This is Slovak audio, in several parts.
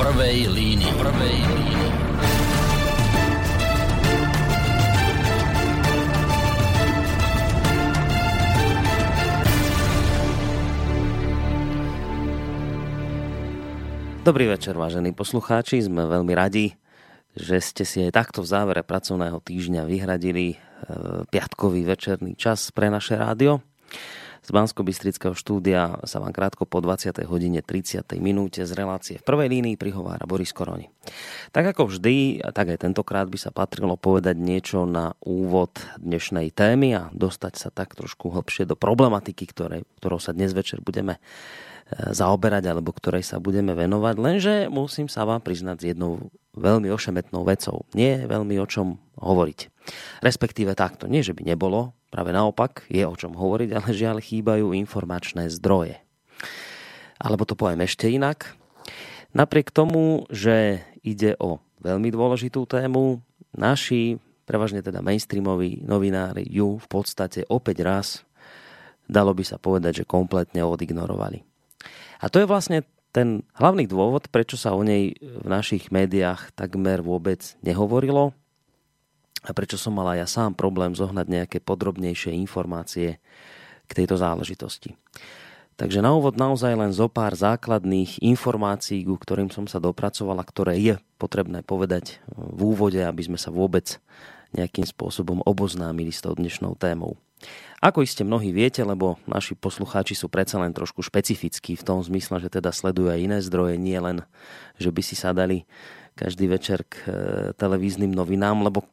prvej línii. Prvej línii. Dobrý večer, vážení poslucháči. Sme veľmi radi, že ste si aj takto v závere pracovného týždňa vyhradili e, piatkový večerný čas pre naše rádio. Z bansko štúdia sa vám krátko po 20. hodine 30. minúte z relácie v prvej línii prihovára Boris Koroni. Tak ako vždy, tak aj tentokrát by sa patrilo povedať niečo na úvod dnešnej témy a dostať sa tak trošku hlbšie do problematiky, ktoré, ktorou sa dnes večer budeme zaoberať alebo ktorej sa budeme venovať, lenže musím sa vám priznať s jednou veľmi ošemetnou vecou. Nie je veľmi o čom hovoriť. Respektíve takto. Nie, že by nebolo, práve naopak, je o čom hovoriť, ale žiaľ chýbajú informačné zdroje. Alebo to poviem ešte inak. Napriek tomu, že ide o veľmi dôležitú tému, naši, prevažne teda mainstreamoví novinári ju v podstate opäť raz, dalo by sa povedať, že kompletne odignorovali. A to je vlastne ten hlavný dôvod, prečo sa o nej v našich médiách takmer vôbec nehovorilo a prečo som mal aj ja sám problém zohnať nejaké podrobnejšie informácie k tejto záležitosti. Takže na úvod naozaj len zo pár základných informácií, ku ktorým som sa dopracoval a ktoré je potrebné povedať v úvode, aby sme sa vôbec nejakým spôsobom oboznámili s tou dnešnou témou. Ako iste mnohí viete, lebo naši poslucháči sú predsa len trošku špecifickí v tom zmysle, že teda sledujú aj iné zdroje, nie len, že by si sadali každý večer k e, televíznym novinám, lebo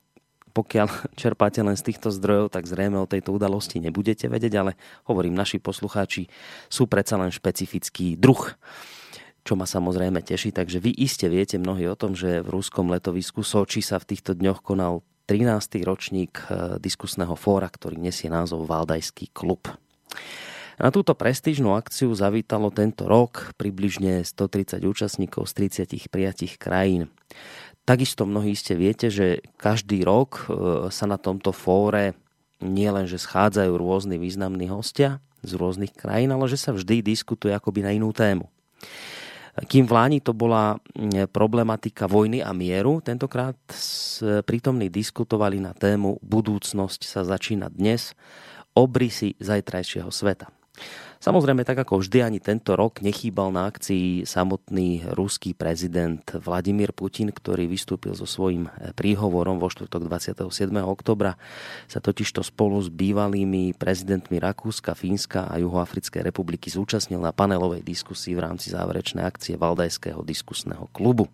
pokiaľ čerpáte len z týchto zdrojov, tak zrejme o tejto udalosti nebudete vedieť, ale hovorím, naši poslucháči sú predsa len špecifický druh čo ma samozrejme teší. Takže vy iste viete mnohí o tom, že v ruskom letovisku Soči sa v týchto dňoch konal 13. ročník eh, diskusného fóra, ktorý nesie názov Valdajský klub. Na túto prestížnú akciu zavítalo tento rok približne 130 účastníkov z 35 krajín. Takisto mnohí ste viete, že každý rok eh, sa na tomto fóre nielenže schádzajú rôzni významní hostia z rôznych krajín, ale že sa vždy diskutuje akoby na inú tému. Kým v Láni to bola problematika vojny a mieru, tentokrát prítomní diskutovali na tému Budúcnosť sa začína dnes, obrysy zajtrajšieho sveta. Samozrejme, tak ako vždy, ani tento rok nechýbal na akcii samotný ruský prezident Vladimír Putin, ktorý vystúpil so svojím eh, príhovorom vo štvrtok 27. oktobra. Sa totižto spolu s bývalými prezidentmi Rakúska, Fínska a Juhoafrickej republiky zúčastnil na panelovej diskusii v rámci záverečnej akcie Valdajského diskusného klubu.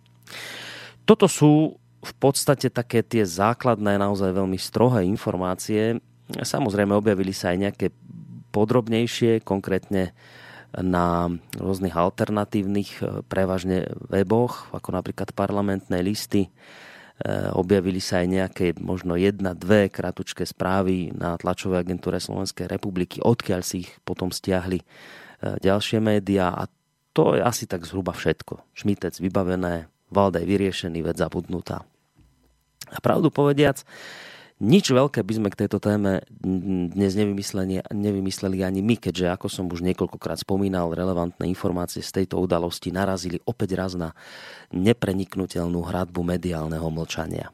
Toto sú v podstate také tie základné, naozaj veľmi strohé informácie. Samozrejme objavili sa aj nejaké podrobnejšie, konkrétne na rôznych alternatívnych, e, prevažne weboch, ako napríklad parlamentné listy. E, objavili sa aj nejaké možno jedna, dve kratučké správy na tlačovej agentúre Slovenskej republiky, odkiaľ si ich potom stiahli e, ďalšie médiá a to je asi tak zhruba všetko. Šmitec vybavené, Valdaj vyriešený, vec zabudnutá. A pravdu povediac, nič veľké by sme k tejto téme dnes nevymysleli, nevymysleli ani my, keďže, ako som už niekoľkokrát spomínal, relevantné informácie z tejto udalosti narazili opäť raz na nepreniknutelnú hradbu mediálneho mlčania.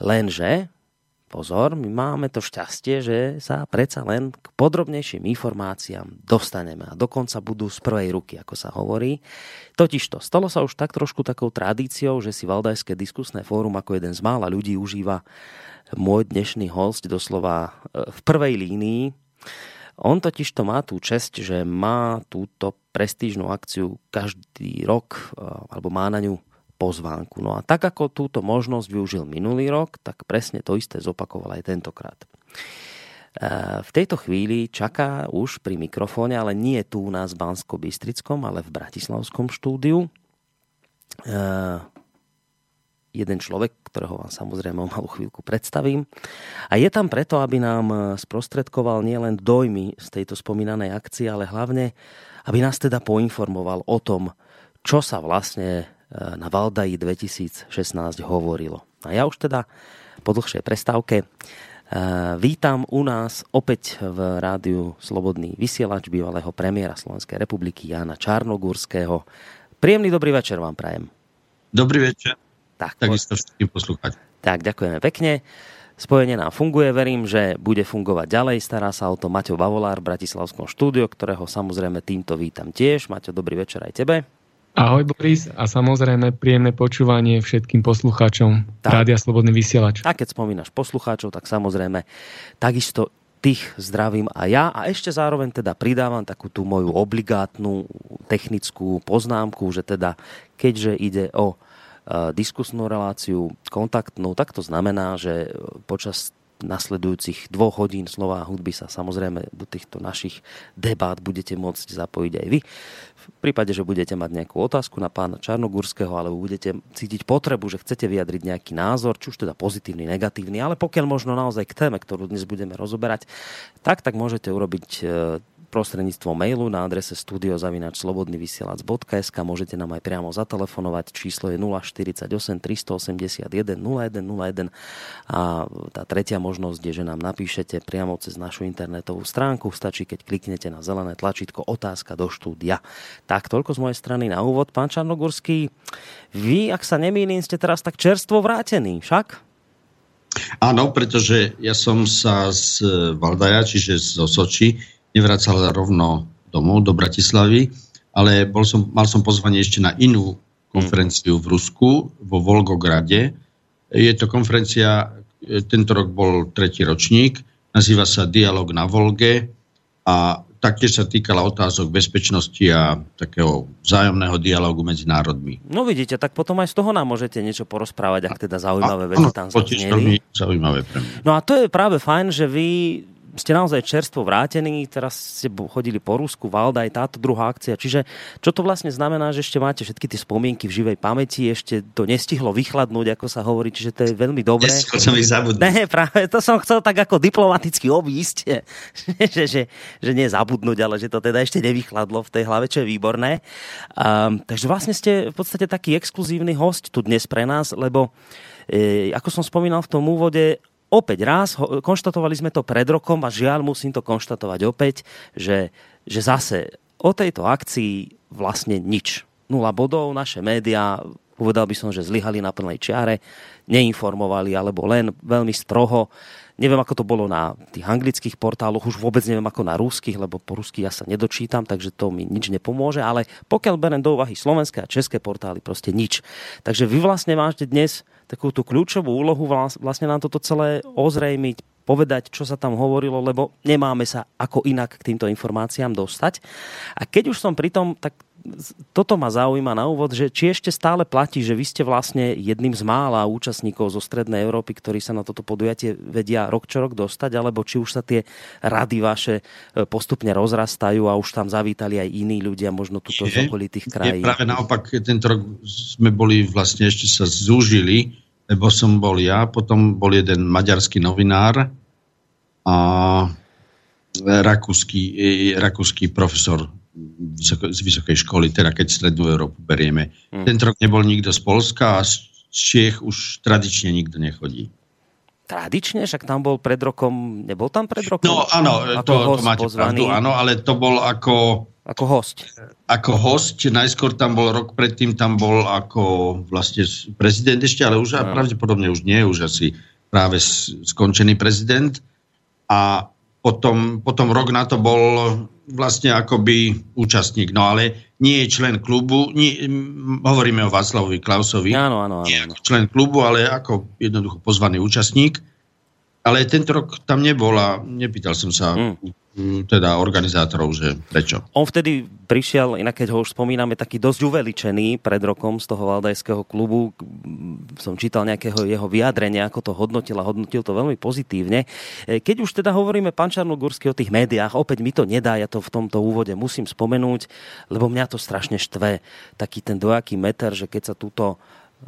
Lenže, pozor, my máme to šťastie, že sa predsa len k podrobnejším informáciám dostaneme a dokonca budú z prvej ruky, ako sa hovorí. Totižto, stalo sa už tak trošku takou tradíciou, že si Valdajské diskusné fórum ako jeden z mála ľudí užíva môj dnešný host doslova e, v prvej línii. On totiž to má tú čest, že má túto prestížnú akciu každý rok, e, alebo má na ňu pozvánku. No a tak ako túto možnosť využil minulý rok, tak presne to isté zopakoval aj tentokrát. E, v tejto chvíli čaká už pri mikrofóne, ale nie tu u nás v bansko bystrickom ale v Bratislavskom štúdiu jeden človek, ktorého vám samozrejme o malú chvíľku predstavím. A je tam preto, aby nám sprostredkoval nielen dojmy z tejto spomínanej akcie, ale hlavne, aby nás teda poinformoval o tom, čo sa vlastne e, na Valdaji 2016 hovorilo. A ja už teda po dlhšej prestávke e, vítam u nás opäť v rádiu Slobodný vysielač bývalého premiéra Slovenskej republiky Jana Čarnogurského. Príjemný dobrý večer vám prajem. Dobrý večer. Tak, Takisto všetkým poslucháčom. Tak, ďakujeme pekne. Spojenie nám funguje, verím, že bude fungovať ďalej. Stará sa o to Maťo Bavolár v Bratislavskom štúdiu, ktorého samozrejme týmto vítam tiež. Maťo, dobrý večer aj tebe. Ahoj Boris a samozrejme príjemné počúvanie všetkým poslucháčom tak. Rádia Slobodný vysielač. A keď spomínaš poslucháčov, tak samozrejme takisto tých zdravím a ja a ešte zároveň teda pridávam takú tú moju obligátnu technickú poznámku, že teda keďže ide o diskusnú reláciu kontaktnú, tak to znamená, že počas nasledujúcich dvoch hodín slova a hudby sa samozrejme do týchto našich debát budete môcť zapojiť aj vy. V prípade, že budete mať nejakú otázku na pána Čarnogurského alebo budete cítiť potrebu, že chcete vyjadriť nejaký názor, či už teda pozitívny, negatívny, ale pokiaľ možno naozaj k téme, ktorú dnes budeme rozoberať, tak tak môžete urobiť e, prostredníctvom mailu na adrese studiozavinačslobodnyvysielac.sk môžete nám aj priamo zatelefonovať. Číslo je 048 381 0101 a tá tretia možnosť je, že nám napíšete priamo cez našu internetovú stránku. Stačí, keď kliknete na zelené tlačítko otázka do štúdia. Tak, toľko z mojej strany na úvod. Pán Čarnogurský, vy, ak sa nemýlim, ste teraz tak čerstvo vrátení, však? Áno, pretože ja som sa z Valdaja, čiže zo Soči, nevracal rovno domov do Bratislavy, ale bol som, mal som pozvanie ešte na inú konferenciu v Rusku, vo Volgograde. Je to konferencia, e, tento rok bol tretí ročník, nazýva sa Dialog na Volge a taktiež sa týkala otázok bezpečnosti a takého vzájomného dialogu medzi národmi. No vidíte, tak potom aj z toho nám môžete niečo porozprávať, ak teda zaujímavé veci tam zaujímavé pre mňa. No a to je práve fajn, že vy ste naozaj čerstvo vrátení, teraz ste chodili po Rusku, Valda, aj táto druhá akcia. Čiže čo to vlastne znamená, že ešte máte všetky tie spomienky v živej pamäti, ešte to nestihlo vychladnúť, ako sa hovorí, čiže to je veľmi dobré. Nestihlo som ich zabudnúť. Ne, práve to som chcel tak ako diplomaticky obísť, že, že, že nie zabudnúť, ale že to teda ešte nevychladlo v tej hlave, čo je výborné. Um, takže vlastne ste v podstate taký exkluzívny host tu dnes pre nás, lebo e, ako som spomínal v tom úvode, opäť raz, konštatovali sme to pred rokom a žiaľ musím to konštatovať opäť, že, že zase o tejto akcii vlastne nič. Nula bodov, naše médiá, povedal by som, že zlyhali na plnej čiare, neinformovali alebo len veľmi stroho. Neviem, ako to bolo na tých anglických portáloch, už vôbec neviem ako na ruských, lebo po rusky ja sa nedočítam, takže to mi nič nepomôže, ale pokiaľ berem do úvahy slovenské a české portály, proste nič. Takže vy vlastne máte dnes takú tú kľúčovú úlohu vlastne nám toto celé ozrejmiť, povedať, čo sa tam hovorilo, lebo nemáme sa ako inak k týmto informáciám dostať. A keď už som pri tom, tak toto ma zaujíma na úvod, že či ešte stále platí, že vy ste vlastne jedným z mála účastníkov zo Strednej Európy, ktorí sa na toto podujatie vedia rok čo rok dostať, alebo či už sa tie rady vaše e, postupne rozrastajú a už tam zavítali aj iní ľudia, možno tuto z okolitých krajín. Práve naopak, tento rok sme boli vlastne ešte sa zúžili, lebo som bol ja, potom bol jeden maďarský novinár a rakúsky, e, rakúsky profesor z vysokej školy, teda keď Strednú Európu berieme. Hmm. Tento rok nebol nikto z Polska a z Čiech už tradične nikto nechodí. Tradične? Však tam bol pred rokom, nebol tam pred rokom? No áno, to, to máte pozvaný. pravdu, áno, ale to bol ako... Ako host. Ako host, najskôr tam bol rok predtým, tam bol ako vlastne prezident ešte, ale už no. pravdepodobne už nie, už asi práve skončený prezident. A potom, potom rok na to bol vlastne akoby účastník, no ale nie je člen klubu, nie, hovoríme o Václavovi Klausovi, áno, áno, áno, nie ako člen klubu, ale ako jednoducho pozvaný účastník. Ale tento rok tam nebol a nepýtal som sa mm teda organizátorov, že prečo. On vtedy prišiel, inak keď ho už spomíname, taký dosť uveličený pred rokom z toho Valdajského klubu. Som čítal nejakého jeho vyjadrenia, ako to hodnotil a hodnotil to veľmi pozitívne. E, keď už teda hovoríme, pán Čarnogórsky, o tých médiách, opäť mi to nedá, ja to v tomto úvode musím spomenúť, lebo mňa to strašne štve. Taký ten dojaký meter, že keď sa túto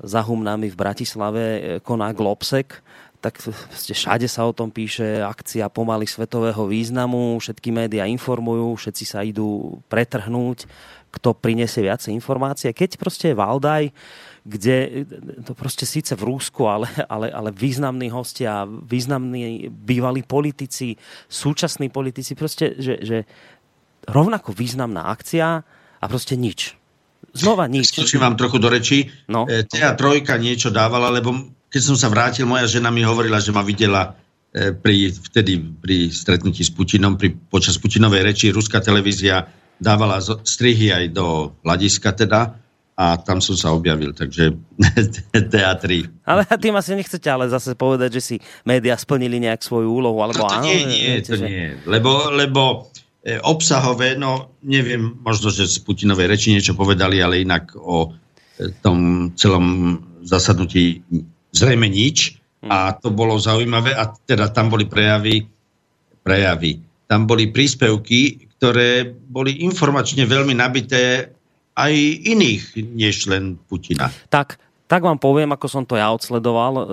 za humnami v Bratislave e, koná Globsek, tak všade sa o tom píše, akcia pomaly svetového významu, všetky médiá informujú, všetci sa idú pretrhnúť, kto prinesie viacej informácie. Keď proste je Valdaj, kde to proste síce v Rúsku, ale, ale, ale významní hostia, významní bývalí politici, súčasní politici, proste, že, že rovnako významná akcia a proste nič Znova nič. Skočím vám trochu do reči. No. E, TA3 niečo dávala, lebo keď som sa vrátil, moja žena mi hovorila, že ma videla e, pri, vtedy pri stretnutí s Putinom, pri, počas Putinovej reči, ruská televízia dávala strihy aj do hľadiska teda a tam som sa objavil, takže teatri. Ale tým asi nechcete ale zase povedať, že si médiá splnili nejak svoju úlohu, alebo no, to áno? Nie, nie, viete, to že... nie. Lebo, lebo e, obsahové, no neviem, možno, že z Putinovej reči niečo povedali, ale inak o e, tom celom zasadnutí zrejme nič. Hmm. A to bolo zaujímavé a teda tam boli prejavy, prejavy. Tam boli príspevky, ktoré boli informačne veľmi nabité aj iných než len Putina. Tak, tak vám poviem, ako som to ja odsledoval. E,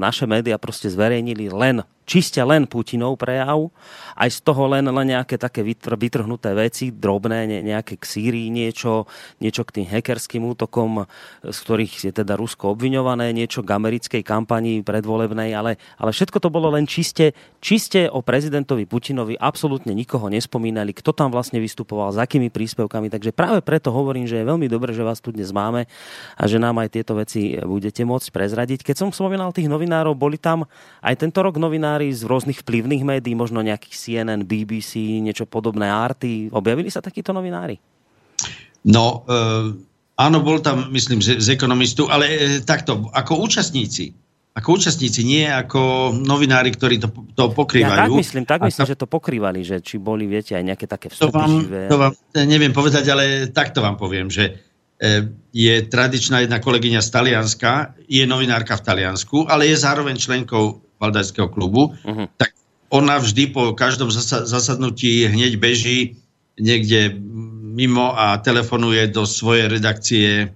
naše médiá proste zverejnili len čiste len Putinov prejav, aj z toho len, len nejaké také vytr, vytrhnuté veci, drobné, ne, nejaké k Sýrii niečo, niečo k tým hackerským útokom, z ktorých je teda Rusko obviňované, niečo k americkej kampanii predvolebnej, ale, ale všetko to bolo len čiste, čiste o prezidentovi Putinovi, absolútne nikoho nespomínali, kto tam vlastne vystupoval, s akými príspevkami, takže práve preto hovorím, že je veľmi dobré, že vás tu dnes máme a že nám aj tieto veci budete môcť prezradiť. Keď som spomínal tých novinárov, boli tam aj tento rok novinári z rôznych vplyvných médií, možno nejakých CNN, BBC, niečo podobné, Arty. Objavili sa takíto novinári? No, e, áno, bol tam, myslím, z, z ekonomistu, ale e, takto, ako účastníci, ako účastníci, nie ako novinári, ktorí to, to pokrývajú. Ja tak myslím, tak myslím, to... že to pokrývali, že či boli, viete, aj nejaké také vstupy to vám, živé. To vám neviem povedať, ale takto vám poviem, že e, je tradičná jedna kolegyňa z Talianska, je novinárka v Taliansku, ale je zároveň členkou Valdajského klubu, uh-huh. tak ona vždy po každom zasadnutí hneď beží niekde mimo a telefonuje do svojej redakcie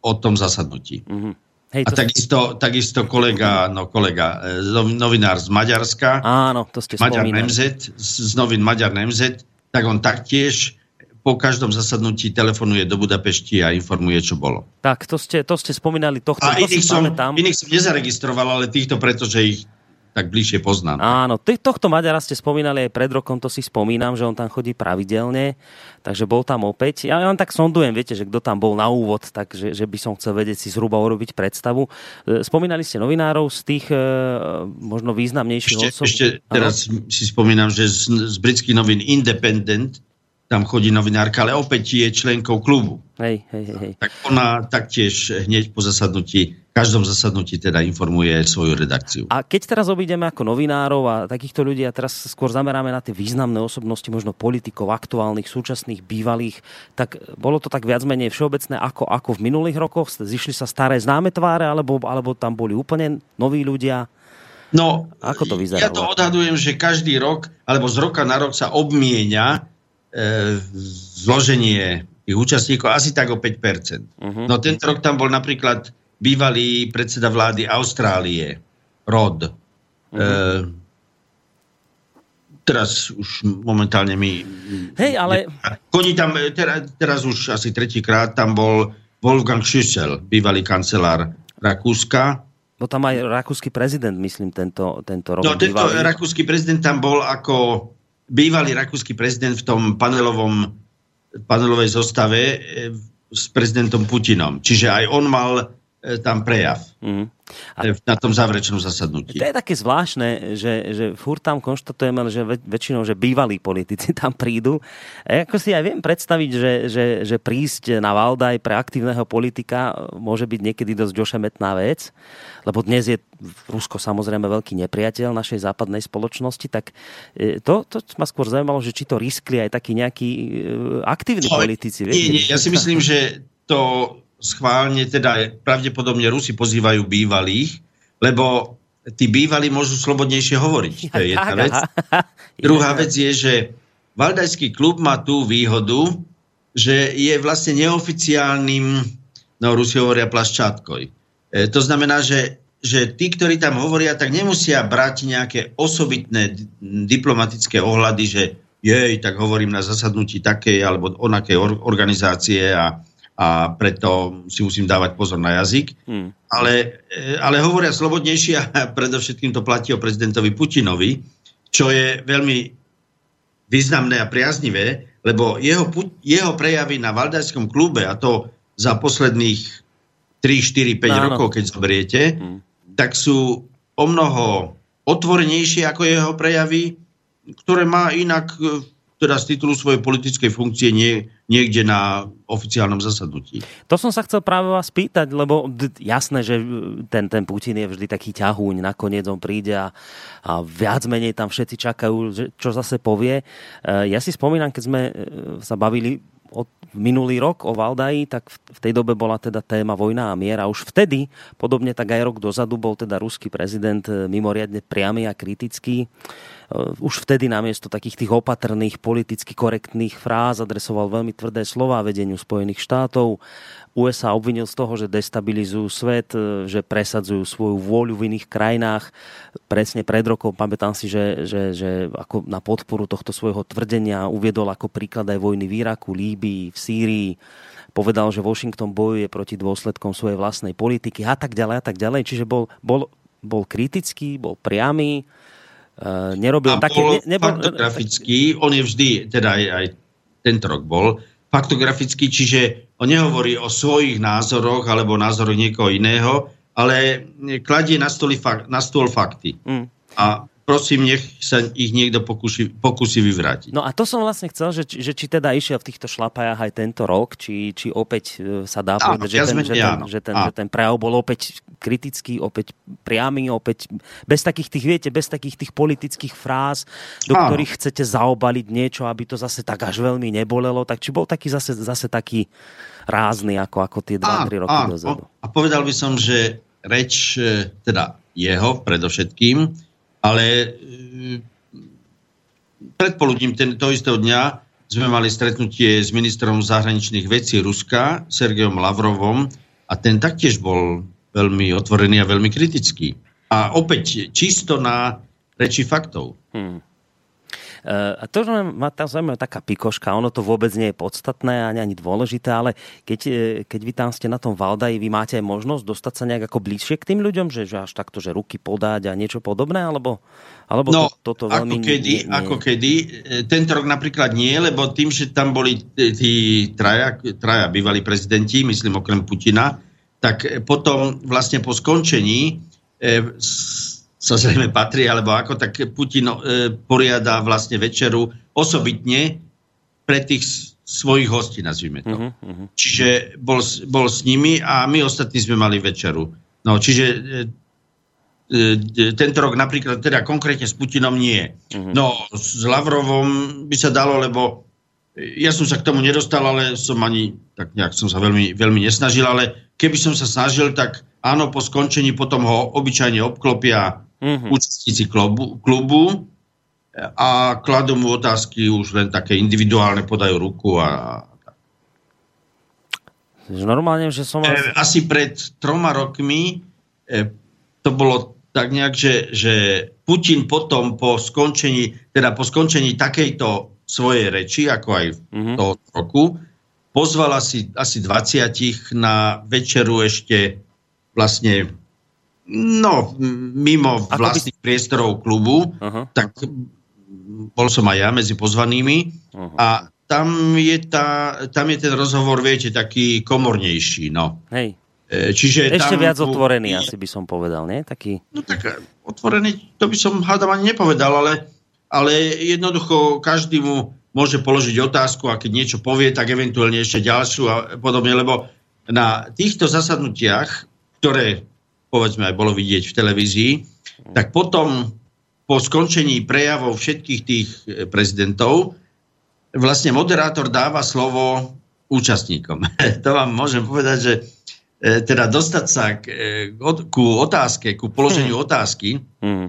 o tom zasadnutí. Uh-huh. Hej, a takisto, si... takisto kolega, no kolega, e, novinár z Maďarska, Áno, to ste Maďar MZ, z novin Maďar MZ, tak on taktiež po každom zasadnutí telefonuje do Budapešti a informuje, čo bolo. Tak, to ste, to ste spomínali tohto. A iných som, tam. iných som nezaregistroval, ale týchto preto, že ich tak bližšie poznám. Áno, tohto Maďara ste spomínali aj pred rokom, to si spomínam, že on tam chodí pravidelne, takže bol tam opäť. Ja len tak sondujem, viete, že kto tam bol na úvod, takže že by som chcel vedieť si zhruba urobiť predstavu. E, spomínali ste novinárov z tých e, možno významnejších ešte, osob. Ešte teraz si spomínam, že z, z britských novín Independent tam chodí novinárka, ale opäť je členkou klubu. Hej, hej, hej. Tak ona taktiež hneď po zasadnutí, každom zasadnutí teda informuje svoju redakciu. A keď teraz obídeme ako novinárov a takýchto ľudí a teraz skôr zameráme na tie významné osobnosti, možno politikov, aktuálnych, súčasných, bývalých, tak bolo to tak viac menej všeobecné ako, ako v minulých rokoch? Zišli sa staré známe tváre, alebo, alebo tam boli úplne noví ľudia? No, ako to vyzeralo? Ja to odhadujem, že každý rok, alebo z roka na rok sa obmienia E, zloženie tých účastníkov asi tak o 5%. Uh-huh. No tento rok tam bol napríklad bývalý predseda vlády Austrálie, Rod. Uh-huh. E, teraz už momentálne mi... Hej, ale... Koní tam, teraz, teraz už asi tretíkrát tam bol Wolfgang Schüssel, bývalý kancelár Rakúska. Bol tam aj rakúsky prezident, myslím, tento, tento rok. No, tento bývalý. rakúsky prezident tam bol ako bývalý rakúsky prezident v tom panelovom, panelovej zostave e, s prezidentom Putinom. Čiže aj on mal e, tam prejav. Mm. A, na tom záverečnom zasadnutí. To je také zvláštne, že, že furt tam konštatujeme, že väčšinou, že bývalí politici tam prídu. A ako si aj viem predstaviť, že, že, že prísť na Valdaj pre aktívneho politika môže byť niekedy dosť ošemetná vec, lebo dnes je Rusko samozrejme veľký nepriateľ našej západnej spoločnosti, tak e, to, to ma skôr zaujímalo, že či to riskli aj takí nejakí e, aktívni no, politici. Nie, nie, ja si myslím, že to schválne, teda pravdepodobne Rusi pozývajú bývalých, lebo tí bývalí môžu slobodnejšie hovoriť. To je jedna vec. Druhá vec je, že Valdajský klub má tú výhodu, že je vlastne neoficiálnym, no Rusi hovoria plaščátkoj. E, to znamená, že, že tí, ktorí tam hovoria, tak nemusia brať nejaké osobitné diplomatické ohľady, že jej, tak hovorím na zasadnutí takej alebo onakej organizácie a a preto si musím dávať pozor na jazyk. Hmm. Ale, e, ale hovoria slobodnejšie a predovšetkým to platí o prezidentovi Putinovi, čo je veľmi významné a priaznivé, lebo jeho, jeho prejavy na Valdajskom klube, a to za posledných 3, 4, 5 Áno. rokov, keď zoberiete, mm. tak sú o mnoho otvorenejšie ako jeho prejavy, ktoré má inak e, teda z titulu svojej politickej funkcie nie, niekde na oficiálnom zasadnutí. To som sa chcel práve vás pýtať, lebo jasné, že ten, ten Putin je vždy taký ťahúň, nakoniec on príde a, a viac menej tam všetci čakajú, že, čo zase povie. E, ja si spomínam, keď sme e, sa bavili od minulý rok o Valdaji, tak v tej dobe bola teda téma vojna a mier a už vtedy, podobne tak aj rok dozadu, bol teda ruský prezident e, mimoriadne priamy a kritický Eh, už vtedy namiesto takých tých opatrných, politicky korektných fráz adresoval veľmi tvrdé slova vedeniu Spojených štátov. USA obvinil z toho, že destabilizujú svet, eh, že presadzujú svoju vôľu v iných krajinách. Presne pred rokom, pamätám si, že, že, že ako na podporu tohto svojho tvrdenia uviedol ako príklad aj vojny v Iraku, Líbii, v Sýrii. Povedal, že Washington bojuje proti dôsledkom svojej vlastnej politiky a tak ďalej a tak ďalej. Čiže bol, bol, bol kritický, bol priamy, Uh, nerobil a také... Bol ne, nebol, faktografický, on je vždy, teda aj, aj tento rok bol, faktografický, čiže on nehovorí o svojich názoroch alebo názoroch niekoho iného, ale kladie na, stoli, na stôl fakty. Mm. A prosím, nech sa ich niekto pokusí, pokusí vyvrátiť. No a to som vlastne chcel, že, že či teda išiel v týchto šlapajách aj tento rok, či, či opäť e, sa dá povedať, že, ten, že, ten, že, ten, že ten prejav bol opäť kritický, opäť priamy, opäť bez takých tých, viete, bez takých tých politických fráz, do áno. ktorých chcete zaobaliť niečo, aby to zase tak až veľmi nebolelo, tak či bol taký zase, zase taký rázny, ako, ako tie 2-3 roky áno. dozadu. A povedal by som, že reč e, teda jeho predovšetkým, ale e, predpoludním toho istého dňa sme mali stretnutie s ministrom zahraničných vecí Ruska, Sergejom Lavrovom, a ten taktiež bol veľmi otvorený a veľmi kritický. A opäť čisto na reči faktov. Hmm. A to, že ma tam zaujíma taká pikoška, ono to vôbec nie je podstatné ani, ani dôležité, ale keď, e, keď vy tam ste na tom Valdaji, vy máte aj možnosť dostať sa nejak ako bližšie k tým ľuďom, že, že až takto, že ruky podať a niečo podobné, alebo, alebo no, to, toto veľmi... Ako kedy, nie, nie... ako kedy, e, tento rok napríklad nie, lebo tým, že tam boli tí traja, traja bývalí prezidenti, myslím okrem Putina, tak potom vlastne po skončení e, sa zrejme patrí, alebo ako, tak Putin e, poriada vlastne večeru osobitne pre tých svojich hostí, nazvime to. Uh-huh, uh-huh. Čiže bol, bol s nimi a my ostatní sme mali večeru. No, čiže e, e, tento rok napríklad, teda konkrétne s Putinom nie. Uh-huh. No, s Lavrovom by sa dalo, lebo ja som sa k tomu nedostal, ale som ani, tak nejak som sa veľmi, veľmi nesnažil, ale keby som sa snažil, tak áno, po skončení potom ho obyčajne obklopia mm-hmm. účastníci klubu, klubu a kladú mu otázky už len také individuálne, podajú ruku a Normálne, že som... Vás... Asi pred troma rokmi e, to bolo tak nejak, že, že Putin potom po skončení, teda po skončení takejto svojej reči, ako aj v mm-hmm. toho roku, pozval asi, asi 20 na večeru ešte vlastne No, mimo Ako vlastných by... priestorov klubu, uh-huh. tak bol som aj ja medzi pozvanými uh-huh. a tam je, tá, tam je ten rozhovor, viete, taký komornejší, no. Hej. E, čiže Ešte tam, viac otvorený, je, asi by som povedal, nie? Taký... No tak e, otvorený, to by som hádam ani nepovedal, ale, ale jednoducho každý mu môže položiť otázku a keď niečo povie, tak eventuálne ešte ďalšiu a podobne, lebo na týchto zasadnutiach, ktoré povedzme aj bolo vidieť v televízii, tak potom po skončení prejavov všetkých tých e, prezidentov vlastne moderátor dáva slovo účastníkom. to vám môžem povedať, že e, teda dostať sa k, e, ku otázke, ku položeniu hmm. otázky hmm.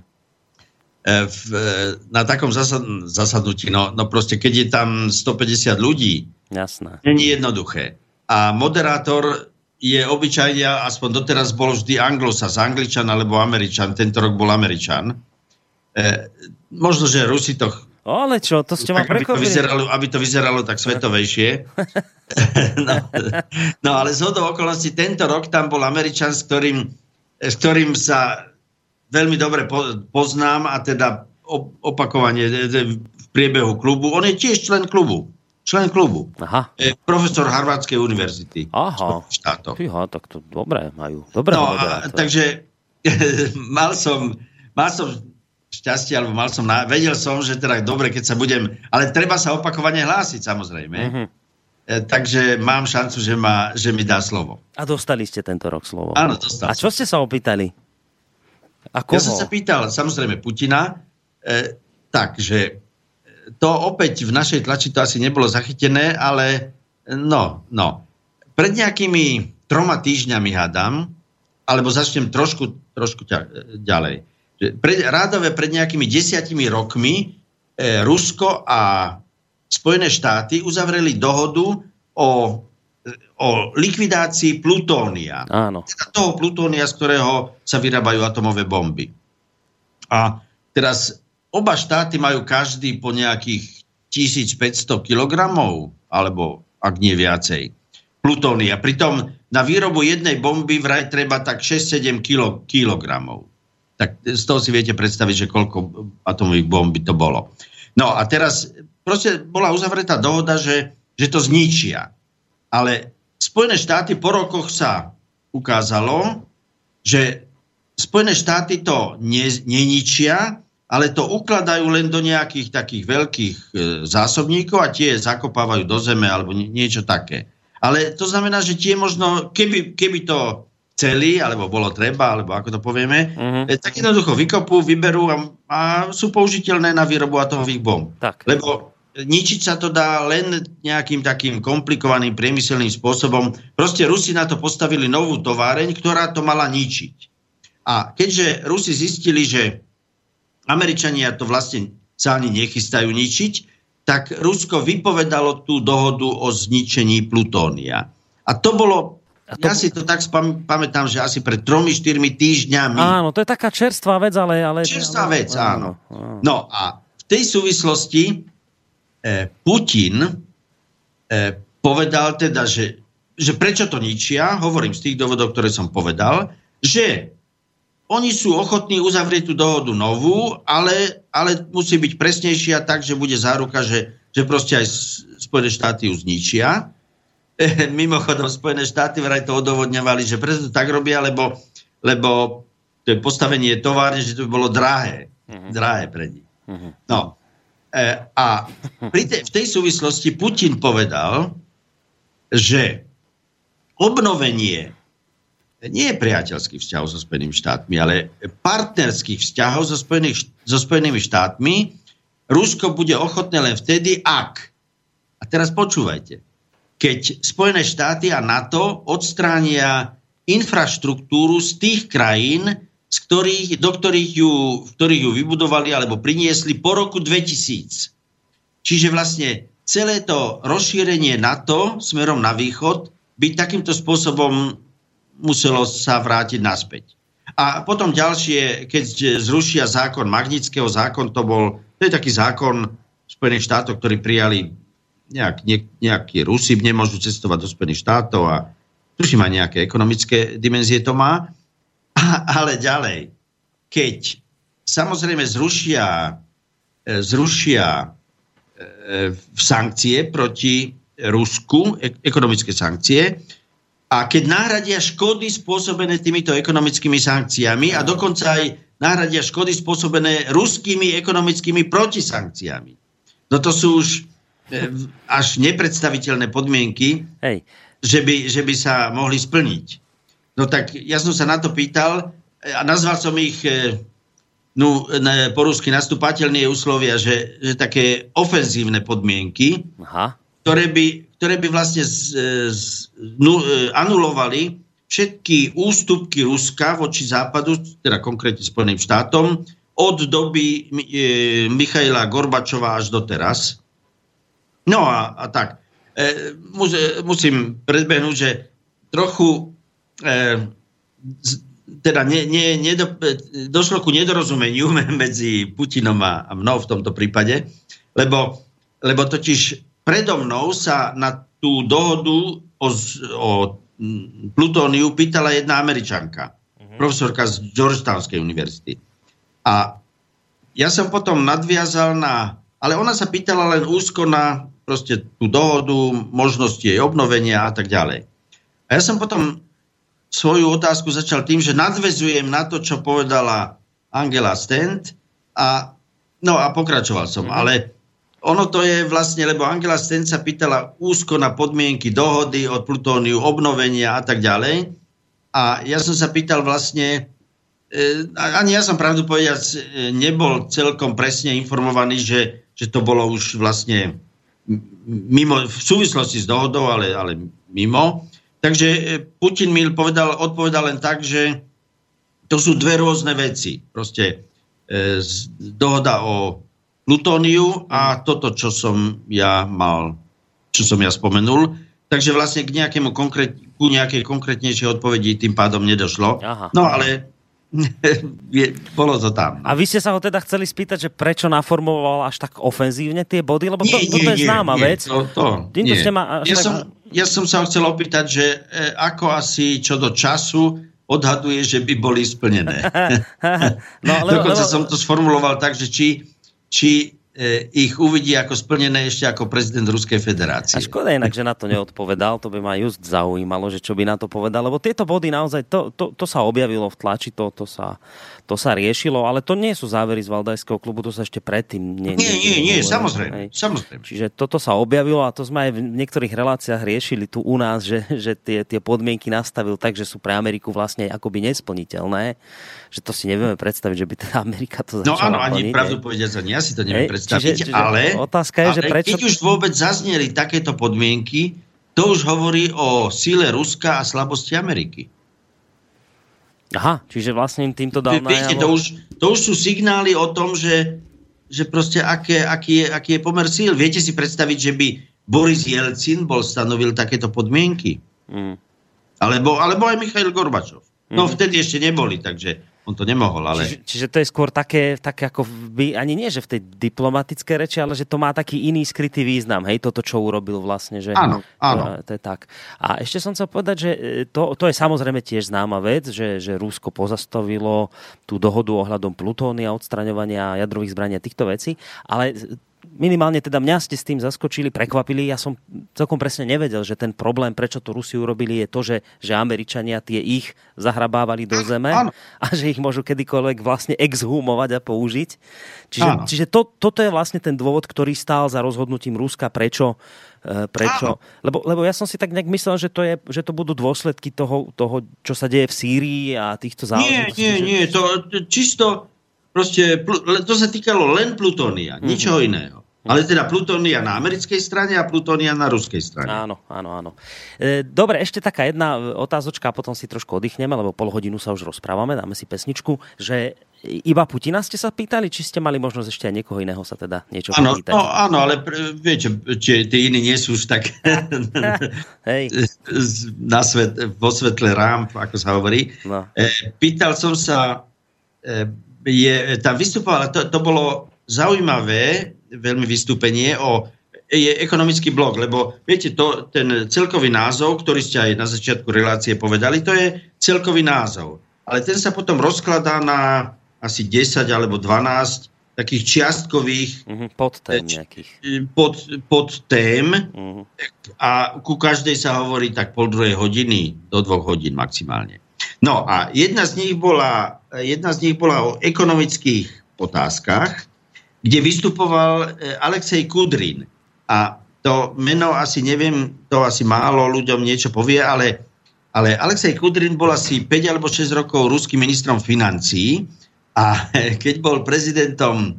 V, na takom zasad, zasadnutí, no, no proste keď je tam 150 ľudí, Jasné. není jednoduché. A moderátor je obyčajne, aspoň doteraz bol vždy anglosas, angličan alebo američan, tento rok bol američan. E, možno, že Rusi to... Ale čo, to ste ma aby to, vyzeralo, aby to vyzeralo tak svetovejšie. no, no ale z hodou okolností tento rok tam bol američan, s ktorým, s ktorým sa veľmi dobre poznám a teda opakovanie v priebehu klubu. On je tiež člen klubu. Člen klubu. Aha. E, profesor Harvardskej univerzity. Aha. Štátov. Fíha, tak to dobré majú. Dobré no, a, takže mal som, mal som šťastie, alebo mal som, vedel som, že teda dobre, keď sa budem, ale treba sa opakovane hlásiť, samozrejme. Mm-hmm. E, takže mám šancu, že, ma, že mi dá slovo. A dostali ste tento rok slovo. Áno, dostal A čo ste sa opýtali? A koho? Ja som sa pýtal, samozrejme, Putina, e, takže to opäť v našej tlači to asi nebolo zachytené, ale no, no. Pred nejakými troma týždňami hádam, alebo začnem trošku, trošku ťa, ďalej. Pred, rádové pred nejakými desiatimi rokmi e, Rusko a Spojené štáty uzavreli dohodu o, o likvidácii plutónia. Áno. Teda toho plutónia, z ktorého sa vyrábajú atomové bomby. A teraz oba štáty majú každý po nejakých 1500 kg, alebo ak nie viacej, plutónia. Pritom na výrobu jednej bomby vraj treba tak 6-7 kilo, kilogramov. Tak z toho si viete predstaviť, že koľko atomových bomby to bolo. No a teraz proste bola uzavretá dohoda, že, že to zničia. Ale Spojené štáty po rokoch sa ukázalo, že Spojené štáty to ne, neničia, ale to ukladajú len do nejakých takých veľkých e, zásobníkov a tie zakopávajú do zeme alebo niečo také. Ale to znamená, že tie možno, keby, keby to chceli, alebo bolo treba, alebo ako to povieme, uh-huh. tak jednoducho vykopú, vyberú a, a sú použiteľné na výrobu atomových bomb. Tak. Lebo ničiť sa to dá len nejakým takým komplikovaným priemyselným spôsobom. Proste Rusi na to postavili novú továreň, ktorá to mala ničiť. A keďže Rusi zistili, že Američania to vlastne sa ani nechystajú ničiť, tak Rusko vypovedalo tú dohodu o zničení Plutónia. A to bolo, a to... ja si to tak spam, pamätám, že asi pred tromi, štyrmi týždňami. Áno, to je taká čerstvá vec, ale... ale čerstvá vec, áno. áno. No a v tej súvislosti e, Putin e, povedal teda, že, že prečo to ničia, hovorím z tých dôvodov, ktoré som povedal, že oni sú ochotní uzavrieť tú dohodu novú, ale, ale musí byť presnejšia tak, že bude záruka, že, že proste aj Spojené štáty ju zničia. E, mimochodom, Spojené štáty vraj to odovodňovali, že preto to tak robia, lebo, lebo to je postavenie továrne, že to by bolo drahé. Uh-huh. Drahé pre nich. Uh-huh. No. E, a pri te, v tej súvislosti Putin povedal, že obnovenie nie priateľských vzťahov so Spojenými štátmi, ale partnerských vzťahov so, Spojených, so Spojenými štátmi Rusko bude ochotné len vtedy, ak, a teraz počúvajte, keď Spojené štáty a NATO odstránia infraštruktúru z tých krajín, z ktorých, do ktorých ju, v ktorých ju vybudovali alebo priniesli po roku 2000. Čiže vlastne celé to rozšírenie NATO smerom na východ byť takýmto spôsobom muselo sa vrátiť naspäť. A potom ďalšie, keď zrušia zákon Magnického zákon, to bol, to je taký zákon Spojených štátov, ktorý prijali nejak, ne, nejakí Rusi, nemôžu cestovať do Spojených štátov a tuším aj nejaké ekonomické dimenzie to má. A, ale ďalej, keď samozrejme zrušia, e, zrušia e, sankcie proti Rusku, ekonomické sankcie, a keď nahradia škody spôsobené týmito ekonomickými sankciami a dokonca aj nahradia škody spôsobené ruskými ekonomickými protisankciami. No to sú už e, až nepredstaviteľné podmienky, Hej. Že, by, že by sa mohli splniť. No tak ja som sa na to pýtal e, a nazval som ich e, no, po rusky nastupateľné úslovia, že, že také ofenzívne podmienky, Aha. Ktoré by ktoré by vlastne z, z, nu, e, anulovali všetky ústupky Ruska voči západu, teda konkrétne Spojeným štátom, od doby e, Michaila Gorbačova až do teraz. No a, a tak. E, mus, e, musím predbehnúť, že trochu e, z, teda ne, ne, nedo, e, došlo ku nedorozumeniu medzi Putinom a mnou v tomto prípade, lebo, lebo totiž predo mnou sa na tú dohodu o, o plutóniu pýtala jedna američanka, uh-huh. profesorka z Georgetownskej univerzity. A ja som potom nadviazal na... Ale ona sa pýtala len úzko na, proste tú dohodu, možnosti jej obnovenia a tak ďalej. A ja som potom svoju otázku začal tým, že nadvezujem na to, čo povedala Angela Stent a, no a pokračoval som. Mm-hmm. Ale ono to je vlastne, lebo Angela Stent sa pýtala úzko na podmienky dohody od Plutóniu, obnovenia a tak ďalej. A ja som sa pýtal vlastne, E, ani ja som pravdu povedať e, nebol celkom presne informovaný, že, že to bolo už vlastne mimo, v súvislosti s dohodou, ale, ale mimo. Takže e, Putin mi povedal, odpovedal len tak, že to sú dve rôzne veci. Proste dohoda o plutóniu a toto, čo som ja mal, čo som ja spomenul. Takže vlastne k nejakému konkrét, ku nejakej konkrétnejšej odpovedi tým pádom nedošlo. Aha. No ale je, bolo to tam. A vy ste sa ho teda chceli spýtať, že prečo naformoval až tak ofenzívne tie body? Lebo to, nie, toto je známa nie, vec. To, to, nie. Ma ja, tak... som, ja som sa chcel opýtať, že e, ako asi čo do času odhaduje, že by boli splnené. no, lebo, Dokonca lebo... som to sformuloval tak, že či, či E, ich uvidí ako splnené ešte ako prezident Ruskej federácie. A škoda inak, že na to neodpovedal, to by ma just zaujímalo, že čo by na to povedal, lebo tieto body naozaj, to, to, to sa objavilo v tlači, to, to sa to sa riešilo, ale to nie sú závery z Valdajského klubu, to sa ešte predtým... Nie, nie, nie, nie, nie samozrejme, samozrejme. Čiže toto sa objavilo a to sme aj v niektorých reláciách riešili tu u nás, že, že tie, tie podmienky nastavil tak, že sú pre Ameriku vlastne akoby nesplniteľné, že to si nevieme predstaviť, že by teda Amerika to no začala No áno, ani pravdu povediať, ani ja si to neviem predstaviť, čiže, čiže ale, otázka je, ale že prečo... keď už vôbec zazneli takéto podmienky, to už hovorí o síle Ruska a slabosti Ameriky. Aha, čiže vlastne im týmto dal Viete, to už, to už sú signály o tom, že, že proste aké, aký, je, aký je pomer síl. Viete si predstaviť, že by Boris Jelcin bol stanovil takéto podmienky? Mm. Alebo, alebo aj Michail Gorbačov. No mm. vtedy ešte neboli, takže on to nemohol, ale... Čiže, čiže to je skôr také, také ako by, ani nie, že v tej diplomatickej reči, ale že to má taký iný skrytý význam, hej, toto, čo urobil vlastne, že... Áno, áno. To, to je tak. A ešte som chcel povedať, že e, to, to je samozrejme tiež známa vec, že, že Rusko pozastavilo tú dohodu ohľadom plutónia, odstraňovania jadrových zbraní a týchto vecí, ale minimálne teda mňa ste s tým zaskočili, prekvapili. Ja som celkom presne nevedel, že ten problém, prečo to Rusi urobili, je to, že, že Američania tie ich zahrabávali do zeme Áno. a že ich môžu kedykoľvek vlastne exhumovať a použiť. Čiže, čiže to, toto je vlastne ten dôvod, ktorý stál za rozhodnutím Ruska, prečo e, prečo? Lebo, lebo ja som si tak nejak myslel, že to, je, že to budú dôsledky toho, toho, čo sa deje v Sýrii a týchto záležitostí. Nie, nie, nie. To, čisto proste, to sa týkalo len plutónia, mm-hmm. ničoho iného. Ale teda plutónia na americkej strane a plutónia na ruskej strane. Áno, áno, áno. E, dobre, ešte taká jedna otázočka, a potom si trošku oddychneme, lebo pol hodinu sa už rozprávame, dáme si pesničku, že iba Putina ste sa pýtali, či ste mali možnosť ešte aj niekoho iného sa teda niečo áno, pýtať? No, áno, ale viete, či tí iní nie sú už tak Hej. na svet, vo svetle rám, ako sa hovorí. No. E, pýtal som sa, e, je, tam vystupoval, to, to bolo zaujímavé, veľmi vystúpenie o je ekonomický blok, lebo viete, to, ten celkový názov, ktorý ste aj na začiatku relácie povedali, to je celkový názov. Ale ten sa potom rozkladá na asi 10 alebo 12 takých čiastkových uh-huh, podtém nejakých. Pod, pod tém uh-huh. a ku každej sa hovorí tak pol druhej hodiny do dvoch hodín maximálne. No a jedna z nich bola, jedna z nich bola o ekonomických otázkach kde vystupoval e, Alexej Kudrin. A to meno asi neviem, to asi málo ľuďom niečo povie, ale, ale Alexej Kudrin bol asi 5 alebo 6 rokov ruským ministrom financií a keď bol prezidentom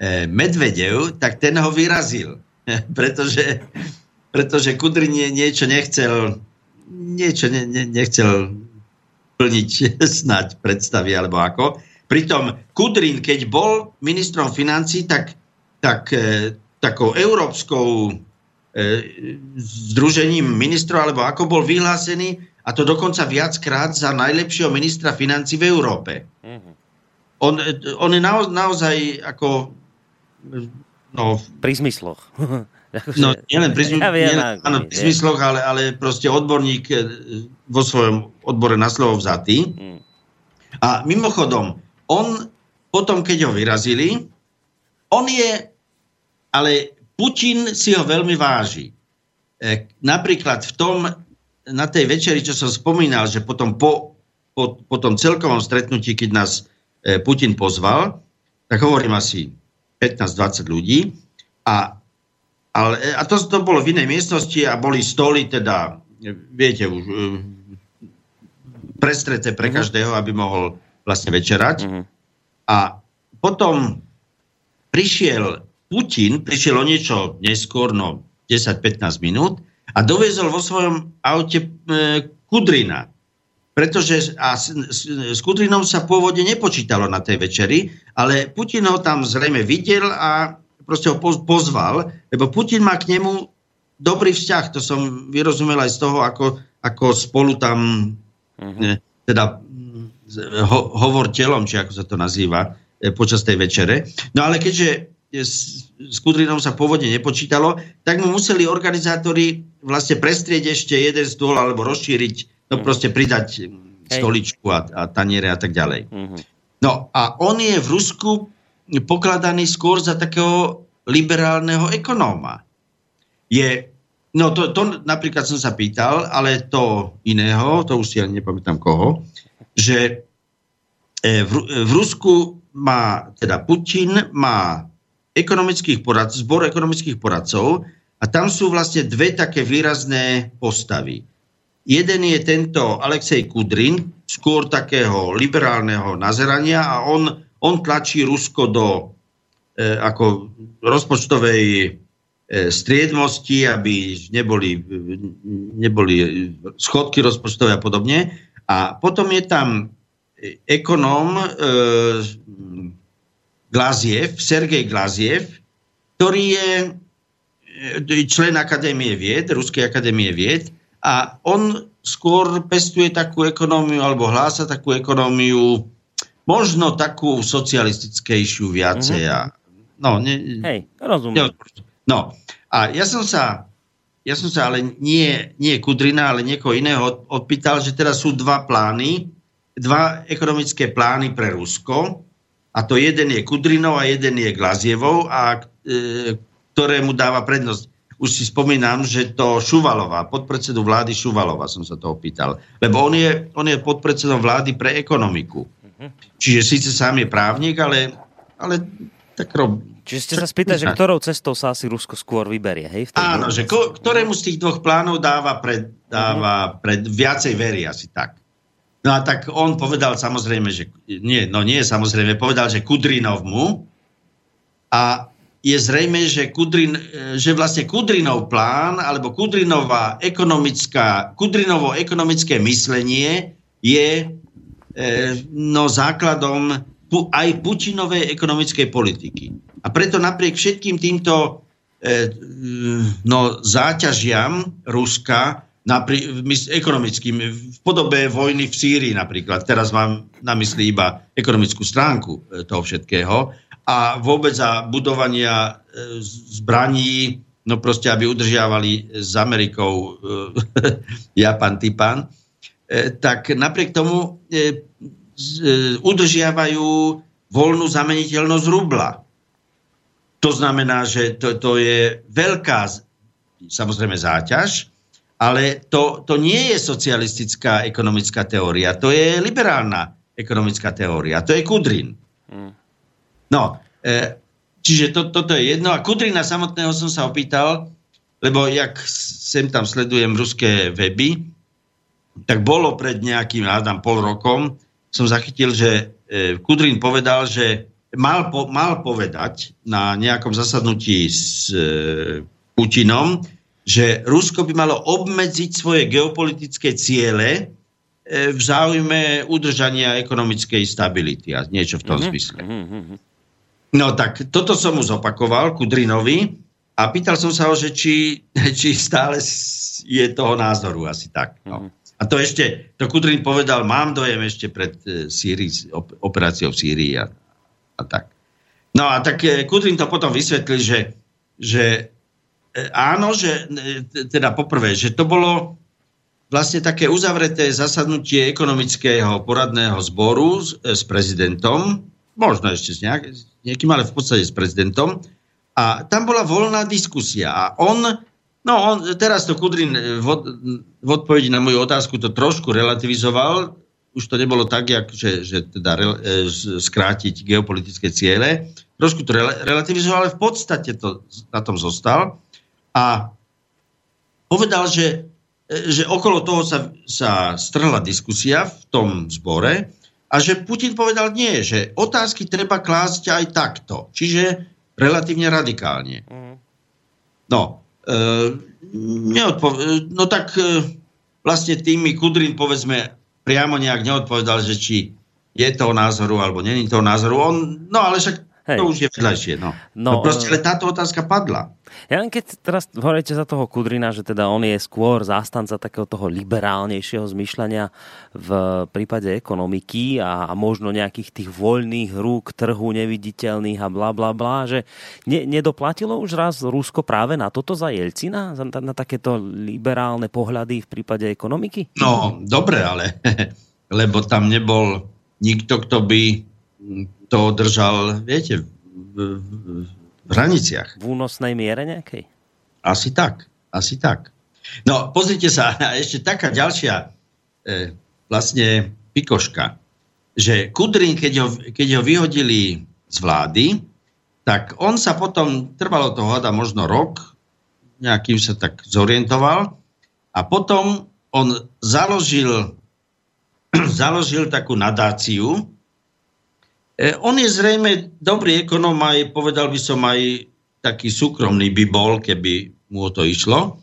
e, Medvedev, tak ten ho vyrazil. pretože, pretože Kudrin niečo nechcel niečo ne, ne, nechcel plniť snať predstavy alebo ako. Pritom Kudrin, keď bol ministrom financí, tak, tak e, takou európskou e, združením ministrov, alebo ako bol vyhlásený, a to dokonca viackrát za najlepšieho ministra financí v Európe. Mm-hmm. On, on je nao, naozaj ako... No, pri zmysloch. no, nielen pri, ja viem, nielen, áno, pri zmysloch, ale, ale proste odborník e, vo svojom odbore na slovo vzatý. Mm. A mimochodom, on potom, keď ho vyrazili, on je ale Putin si ho veľmi váži. E, napríklad v tom, na tej večeri, čo som spomínal, že potom po, po, po tom celkovom stretnutí, keď nás e, Putin pozval, tak hovorím asi 15-20 ľudí. A, ale, a to, to bolo v inej miestnosti a boli stoly, teda, viete, už e, prestreté pre mhm. každého, aby mohol vlastne večerať. Uh-huh. A potom prišiel Putin, prišiel o niečo neskôr, no 10-15 minút, a doviezol vo svojom aute e, Kudrina. Pretože a s, s, s Kudrinom sa pôvodne nepočítalo na tej večeri, ale Putin ho tam zrejme videl a proste ho pozval, lebo Putin má k nemu dobrý vzťah. To som vyrozumel aj z toho, ako, ako spolu tam uh-huh. teda ho, hovor telom, či ako sa to nazýva, e, počas tej večere. No ale keďže s, s Kudrinom sa pôvodne nepočítalo, tak mu museli organizátori vlastne prestrieť ešte jeden stôl alebo rozšíriť, no proste pridať stoličku a, a taniere a tak ďalej. Mhm. No a on je v Rusku pokladaný skôr za takého liberálneho ekonóma. Je, no to, to napríklad som sa pýtal, ale to iného, to už si ja nepamätám koho, že e, v, v Rusku má, teda Putin má ekonomických poradcov, zbor ekonomických poradcov a tam sú vlastne dve také výrazné postavy. Jeden je tento Alexej Kudrin, skôr takého liberálneho nazerania a on, on tlačí Rusko do e, ako rozpočtovej e, striednosti, aby neboli, neboli schodky rozpočtové a podobne. A potom je tam ekonóm e, Glaziev, Sergej Glaziev, ktorý je e, člen Akadémie vied, Ruskej Akadémie vied a on skôr pestuje takú ekonómiu alebo hlása takú ekonómiu možno takú socialistickejšiu viacej. Mm-hmm. no, ne, Hej, rozumiem. No, a ja som sa ja som sa ale nie, nie Kudrina, ale niekoho iného odpýtal, že teraz sú dva plány, dva ekonomické plány pre Rusko, a to jeden je Kudrinov a jeden je Glazievov, a e, ktorému dáva prednosť. Už si spomínam, že to Šuvalová, podpredsedu vlády Šuvalová som sa to opýtal. Lebo on je, on je podpredsedom vlády pre ekonomiku. Mhm. Čiže síce sám je právnik, ale, ale tak rob, Čiže ste sa spýtali, že ktorou cestou sa asi Rusko skôr vyberie, hej? Áno, že ko, ktorému z tých dvoch plánov dáva, pred, dáva pred viacej verí, asi tak. No a tak on povedal samozrejme, že nie, no nie samozrejme, povedal, že Kudrinov mu a je zrejme, že, Kudrin, že vlastne Kudrinov plán alebo Kudrinová ekonomická, Kudrinovo ekonomické myslenie je e, no, základom aj Putinovej ekonomickej politiky. A preto napriek všetkým týmto e, no, záťažiam Ruska, napri- ekonomickým, v podobe vojny v Sýrii napríklad, teraz mám na mysli iba ekonomickú stránku e, toho všetkého, a vôbec za budovania e, zbraní, no proste, aby udržiavali s Amerikou e, Japan, Tipan, e, tak napriek tomu e, e, udržiavajú voľnú zameniteľnosť rubla. To znamená, že to, to je veľká samozrejme záťaž, ale to, to nie je socialistická ekonomická teória, to je liberálna ekonomická teória, to je Kudrin. Hmm. No, e, čiže to, toto je jedno. A Kudrina samotného som sa opýtal, lebo jak sem tam sledujem ruské weby, tak bolo pred nejakým, hádam, pol rokom, som zachytil, že e, Kudrin povedal, že mal, po, mal povedať na nejakom zasadnutí s e, Putinom, že Rusko by malo obmedziť svoje geopolitické ciele e, v záujme udržania ekonomickej stability a niečo v tom mm-hmm. zmysle. Mm-hmm. No tak toto som mu zopakoval Kudrinovi a pýtal som sa ho, že či, či stále je toho názoru asi tak. No. Mm-hmm. A to ešte, to Kudrin povedal, mám dojem ešte pred e, operáciou v Sýrii a a tak. No a tak e, Kudrin to potom vysvetlil, že, že e, áno, že e, teda poprvé, že to bolo vlastne také uzavreté zasadnutie ekonomického poradného zboru s, s prezidentom, možno ešte s, nejak, s niekým, ale v podstate s prezidentom. A tam bola voľná diskusia. A on, no on, teraz to Kudrin v, v odpovedi na moju otázku to trošku relativizoval. Už to nebolo tak, jak, že, že teda re, skrátiť geopolitické ciele. Trošku to relativizoval, ale v podstate to na tom zostal. A povedal, že, že okolo toho sa, sa strhla diskusia v tom zbore a že Putin povedal nie, že otázky treba klásť aj takto. Čiže relatívne radikálne. Mm. No, neodpo- e, no tak e, vlastne tým mi Kudrin povedzme priamo nejak neodpovedal, že či je toho názoru alebo není toho názoru. On, no ale však Hej. To už je vedľajšie, no. no. No proste, ale táto otázka padla. Ja len keď teraz hovoríte za toho Kudrina, že teda on je skôr zástanca takého toho liberálnejšieho zmyšľania v prípade ekonomiky a, a možno nejakých tých voľných rúk trhu neviditeľných a bla bla bla, že ne, nedoplatilo už raz Rusko práve na toto za Jelcina? Na, na takéto liberálne pohľady v prípade ekonomiky? No, dobre, ale lebo tam nebol nikto, kto by to držal, viete, v, v, hraniciach. V únosnej miere nejakej? Asi tak, asi tak. No, pozrite sa, ešte taká ďalšia e, vlastne pikoška, že Kudrin, keď ho, keď ho vyhodili z vlády, tak on sa potom, trvalo to hľada možno rok, nejakým sa tak zorientoval a potom on založil, založil takú nadáciu, on je zrejme dobrý ekonom aj, povedal by som, aj taký súkromný by bol, keby mu o to išlo.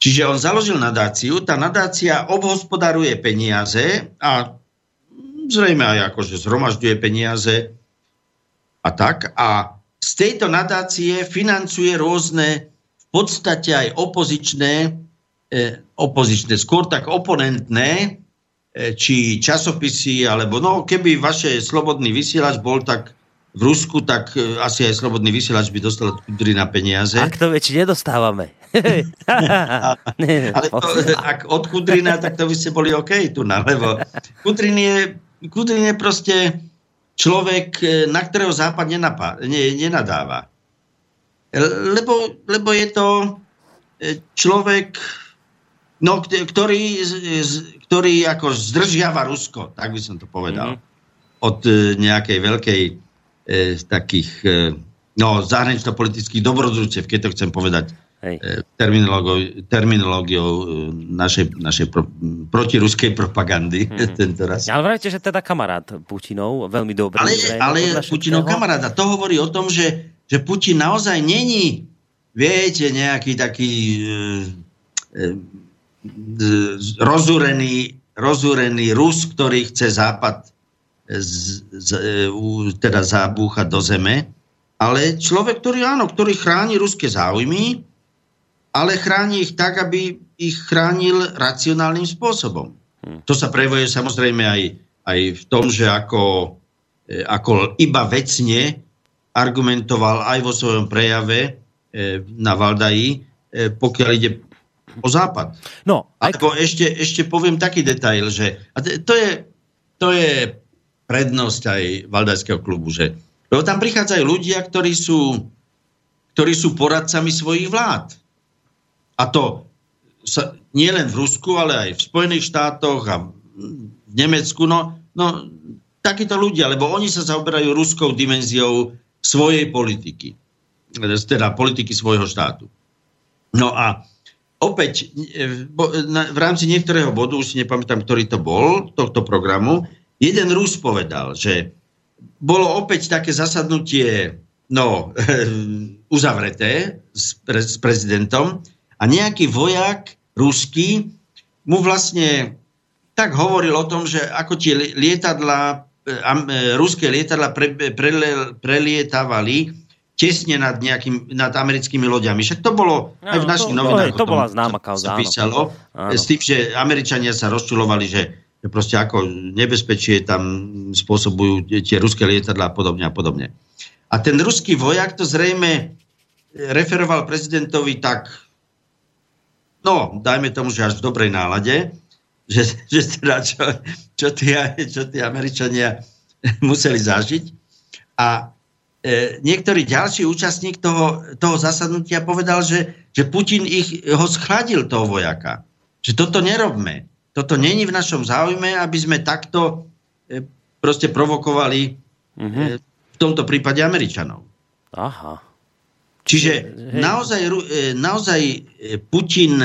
Čiže on založil nadáciu, tá nadácia obhospodaruje peniaze a zrejme aj akože zhromažďuje peniaze a tak. A z tejto nadácie financuje rôzne v podstate aj opozičné, eh, opozičné, skôr tak oponentné E, či časopisy, alebo no, keby vaše slobodný vysielač bol tak v Rusku, tak e, asi aj slobodný vysielač by dostal od Kudrina peniaze. Ak to väčšie nedostávame. ale to, ak od Kudrina, tak to by ste boli OK tu na, lebo Kudrin je, Kudrin je proste človek, e, na ktorého Západ nenapá, ne, nenadáva. Lebo, lebo je to človek, no, ktorý, ktorý ako zdržiava Rusko, tak by som to povedal, mm-hmm. od e, nejakej veľkej e, takých e, no, zahranično-politických dobrodručev, keď to chcem povedať Hej. E, terminológiou, terminológiou našej, našej pro, protiruskej propagandy mm-hmm. tento raz. Ale vrajte, že teda kamarát Putinov, veľmi dobrý. Ale, ale Putinov kamarát, a to hovorí o tom, že, že Putin naozaj není, viete, nejaký taký e, e, rozúrený, rozúrený Rus, ktorý chce Západ z, z, teda zabúchať do zeme, ale človek, ktorý áno, ktorý chráni ruské záujmy, ale chráni ich tak, aby ich chránil racionálnym spôsobom. Hm. To sa prejavuje samozrejme aj, aj v tom, že ako, e, ako iba vecne argumentoval aj vo svojom prejave e, na Valdaji, e, pokiaľ ide o západ. No, aj... Ako ešte, ešte poviem taký detail, že a to je, to je prednosť aj Valdajského klubu, že lebo tam prichádzajú ľudia, ktorí sú, ktorí sú poradcami svojich vlád. A to sa, nie len v Rusku, ale aj v Spojených štátoch a v Nemecku. No, no takíto ľudia, lebo oni sa zaoberajú ruskou dimenziou svojej politiky. Teda politiky svojho štátu. No a opäť e, v rámci niektorého bodu, už si nepamätám, ktorý to bol, tohto programu, jeden Rus povedal, že bolo opäť také zasadnutie no, uzavreté s, pre, s prezidentom a nejaký vojak ruský mu vlastne tak hovoril o tom, že ako tie lietadla, e, e, ruské lietadla pre, pre, prelietávali tesne nad, nejakým, nad americkými loďami. Však to bolo no, aj v našich to, novinách. To, to bola známa kauza. Sa písalo, áno. s tým, že Američania sa rozčulovali, že proste ako nebezpečie tam spôsobujú tie ruské lietadla a podobne a podobne. A ten ruský vojak to zrejme referoval prezidentovi tak, no, dajme tomu, že až v dobrej nálade, že, že teda čo, čo, tí, čo tí Američania museli zažiť. A niektorý ďalší účastník toho, toho zasadnutia povedal, že, že Putin ich, ho schladil toho vojaka. Že toto nerobme. Toto není v našom záujme, aby sme takto e, proste provokovali mm-hmm. e, v tomto prípade Američanov. Aha. Čiže naozaj, e, naozaj e, Putin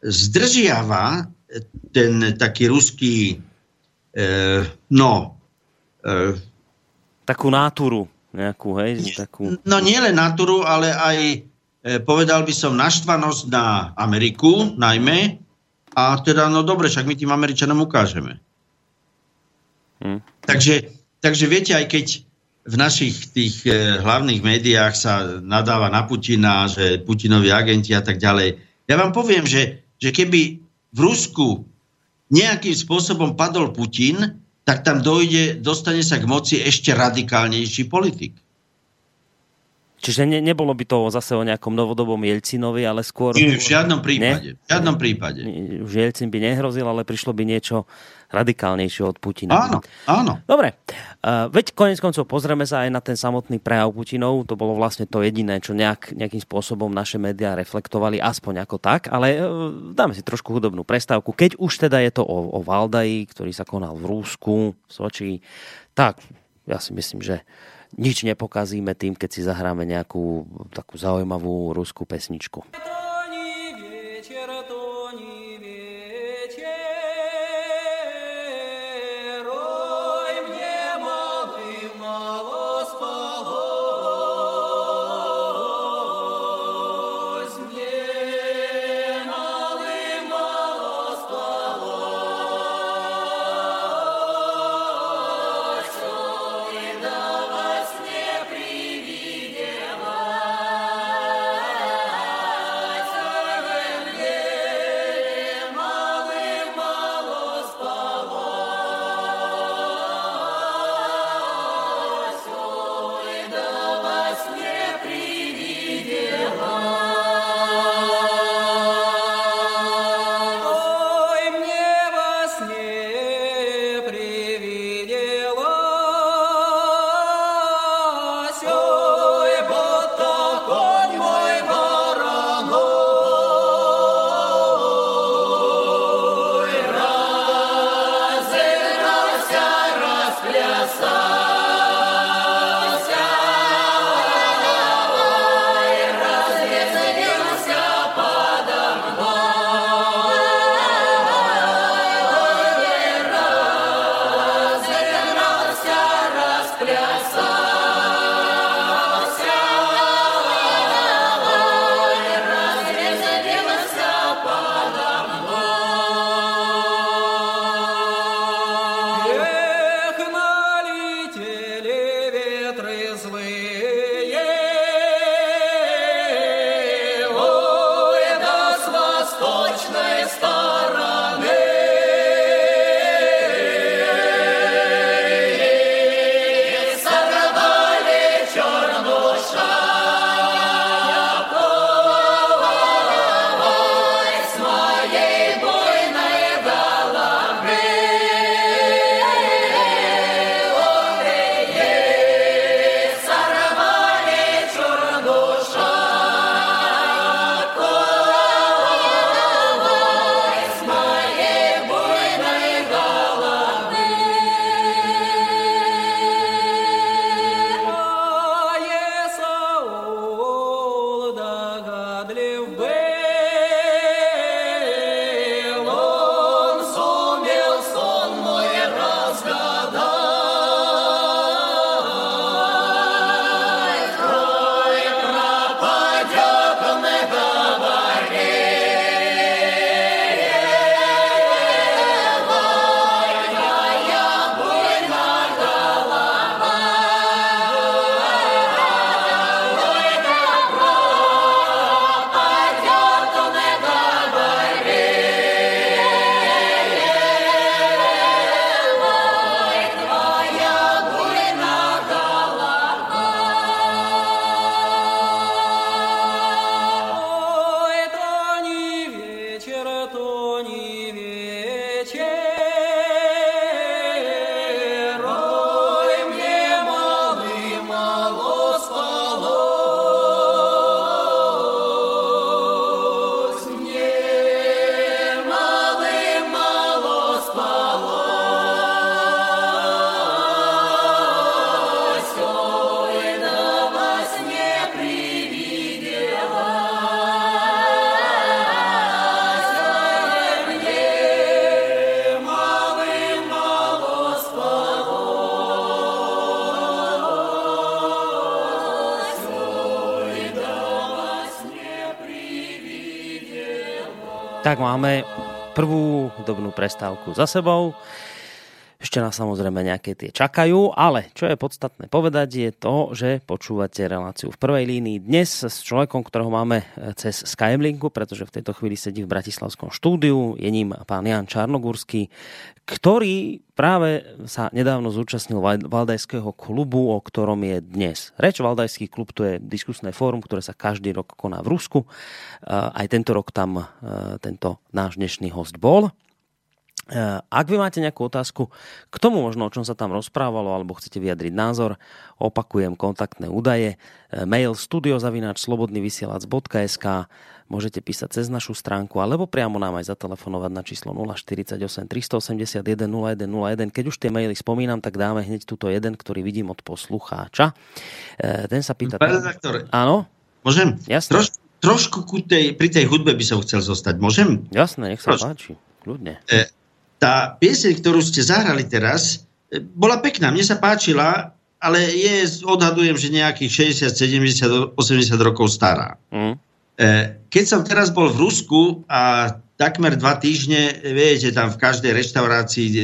zdržiava ten taký ruský e, no e, takú náturu nejakú, hej? Takú... No nielen náturu, ale aj e, povedal by som naštvanosť na Ameriku najmä a teda no dobre, však my tým Američanom ukážeme. Hm. Takže, takže viete, aj keď v našich tých e, hlavných médiách sa nadáva na Putina, že Putinovi agenti a tak ďalej. Ja vám poviem, že, že keby v Rusku nejakým spôsobom padol Putin, tak tam dojde, dostane sa k moci ešte radikálnejší politik. Čiže ne, nebolo by to zase o nejakom novodobom Jelcinovi, ale skôr... Nie, v žiadnom prípade. Ne? V žiadnom prípade. Už Jelcin by nehrozil, ale prišlo by niečo radikálnejšie od Putina. Áno, áno. Dobre, uh, veď konec koncov pozrieme sa aj na ten samotný prejav Putinov. To bolo vlastne to jediné, čo nejak, nejakým spôsobom naše médiá reflektovali, aspoň ako tak. Ale uh, dáme si trošku hudobnú prestávku. Keď už teda je to o, o Valdaji, ktorý sa konal v Rúsku, v Soči, tak ja si myslím, že nič nepokazíme tým, keď si zahráme nejakú takú zaujímavú ruskú pesničku. Tak máme prvú hudobnú prestávku za sebou. Ešte nás samozrejme nejaké tie čakajú, ale čo je podstatné povedať je to, že počúvate reláciu v prvej línii dnes s človekom, ktorého máme cez Skylinku, pretože v tejto chvíli sedí v Bratislavskom štúdiu. Je ním pán Jan Čarnogurský, ktorý práve sa nedávno zúčastnil Valdajského klubu, o ktorom je dnes. Reč Valdajský klub to je diskusné fórum, ktoré sa každý rok koná v Rusku. Aj tento rok tam e, tento náš dnešný host bol. Eh, ak vy máte nejakú otázku k tomu možno, o čom sa tam rozprávalo, alebo chcete vyjadriť názor, opakujem kontaktné údaje. Eh, mail studiozavináč.slobodnyvysielac.sk Môžete písať cez našu stránku, alebo priamo nám aj zatelefonovať na číslo 048 381 0101. Keď už tie maily spomínam, tak dáme hneď túto jeden, ktorý vidím od poslucháča. Eh, ten sa pýta... Pán redaktor, Áno? Môžem? Jasne. Troš, trošku ku tej, pri tej hudbe by som chcel zostať. Môžem? Jasné, nech sa Troš. páči. Kľudne. E, tá pieseň, ktorú ste zahrali teraz, e, bola pekná, mne sa páčila, ale je, odhadujem, že nejakých 60, 70, 80 rokov stará. Mm. Keď som teraz bol v Rusku a takmer dva týždne, viete, tam v každej reštaurácii e,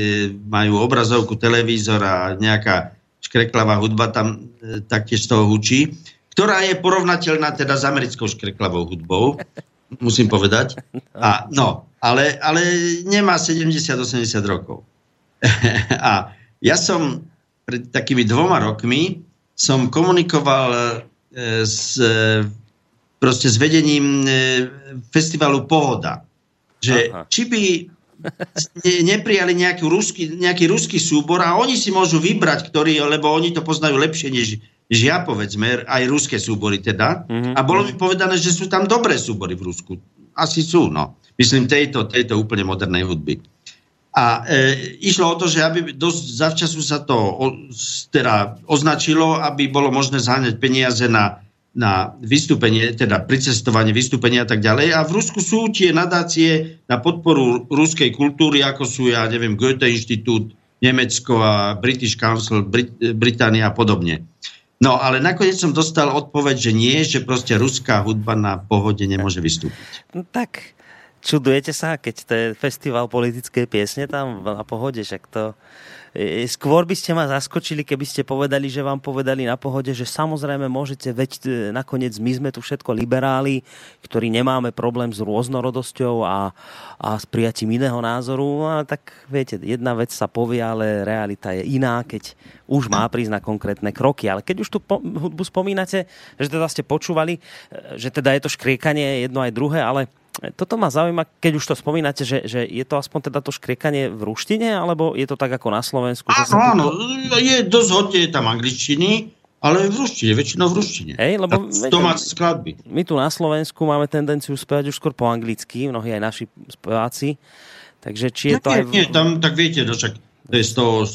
majú obrazovku, televízor a nejaká škreklavá hudba tam taktiež z toho hučí, ktorá je porovnateľná teda s americkou škreklavou hudbou, musím povedať. A, no, ale, ale nemá 70-80 rokov. a ja som pred takými dvoma rokmi som komunikoval e, s, e, proste s vedením e, festivalu Pohoda. Že Aha. či by ne, neprijali nejaký ruský, nejaký ruský súbor a oni si môžu vybrať, ktorý, lebo oni to poznajú lepšie než, než ja, povedzme, aj ruské súbory teda. Mm-hmm. A bolo mi povedané, že sú tam dobré súbory v Rusku. Asi sú, no. Myslím, tejto, tejto úplne modernej hudby. A e, išlo o to, že aby dosť zavčasu sa to o, teda označilo, aby bolo možné zháňať peniaze na, na vystúpenie, teda pricestovanie, vystúpenie a tak ďalej. A v Rusku sú tie nadácie na podporu ruskej kultúry, ako sú, ja neviem, Goethe Inštitút, Nemecko a British Council, Brit- Británia a podobne. No, ale nakoniec som dostal odpoveď, že nie, že proste ruská hudba na pohode nemôže vystúpiť. No, tak čudujete sa, keď to je festival politickej piesne tam na pohode, však to... E, skôr by ste ma zaskočili, keby ste povedali, že vám povedali na pohode, že samozrejme môžete, veď e, nakoniec my sme tu všetko liberáli, ktorí nemáme problém s rôznorodosťou a, a s prijatím iného názoru. A tak viete, jedna vec sa povie, ale realita je iná, keď už má prísť na konkrétne kroky. Ale keď už tu po, hudbu spomínate, že teda ste počúvali, e, že teda je to škriekanie jedno aj druhé, ale toto ma zaujíma, keď už to spomínate, že, že je to aspoň teda to škriekanie v ruštine, alebo je to tak ako na Slovensku? Áno, že áno, to... je dosť hodne tam angličtiny, ale v ruštine, väčšinou v ruštine. Hej, lebo domáce skladby. My tu na Slovensku máme tendenciu spievať už skôr po anglicky, mnohí aj naši speváci. Takže či je to nie, aj... V... Nie, tam, tak viete, no, však to je 100,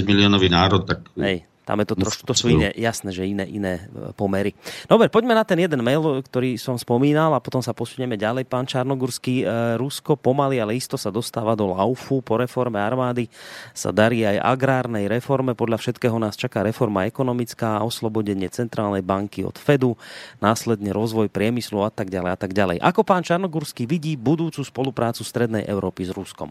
140 miliónový národ, tak Hej. Tam je to trošku, to sú iné, jasné, že iné, iné e, pomery. Dobre, poďme na ten jeden mail, ktorý som spomínal a potom sa posunieme ďalej. Pán Čarnogurský, e, Rusko pomaly, ale isto sa dostáva do laufu. Po reforme armády sa darí aj agrárnej reforme. Podľa všetkého nás čaká reforma ekonomická, oslobodenie centrálnej banky od Fedu, následne rozvoj priemyslu a tak ďalej a tak ďalej. Ako pán Čarnogurský vidí budúcu spoluprácu Strednej Európy s Ruskom?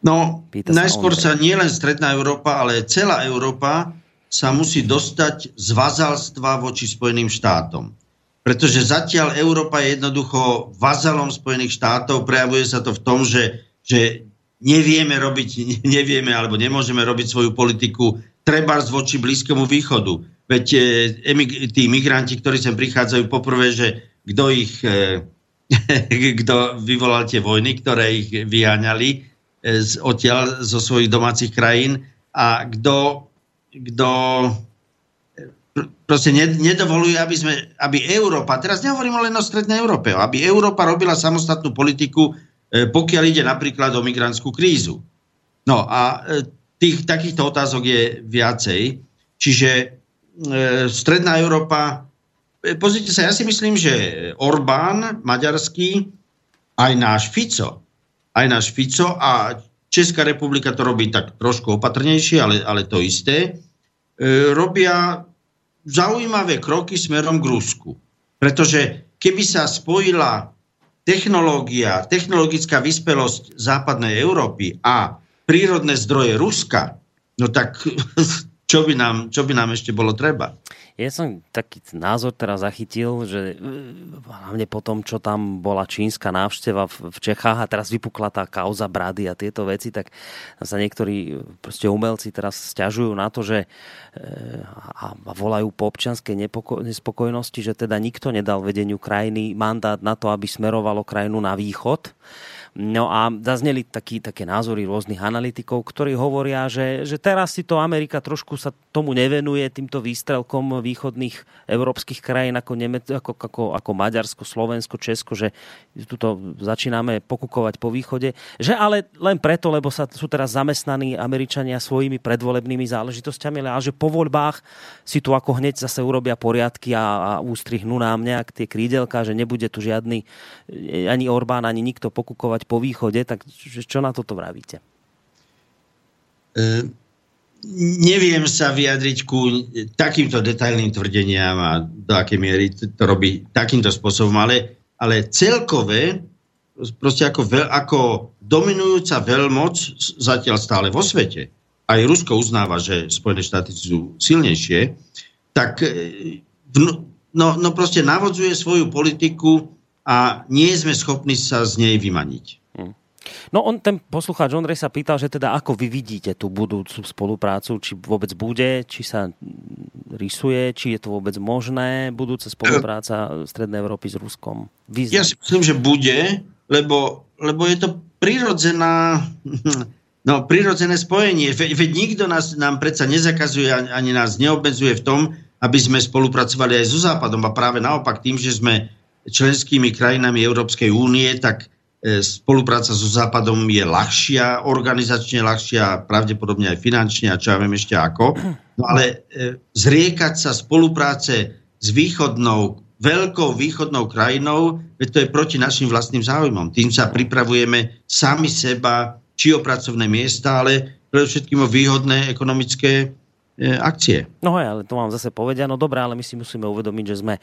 No, Pýta najskôr sa, sa nielen Stredná Európa, ale celá Európa sa musí dostať z vazalstva voči Spojeným štátom. Pretože zatiaľ Európa je jednoducho vazalom Spojených štátov. Prejavuje sa to v tom, že, že nevieme robiť, nevieme alebo nemôžeme robiť svoju politiku treba voči Blízkomu východu. Veď e, tí migranti, ktorí sem prichádzajú, poprvé, že kto ich, e, kto vyvolal tie vojny, ktoré ich vyháňali, z, odtiaľ zo svojich domácich krajín a kto, kto e, proste nedovoluje, aby, sme, aby Európa, teraz nehovorím len o Strednej Európe, aby Európa robila samostatnú politiku, e, pokiaľ ide napríklad o migrantskú krízu. No a tých, takýchto otázok je viacej. Čiže e, Stredná Európa, pozrite sa, ja si myslím, že Orbán, maďarský, aj náš Fico, aj náš Fico a Česká republika to robí tak trošku opatrnejšie, ale, ale to isté, e, robia zaujímavé kroky smerom k Rusku. Pretože keby sa spojila technológia, technologická vyspelosť západnej Európy a prírodné zdroje Ruska, no tak čo by nám, čo by nám ešte bolo treba? Ja som taký názor teraz zachytil, že e, hlavne po tom, čo tam bola čínska návšteva v Čechách a teraz vypukla tá kauza brady a tieto veci, tak sa niektorí e, proste umelci teraz stiažujú na to, že e, a volajú po občianskej nespokojnosti, že teda nikto nedal vedeniu krajiny mandát na to, aby smerovalo krajinu na východ No a zazneli taký, také názory rôznych analytikov, ktorí hovoria, že, že teraz si to Amerika trošku sa tomu nevenuje, týmto výstrelkom východných európskych krajín ako, Nemec, ako, ako, ako Maďarsko, Slovensko, Česko, že tuto začíname pokukovať po východe. Že ale len preto, lebo sa, sú teraz zamestnaní Američania svojimi predvolebnými záležitosťami, ale že po voľbách si tu ako hneď zase urobia poriadky a, a ústrihnú nám nejak tie krídelka, že nebude tu žiadny ani Orbán, ani nikto pokukovať smerovať po východe, tak čo na toto vravíte? E, neviem sa vyjadriť ku takýmto detailným tvrdeniam a do akej miery to robí takýmto spôsobom, ale, ale celkové, proste ako, veľ, ako dominujúca veľmoc zatiaľ stále vo svete, aj Rusko uznáva, že Spojené štáty sú silnejšie, tak e, no, no proste navodzuje svoju politiku a nie sme schopní sa z nej vymaniť. Hm. No on, ten poslucháč Ondrej sa pýtal, že teda ako vy vidíte tú budúcu spoluprácu, či vôbec bude, či sa rysuje, či je to vôbec možné, budúca spolupráca Strednej Európy s Ruskom. Vyzna. Ja si myslím, že bude, lebo, lebo je to prirodzená, no, prirodzené spojenie. Ve, veď nikto nás, nám predsa nezakazuje, ani nás neobmedzuje v tom, aby sme spolupracovali aj so Západom a práve naopak tým, že sme členskými krajinami Európskej únie, tak e, spolupráca so Západom je ľahšia, organizačne ľahšia, pravdepodobne aj finančne a čo ja viem ešte ako. No ale e, zriekať sa spolupráce s východnou, veľkou východnou krajinou, to je proti našim vlastným záujmom. Tým sa pripravujeme sami seba, či o pracovné miesta, ale predovšetkým o výhodné ekonomické akcie. No hej, ale to vám zase povedia, no dobré, ale my si musíme uvedomiť, že sme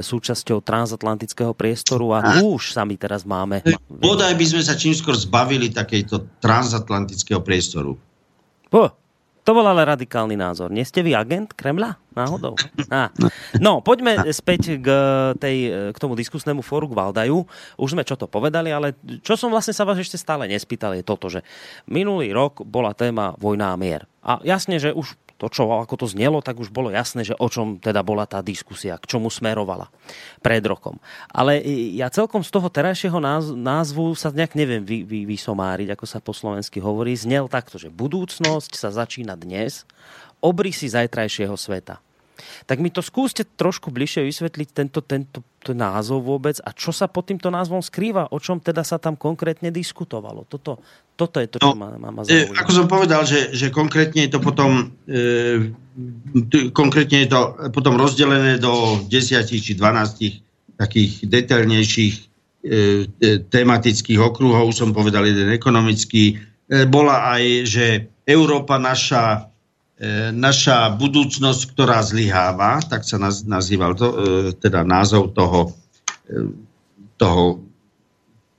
súčasťou transatlantického priestoru a, a už sami teraz máme. Podaj by sme sa čím skôr zbavili takejto transatlantického priestoru. Po, to bol ale radikálny názor. Nie ste vy agent Kremľa? Náhodou. Á. No, poďme späť k, tej, k tomu diskusnému fóru k Valdaju. Už sme čo to povedali, ale čo som vlastne sa vás ešte stále nespýtal je toto, že minulý rok bola téma vojna a mier. A jasne, že už to, čo, ako to znelo, tak už bolo jasné, že o čom teda bola tá diskusia, k čomu smerovala pred rokom. Ale ja celkom z toho terajšieho názvu sa nejak neviem vy, vy, vysomáriť, ako sa po slovensky hovorí. Znel takto, že budúcnosť sa začína dnes, obrysy zajtrajšieho sveta. Tak mi to skúste trošku bližšie vysvetliť tento, tento, názov vôbec a čo sa pod týmto názvom skrýva, o čom teda sa tam konkrétne diskutovalo. Toto, toto je to, čo no, ma, ma, e, Ako som povedal, že, že konkrétne je to potom e, konkrétne je to potom rozdelené do 10 či 12 takých detailnejších e, tematických okruhov, som povedal jeden ekonomický. E, bola aj, že Európa naša E, naša budúcnosť, ktorá zlyháva, tak sa nazýval to, e, teda názov toho, e, toho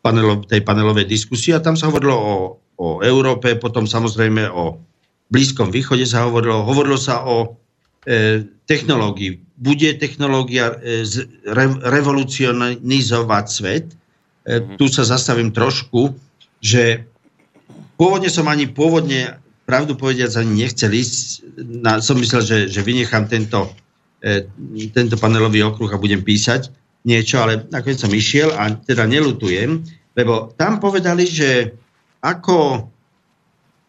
panelo, tej panelovej diskusie a tam sa hovorilo o, o Európe, potom samozrejme o Blízkom východe sa hovorilo, hovorilo sa o e, technológii. Bude technológia e, re, revolucionizovať svet? E, tu sa zastavím trošku, že pôvodne som ani pôvodne pravdu povediac ani nechcel ísť. Na, som myslel, že, že vynechám tento, e, tento panelový okruh a budem písať niečo, ale nakoniec som išiel a teda nelutujem, lebo tam povedali, že ako,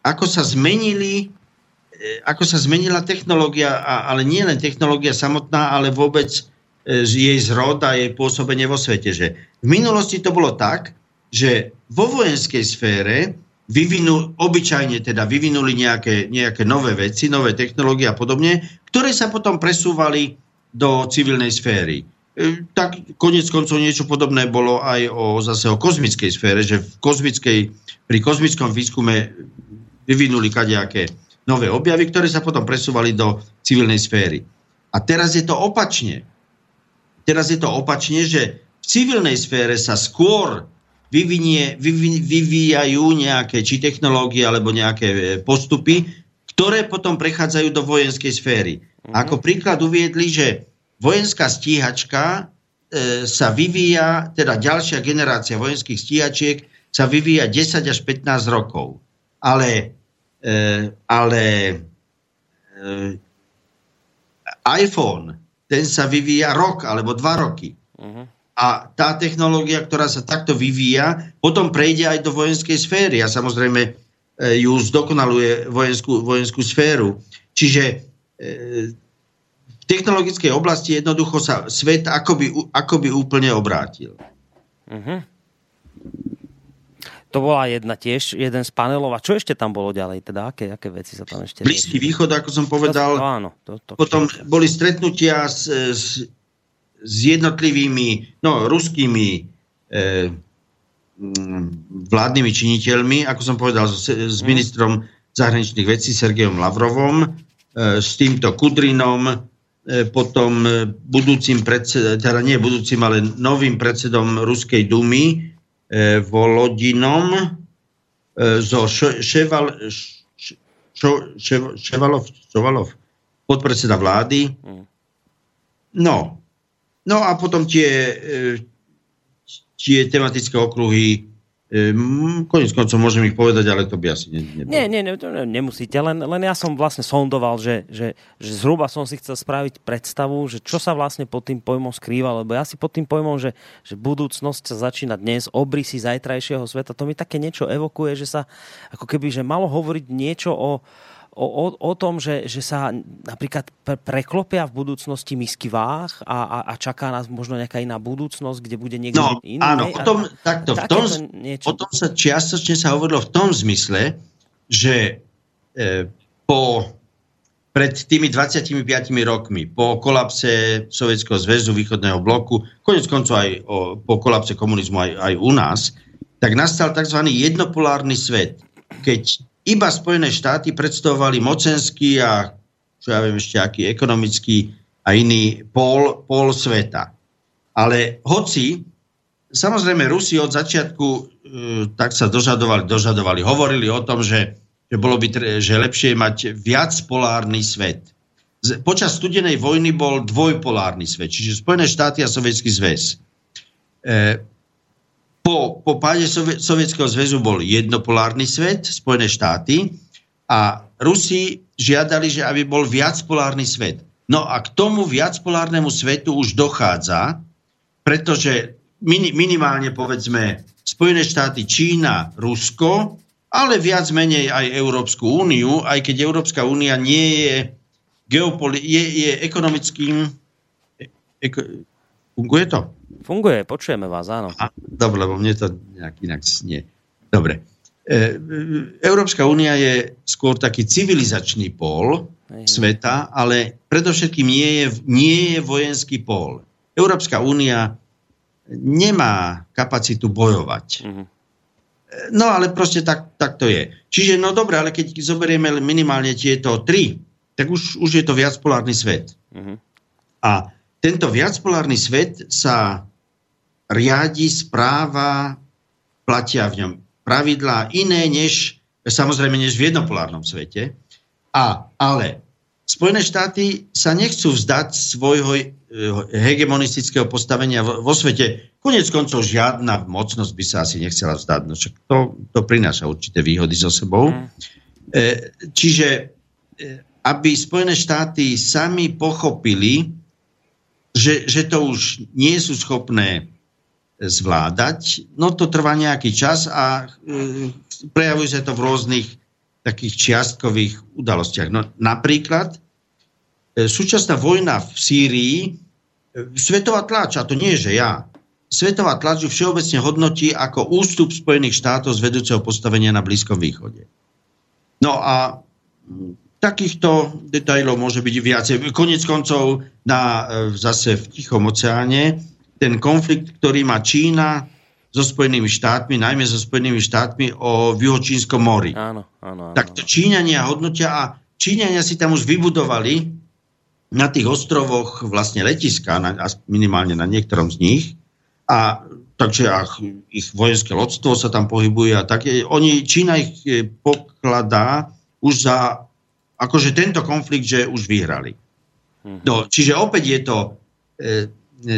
ako sa zmenili e, ako sa zmenila technológia, ale nie len technológia samotná, ale vôbec e, jej zrod a jej pôsobenie vo svete. Že v minulosti to bolo tak, že vo vojenskej sfére vyvinul, obyčajne teda vyvinuli nejaké, nejaké nové veci, nové technológie a podobne, ktoré sa potom presúvali do civilnej sféry. E, tak konec koncov niečo podobné bolo aj o, zase o kozmickej sfére, že v kozmickej, pri kozmickom výskume vyvinuli kadejaké nové objavy, ktoré sa potom presúvali do civilnej sféry. A teraz je to opačne. Teraz je to opačne, že v civilnej sfére sa skôr vyvinie, vyvi, vyvíjajú nejaké či technológie alebo nejaké e, postupy, ktoré potom prechádzajú do vojenskej sféry. Mm-hmm. Ako príklad uviedli, že vojenská stíhačka e, sa vyvíja, teda ďalšia generácia vojenských stíhačiek sa vyvíja 10 až 15 rokov. Ale, e, ale e, iPhone, ten sa vyvíja rok alebo dva roky. Mm-hmm a tá technológia, ktorá sa takto vyvíja, potom prejde aj do vojenskej sféry a samozrejme e, ju zdokonaluje vojenskú, vojenskú sféru. Čiže e, v technologickej oblasti jednoducho sa svet akoby, akoby úplne obrátil. Uh-huh. To bola jedna tiež, jeden z panelov. A čo ešte tam bolo ďalej? Teda aké, aké veci sa tam ešte... Blízky východ, ako som povedal. To, áno, to, to, potom boli stretnutia s, s s jednotlivými no, ruskými e, vládnymi činiteľmi, ako som povedal, s, s mhm. ministrom zahraničných vecí Sergejom Lavrovom, e, s týmto Kudrinom, e, potom budúcim predsedom, teda nie budúcim, ale novým predsedom Ruskej dumy, e, Volodinom, e, zo Ševal, šo, šev, Ševalov, Ševalov, podpredseda vlády. Mhm. No, No a potom tie, e, tie tematické okruhy, e, konec koncov môžem ich povedať, ale to by asi ne, nebolo. Nie, nie, ne, ne, nemusíte, len, len ja som vlastne sondoval, že, že, že zhruba som si chcel spraviť predstavu, že čo sa vlastne pod tým pojmom skrýva, lebo ja si pod tým pojmom, že, že budúcnosť sa začína dnes, obrysy zajtrajšieho sveta, to mi také niečo evokuje, že sa ako keby, že malo hovoriť niečo o, o, o, tom, že, že sa napríklad preklopia v budúcnosti misky váh a, a, a čaká nás možno nejaká iná budúcnosť, kde bude niekto no, iný. Áno, o tom, takto, v tom, o tom sa čiastočne sa hovorilo v tom zmysle, že e, po pred tými 25 rokmi, po kolapse Sovietskeho zväzu, východného bloku, konec koncov aj o, po kolapse komunizmu aj, aj u nás, tak nastal tzv. jednopolárny svet, keď iba Spojené štáty predstavovali mocenský a čo ja viem ešte aký ekonomický a iný pól, pól sveta. Ale hoci, samozrejme Rusi od začiatku e, tak sa dožadovali, dožadovali, hovorili o tom, že, že bolo by že lepšie mať viac polárny svet. Z, počas studenej vojny bol dvojpolárny svet, čiže Spojené štáty a Sovietský zväz. E, po, po páde Sovietskeho zväzu bol jednopolárny svet, Spojené štáty, a Rusi žiadali, že aby bol viacpolárny svet. No a k tomu viacpolárnemu svetu už dochádza, pretože minimálne povedzme Spojené štáty, Čína, Rusko, ale viac menej aj Európsku úniu, aj keď Európska únia nie je, geopoli- je, je ekonomickým... E, eko, funguje to? Funguje, počujeme vás, áno. A, dobre, lebo mne to nejak inak nie. Dobre. E, Európska únia je skôr taký civilizačný pól Ej. sveta, ale predovšetkým nie je, nie je vojenský pól. Európska únia nemá kapacitu bojovať. Uh-huh. No ale proste tak, tak to je. Čiže no dobre, ale keď zoberieme minimálne tieto tri, tak už, už je to viacpolárny svet. Uh-huh. A tento viacpolárny svet sa riadi, správa, platia v ňom pravidlá iné než, samozrejme, než v jednopolárnom svete. A, ale Spojené štáty sa nechcú vzdať svojho eh, hegemonistického postavenia vo, svete. Konec koncov žiadna mocnosť by sa asi nechcela vzdať. No však to, to prináša určité výhody so sebou. Mm. E, čiže e, aby Spojené štáty sami pochopili, že, že to už nie sú schopné zvládať. No to trvá nejaký čas a e, prejavuje sa to v rôznych takých čiastkových udalostiach. No, napríklad e, súčasná vojna v Sýrii, e, svetová tlač, a to nie je, že ja, svetová tlač ju všeobecne hodnotí ako ústup Spojených štátov z vedúceho postavenia na Blízkom východe. No a takýchto detajlov môže byť viacej. Konec koncov na, e, zase v Tichom oceáne ten konflikt, ktorý má Čína so Spojenými štátmi, najmä so Spojenými štátmi o Juhočínskom mori. Áno, áno, áno. Tak to Číňania hodnotia a Číňania si tam už vybudovali na tých ostrovoch vlastne letiska, na, minimálne na niektorom z nich, A takže ach, ich vojenské lodstvo sa tam pohybuje a tak. Oni, Čína ich e, pokladá už za akože tento konflikt, že už vyhrali. Mhm. No, čiže opäť je to e, e,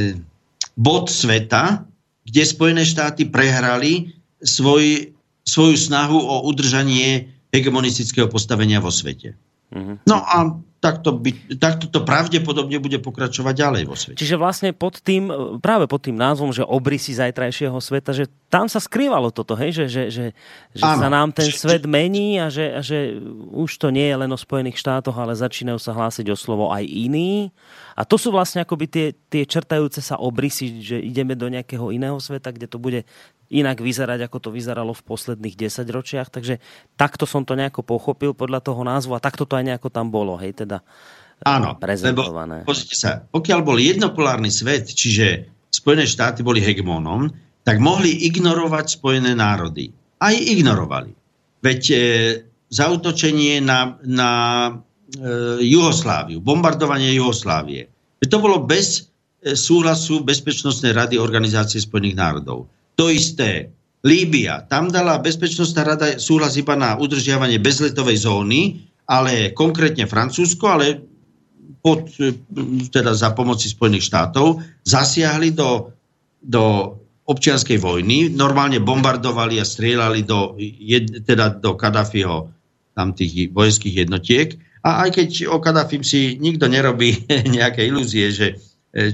bod sveta, kde Spojené štáty prehrali svoj, svoju snahu o udržanie hegemonistického postavenia vo svete. Mm-hmm. No a takto, by, takto to pravdepodobne bude pokračovať ďalej vo svete. Čiže vlastne pod tým, práve pod tým názvom, že obrysy zajtrajšieho sveta, že tam sa skrývalo toto, hej? že, že, že, že sa nám ten svet mení a že, a že už to nie je len o Spojených štátoch, ale začínajú sa hlásiť o slovo aj iní. A to sú vlastne akoby tie, tie čertajúce sa obrysy, že ideme do nejakého iného sveta, kde to bude inak vyzerať, ako to vyzeralo v posledných 10 ročiach. Takže takto som to nejako pochopil podľa toho názvu a takto to aj nejako tam bolo, hej, teda eh, Áno, prezentované. lebo pozrite sa, pokiaľ bol jednopolárny svet, čiže Spojené štáty boli hegemónom, tak mohli ignorovať Spojené národy. Aj ignorovali. Veď e, zautočenie na, na e, Juhosláviu, bombardovanie Juhoslávie, to bolo bez e, súhlasu Bezpečnostnej rady Organizácie Spojených národov. To isté. Líbia. Tam dala Bezpečnostná rada súhlas iba na udržiavanie bezletovej zóny, ale konkrétne Francúzsko, ale pod, teda za pomoci Spojených štátov, zasiahli do, do občianskej vojny. Normálne bombardovali a strieľali do, jed, teda do Kadafiho tam tých vojenských jednotiek. A aj keď o Kadafim si nikto nerobí nejaké ilúzie, že e,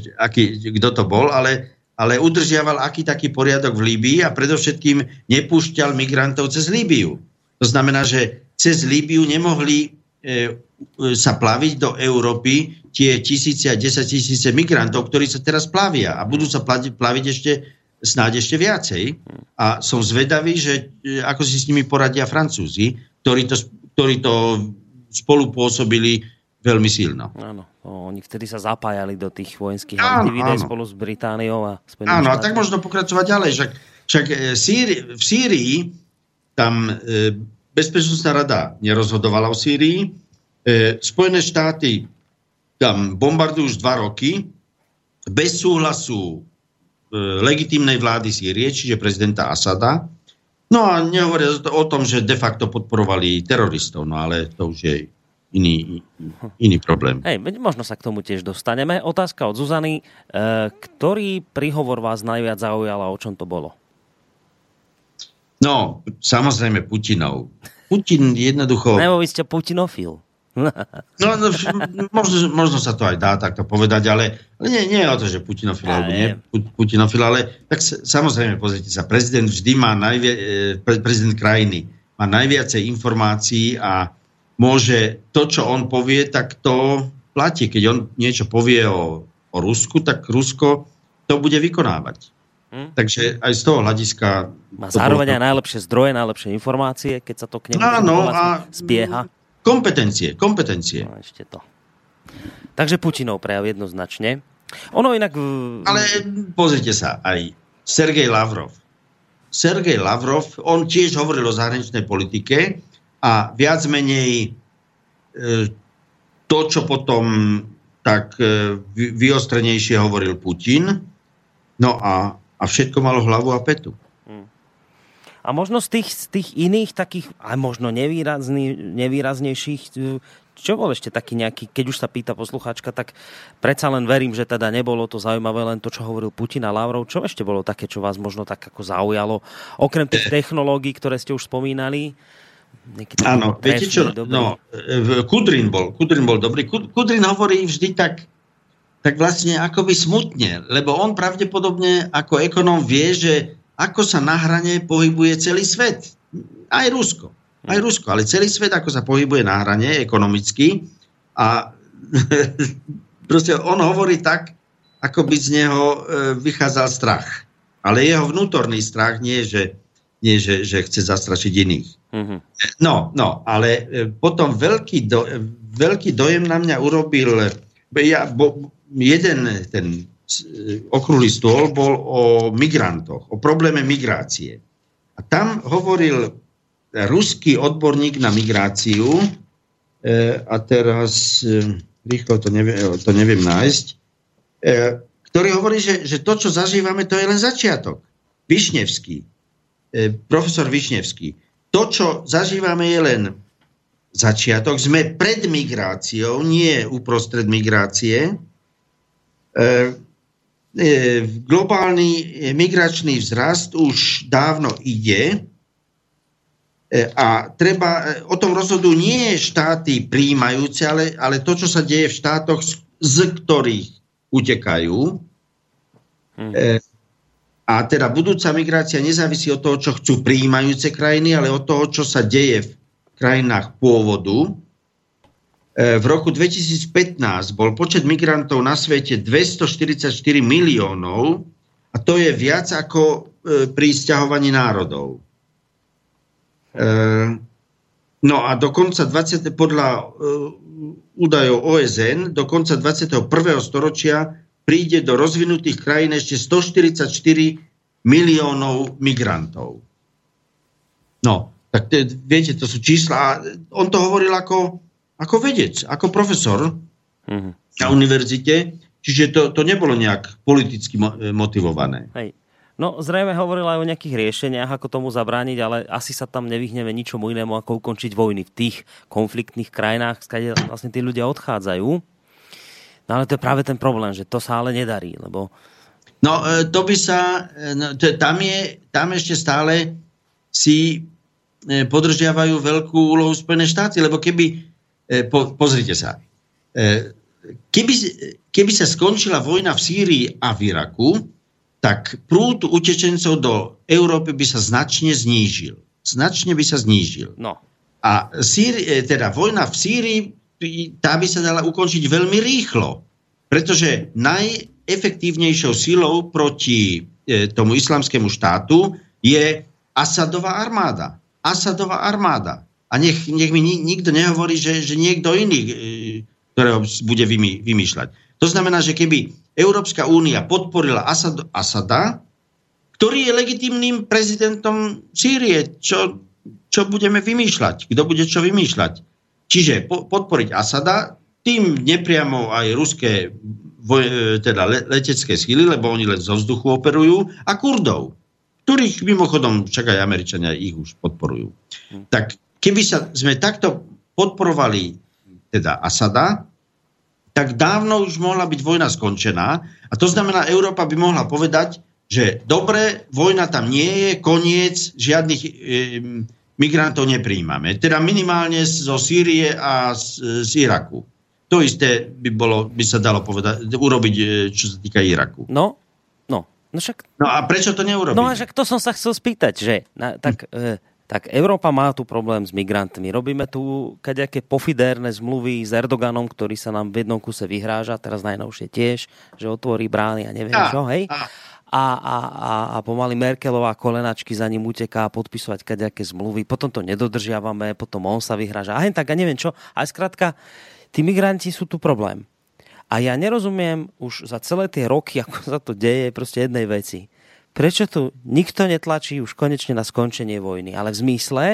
kto to bol, ale ale udržiaval aký taký poriadok v Líbii a predovšetkým nepúšťal migrantov cez Líbiu. To znamená, že cez Líbiu nemohli e, e, sa plaviť do Európy tie tisíce a desať tisíce migrantov, ktorí sa teraz plavia a budú sa plaviť, plaviť ešte snáď ešte viacej. A som zvedavý, že e, ako si s nimi poradia Francúzi, ktorí to, ktorí to spolu pôsobili veľmi silno. Áno, oni vtedy sa zapájali do tých vojenských aktivít aj spolu s Britániou a Spojenými Áno, a tak možno pokračovať ďalej. Však, však e, Sýri, v Sýrii tam e, Bezpečnostná rada nerozhodovala o Sýrii. E, Spojené štáty tam bombardujú už dva roky bez súhlasu e, legitímnej vlády Sýrie, čiže prezidenta Asada. No a nehovoria o tom, že de facto podporovali teroristov, no ale to už je iný, iný problém. Hej, možno sa k tomu tiež dostaneme. Otázka od Zuzany. E, ktorý príhovor vás najviac zaujal a o čom to bolo? No, samozrejme Putinov. Putin jednoducho... Nebo vy ste Putinofil. no, no možno, možno sa to aj dá takto povedať, ale, ale nie, nie je o to, že Putinofil alebo nie Putinofil, ale tak samozrejme, pozrite sa, prezident vždy má najvie, e, prezident krajiny má najviacej informácií a môže to, čo on povie, tak to platí. Keď on niečo povie o, o Rusku, tak Rusko to bude vykonávať. Hm? Takže aj z toho hľadiska... Má zároveň bolo... aj najlepšie zdroje, najlepšie informácie, keď sa to k nemu Áno, a zbieha. Kompetencie, kompetencie. No, ešte to. Takže Putinov prejav jednoznačne. Ono inak... Ale pozrite sa, aj Sergej Lavrov. Sergej Lavrov, on tiež hovoril o zahraničnej politike a viac menej e, to, čo potom tak e, vyostrenejšie hovoril Putin, no a, a všetko malo hlavu a petu. Hmm. A možno z tých, z tých iných takých, aj možno nevýrazný, nevýraznejších, e, čo bol ešte taký nejaký, keď už sa pýta poslucháčka, tak predsa len verím, že teda nebolo to zaujímavé len to, čo hovoril Putin a Lavrov. Čo ešte bolo také, čo vás možno tak ako zaujalo? Okrem tých technológií, ktoré ste už spomínali, Áno, viete čo, no, Kudrin bol, Kudrin bol dobrý. Kudrin hovorí vždy tak, tak vlastne akoby smutne, lebo on pravdepodobne ako ekonóm vie, že ako sa na hrane pohybuje celý svet. Aj Rusko. Aj Rusko, ale celý svet, ako sa pohybuje na hrane ekonomicky. A proste on hovorí tak, ako by z neho e, vychádzal strach. Ale jeho vnútorný strach nie, že nie že, že chce zastrašiť iných. Mm-hmm. No, no, ale e, potom veľký, do, veľký dojem na mňa urobil ja, bo, jeden ten e, okrúhly stôl bol o migrantoch, o probléme migrácie. A tam hovoril ruský odborník na migráciu, e, a teraz rýchlo to neviem, to neviem nájsť, ktorý hovorí, že, že to, čo zažívame, to je len začiatok. Višnevský, e, profesor Višnevský. To, čo zažívame, je len začiatok. Sme pred migráciou, nie uprostred migrácie. E, e, globálny migračný vzrast už dávno ide e, a treba, e, o tom rozhodujú nie štáty príjmajúce, ale, ale to, čo sa deje v štátoch, z, z ktorých utekajú. Hmm. A teda budúca migrácia nezávisí od toho, čo chcú prijímajúce krajiny, ale od toho, čo sa deje v krajinách pôvodu. E, v roku 2015 bol počet migrantov na svete 244 miliónov a to je viac ako e, pri sťahovaní národov. No a dokonca 20, podľa údajov OSN do konca 21. storočia príde do rozvinutých krajín ešte 144 miliónov migrantov. No, tak te, viete, to sú čísla. On to hovoril ako, ako vedec, ako profesor mm-hmm. na univerzite, čiže to, to nebolo nejak politicky motivované. Hej. No, zrejme hovoril aj o nejakých riešeniach, ako tomu zabrániť, ale asi sa tam nevyhneme ničomu inému, ako ukončiť vojny v tých konfliktných krajinách, skade vlastne tí ľudia odchádzajú. No ale to je práve ten problém, že to sa ale nedarí, lebo... No e, to by sa... E, no, to, tam, je, tam ešte stále si e, podržiavajú veľkú úlohu Spojené štáty, lebo keby... Po, pozrite sa. Keby, keby sa skončila vojna v Sýrii a v Iraku, tak prúd utečencov do Európy by sa značne znížil. Značne by sa znížil. No. A Sýri, teda vojna v Sýrii tá by sa dala ukončiť veľmi rýchlo. Pretože najefektívnejšou silou proti e, tomu islamskému štátu je Asadová armáda. Asadová armáda. A nech, nech mi nikto nehovorí, že, že niekto iný, e, ktorého bude vymy, vymýšľať. To znamená, že keby Európska únia podporila Asad, Asada, ktorý je legitimným prezidentom Sýrie, čo, čo budeme vymýšľať? Kto bude čo vymýšľať? Čiže po, podporiť Asada, tým nepriamo aj ruské voj, e, teda le, letecké síly, lebo oni len zo vzduchu operujú, a Kurdov, ktorých mimochodom však aj Američania ich už podporujú. Hm. Tak keby sa sme takto podporovali teda Asada, tak dávno už mohla byť vojna skončená a to znamená, Európa by mohla povedať, že dobre, vojna tam nie je, koniec, žiadnych e, migrantov nepríjmame. Teda minimálne zo Sýrie a z, z Iraku. To isté by, bolo, by sa dalo povedať, urobiť, e, čo sa týka Iraku. No, no. No, však... no a prečo to neurobiť? No a však to som sa chcel spýtať, že na, tak, hm. e, tak Európa má tu problém s migrantmi. Robíme tu kadejaké pofidérne zmluvy s Erdoganom, ktorý sa nám v jednom kuse vyhráža, teraz najnovšie tiež, že otvorí brány a neviem a, čo, hej? A a, a, a, a pomaly Merkelová kolenačky za ním uteká podpisovať kadejaké zmluvy, potom to nedodržiavame, potom on sa vyhraža. A tak, a neviem čo. A skrátka, tí migranti sú tu problém. A ja nerozumiem už za celé tie roky, ako sa to deje, proste jednej veci. Prečo tu nikto netlačí už konečne na skončenie vojny? Ale v zmysle,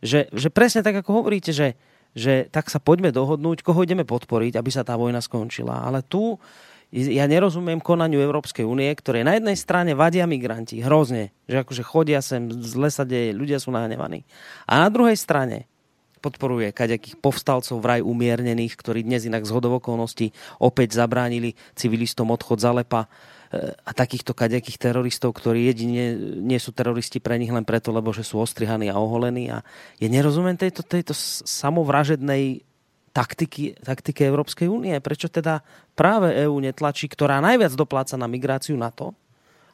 že, že presne tak, ako hovoríte, že, že tak sa poďme dohodnúť, koho ideme podporiť, aby sa tá vojna skončila. Ale tu ja nerozumiem konaniu Európskej únie, ktoré na jednej strane vadia migranti hrozne, že akože chodia sem, zle sa deje, ľudia sú nahnevaní. A na druhej strane podporuje kaďakých povstalcov vraj umiernených, ktorí dnes inak z hodovokolností opäť zabránili civilistom odchod za lepa e, a takýchto kaďakých teroristov, ktorí jedine nie sú teroristi pre nich len preto, lebo že sú ostrihaní a oholení. A je nerozumiem tejto, tejto samovražednej taktiky, taktiky Európskej únie. Prečo teda práve EÚ netlačí, ktorá najviac dopláca na migráciu na to,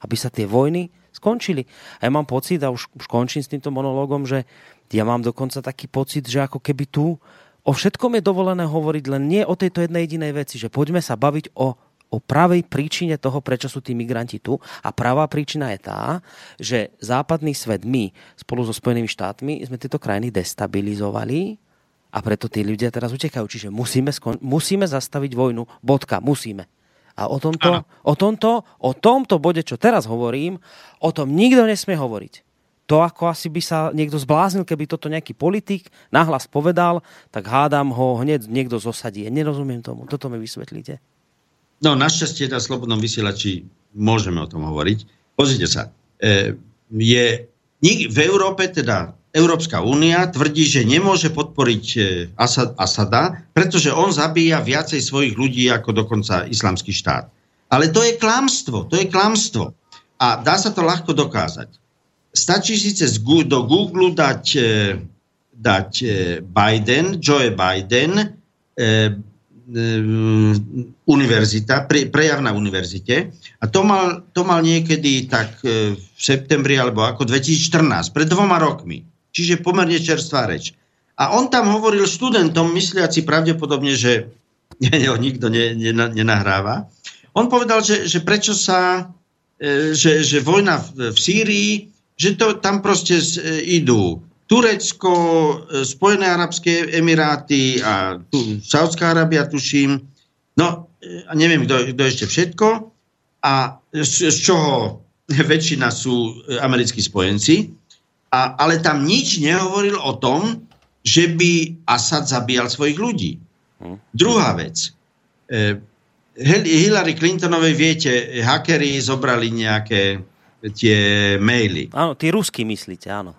aby sa tie vojny skončili. A ja mám pocit, a už, už končím s týmto monológom, že ja mám dokonca taký pocit, že ako keby tu o všetkom je dovolené hovoriť len nie o tejto jednej jedinej veci, že poďme sa baviť o o pravej príčine toho, prečo sú tí migranti tu. A pravá príčina je tá, že západný svet, my spolu so Spojenými štátmi, sme tieto krajiny destabilizovali a preto tí ľudia teraz utekajú. Čiže musíme, skon- musíme zastaviť vojnu. Bodka. Musíme. A o tomto, o tomto, o tomto bode, čo teraz hovorím, o tom nikto nesmie hovoriť. To ako asi by sa niekto zbláznil, keby toto nejaký politik nahlas povedal, tak hádam ho hneď niekto zosadí. Ja nerozumiem tomu. Toto mi vysvetlíte. no našťastie na Slobodnom vysielači môžeme o tom hovoriť. Pozrite sa, e, je v Európe, teda Európska únia tvrdí, že nemôže podporiť e, Asad, Asada, pretože on zabíja viacej svojich ľudí ako dokonca islamský štát. Ale to je klamstvo, to je klamstvo. A dá sa to ľahko dokázať. Stačí síce do Google dať, e, dať Biden, Joe Biden, univerzita, pre, na univerzite a to mal, to mal niekedy tak v septembri alebo ako 2014, pred dvoma rokmi. Čiže pomerne čerstvá reč. A on tam hovoril študentom, mysliaci pravdepodobne, že ho nikto ne, ne, nenahráva. On povedal, že, že prečo sa, e, že, že vojna v, v Sýrii, že to tam proste e, idú Turecko, e, Spojené arabské emiráty a tu Saudská Arábia, tuším. No, neviem, kto, kto ešte všetko. A z, z čoho väčšina sú americkí spojenci. A, ale tam nič nehovoril o tom, že by Assad zabíjal svojich ľudí. Hm. Druhá vec. E, Hillary Clintonovej, viete, hackeri zobrali nejaké tie maily. Áno, tí rusky myslíte, áno.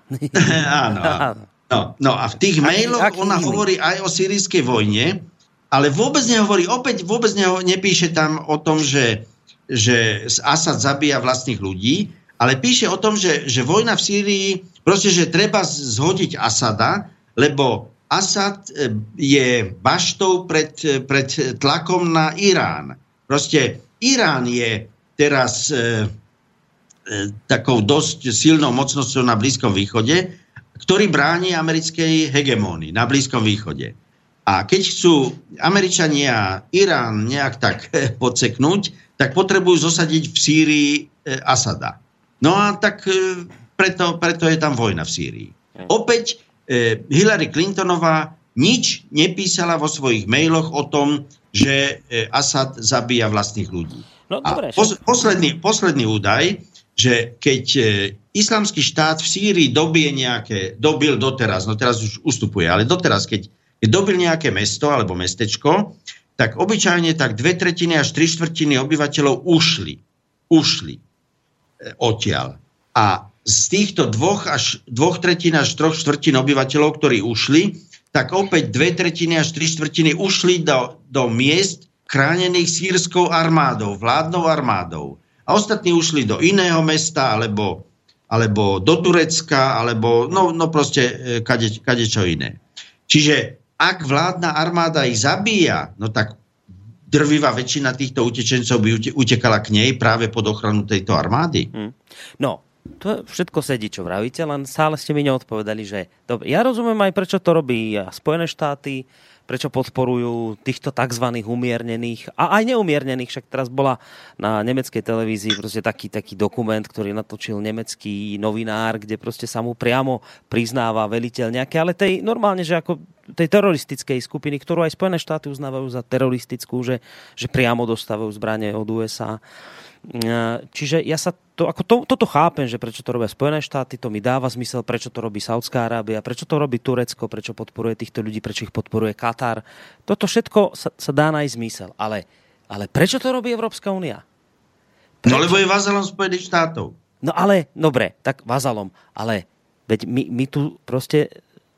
áno, áno. No, no a v tých mailoch aký, aký ona iný? hovorí aj o sírijskej vojne, ale vôbec nehovorí, opäť vôbec neho, nepíše tam o tom, že, že Assad zabíja vlastných ľudí, ale píše o tom, že, že vojna v Sýrii Proste, že treba zhodiť Asada, lebo Asad e, je baštou pred, e, pred tlakom na Irán. Proste Irán je teraz e, e, takou dosť silnou mocnosťou na Blízkom východe, ktorý bráni americkej hegemónii na Blízkom východe. A keď chcú Američania Irán nejak tak podseknúť, tak potrebujú zosadiť v Sýrii e, Asada. No a tak e, preto, preto je tam vojna v Sýrii. Hm. Opäť eh, Hillary Clintonová nič nepísala vo svojich mailoch o tom, že eh, Assad zabíja vlastných ľudí. No, dobre, A pos, posledný, posledný údaj, že keď eh, islamský štát v Sýrii dobie nejaké, dobil doteraz, no teraz už ustupuje, ale doteraz, keď, keď dobil nejaké mesto alebo mestečko, tak obyčajne tak dve tretiny až tri štvrtiny obyvateľov ušli. Ušli e, odtiaľ. A z týchto dvoch, až, dvoch tretín až troch štvrtín obyvateľov, ktorí ušli, tak opäť dve tretiny až tri štvrtiny ušli do, do miest chránených sírskou armádou, vládnou armádou. A ostatní ušli do iného mesta, alebo, alebo do Turecka, alebo no, no proste e, kade, kade čo iné. Čiže ak vládna armáda ich zabíja, no tak drvivá väčšina týchto utečencov by utekala k nej práve pod ochranu tejto armády. Hmm. No, to všetko sedí, čo vravíte, len stále ste mi neodpovedali, že dobre, ja rozumiem aj, prečo to robí Spojené štáty, prečo podporujú týchto tzv. umiernených a aj neumiernených. Však teraz bola na nemeckej televízii proste taký, taký dokument, ktorý natočil nemecký novinár, kde proste sa mu priamo priznáva veliteľ nejaké, ale tej normálne, že ako tej teroristickej skupiny, ktorú aj Spojené štáty uznávajú za teroristickú, že, že priamo dostávajú zbranie od USA. Čiže ja sa to, ako to, toto chápem, že prečo to robia Spojené štáty, to mi dáva zmysel, prečo to robí Saudská Arábia, prečo to robí Turecko, prečo podporuje týchto ľudí, prečo ich podporuje Katar. Toto všetko sa, sa dá nájsť zmysel. Ale, ale prečo to robí Európska únia? No lebo je vazalom Spojených štátov. No ale, dobre, tak vazalom. Ale veď my, my tu proste,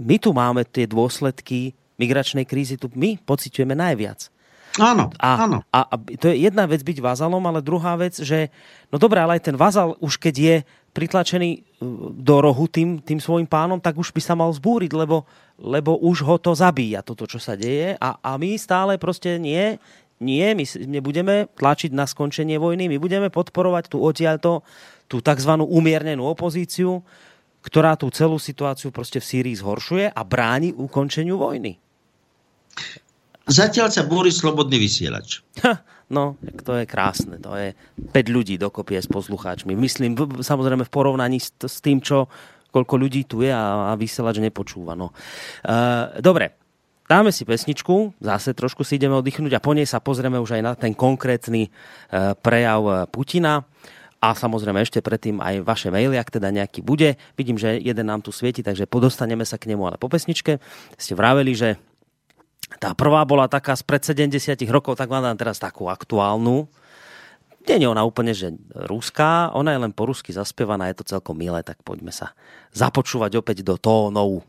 my tu máme tie dôsledky migračnej krízy, tu my pociťujeme najviac. Áno, a, áno. A, a to je jedna vec byť vazalom, ale druhá vec, že no dobré, ale aj ten vazal už keď je pritlačený uh, do rohu tým, tým svojim pánom, tak už by sa mal zbúriť, lebo, lebo už ho to zabíja, toto, čo sa deje. A, a my stále proste nie, nie, my nebudeme tlačiť na skončenie vojny, my budeme podporovať tú odtiaľto, tú tzv. umiernenú opozíciu, ktorá tú celú situáciu proste v Sýrii zhoršuje a bráni ukončeniu vojny. Zatiaľ sa búri slobodný vysielač. Ha, no, to je krásne. To je 5 ľudí dokopy s poslucháčmi. Myslím, samozrejme v porovnaní s, s tým, čo, koľko ľudí tu je a, a vysielač nepočúva. No. Uh, dobre, dáme si pesničku, zase trošku si ideme oddychnúť a po nej sa pozrieme už aj na ten konkrétny uh, prejav e, Putina a samozrejme ešte predtým aj vaše maily, ak teda nejaký bude. Vidím, že jeden nám tu svieti, takže podostaneme sa k nemu, ale po pesničke ste vraveli, že Tá prvá bola taká spred 70 rokov, tak mám teraz takú aktuálnu. Nie je ona úplne, že ruská, ona je len po rusky zaspievaná, je to celkom milé, tak poďme sa započúvať opäť do tónov.